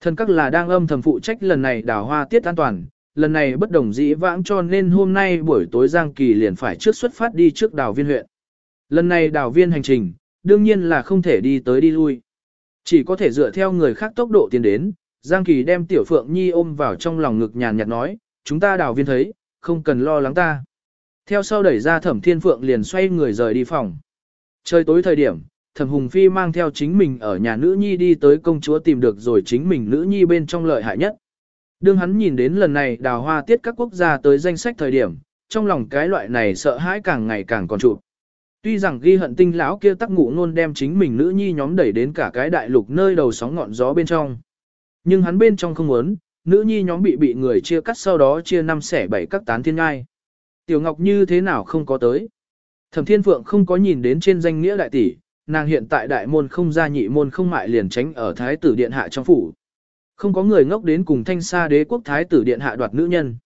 Thần các là đang âm thầm phụ trách lần này đào hoa tiết an toàn, lần này bất đồng dĩ vãng cho nên hôm nay buổi tối Giang kỳ liền phải trước xuất phát đi trước đào viên huyện. Lần này đào viên hành trình, đương nhiên là không thể đi tới đi lui. Chỉ có thể dựa theo người khác tốc độ tiến đến, Giang Kỳ đem Tiểu Phượng Nhi ôm vào trong lòng ngực nhàn nhạt nói, chúng ta đào viên thấy, không cần lo lắng ta. Theo sau đẩy ra Thẩm Thiên Phượng liền xoay người rời đi phòng. Trời tối thời điểm, Thẩm Hùng Phi mang theo chính mình ở nhà nữ nhi đi tới công chúa tìm được rồi chính mình nữ nhi bên trong lợi hại nhất. Đương hắn nhìn đến lần này đào hoa tiết các quốc gia tới danh sách thời điểm, trong lòng cái loại này sợ hãi càng ngày càng còn trụ. Tuy rằng ghi hận tinh lão kia tắc ngụ luôn đem chính mình nữ nhi nhóm đẩy đến cả cái đại lục nơi đầu sóng ngọn gió bên trong. Nhưng hắn bên trong không muốn, nữ nhi nhóm bị bị người chia cắt sau đó chia năm xẻ bảy các tán thiên ngai. Tiểu Ngọc như thế nào không có tới. Thẩm Thiên Phượng không có nhìn đến trên danh nghĩa đại tỷ, nàng hiện tại đại môn không ra nhị môn không mại liền tránh ở thái tử điện hạ trong phủ. Không có người ngốc đến cùng thanh xa đế quốc thái tử điện hạ đoạt nữ nhân.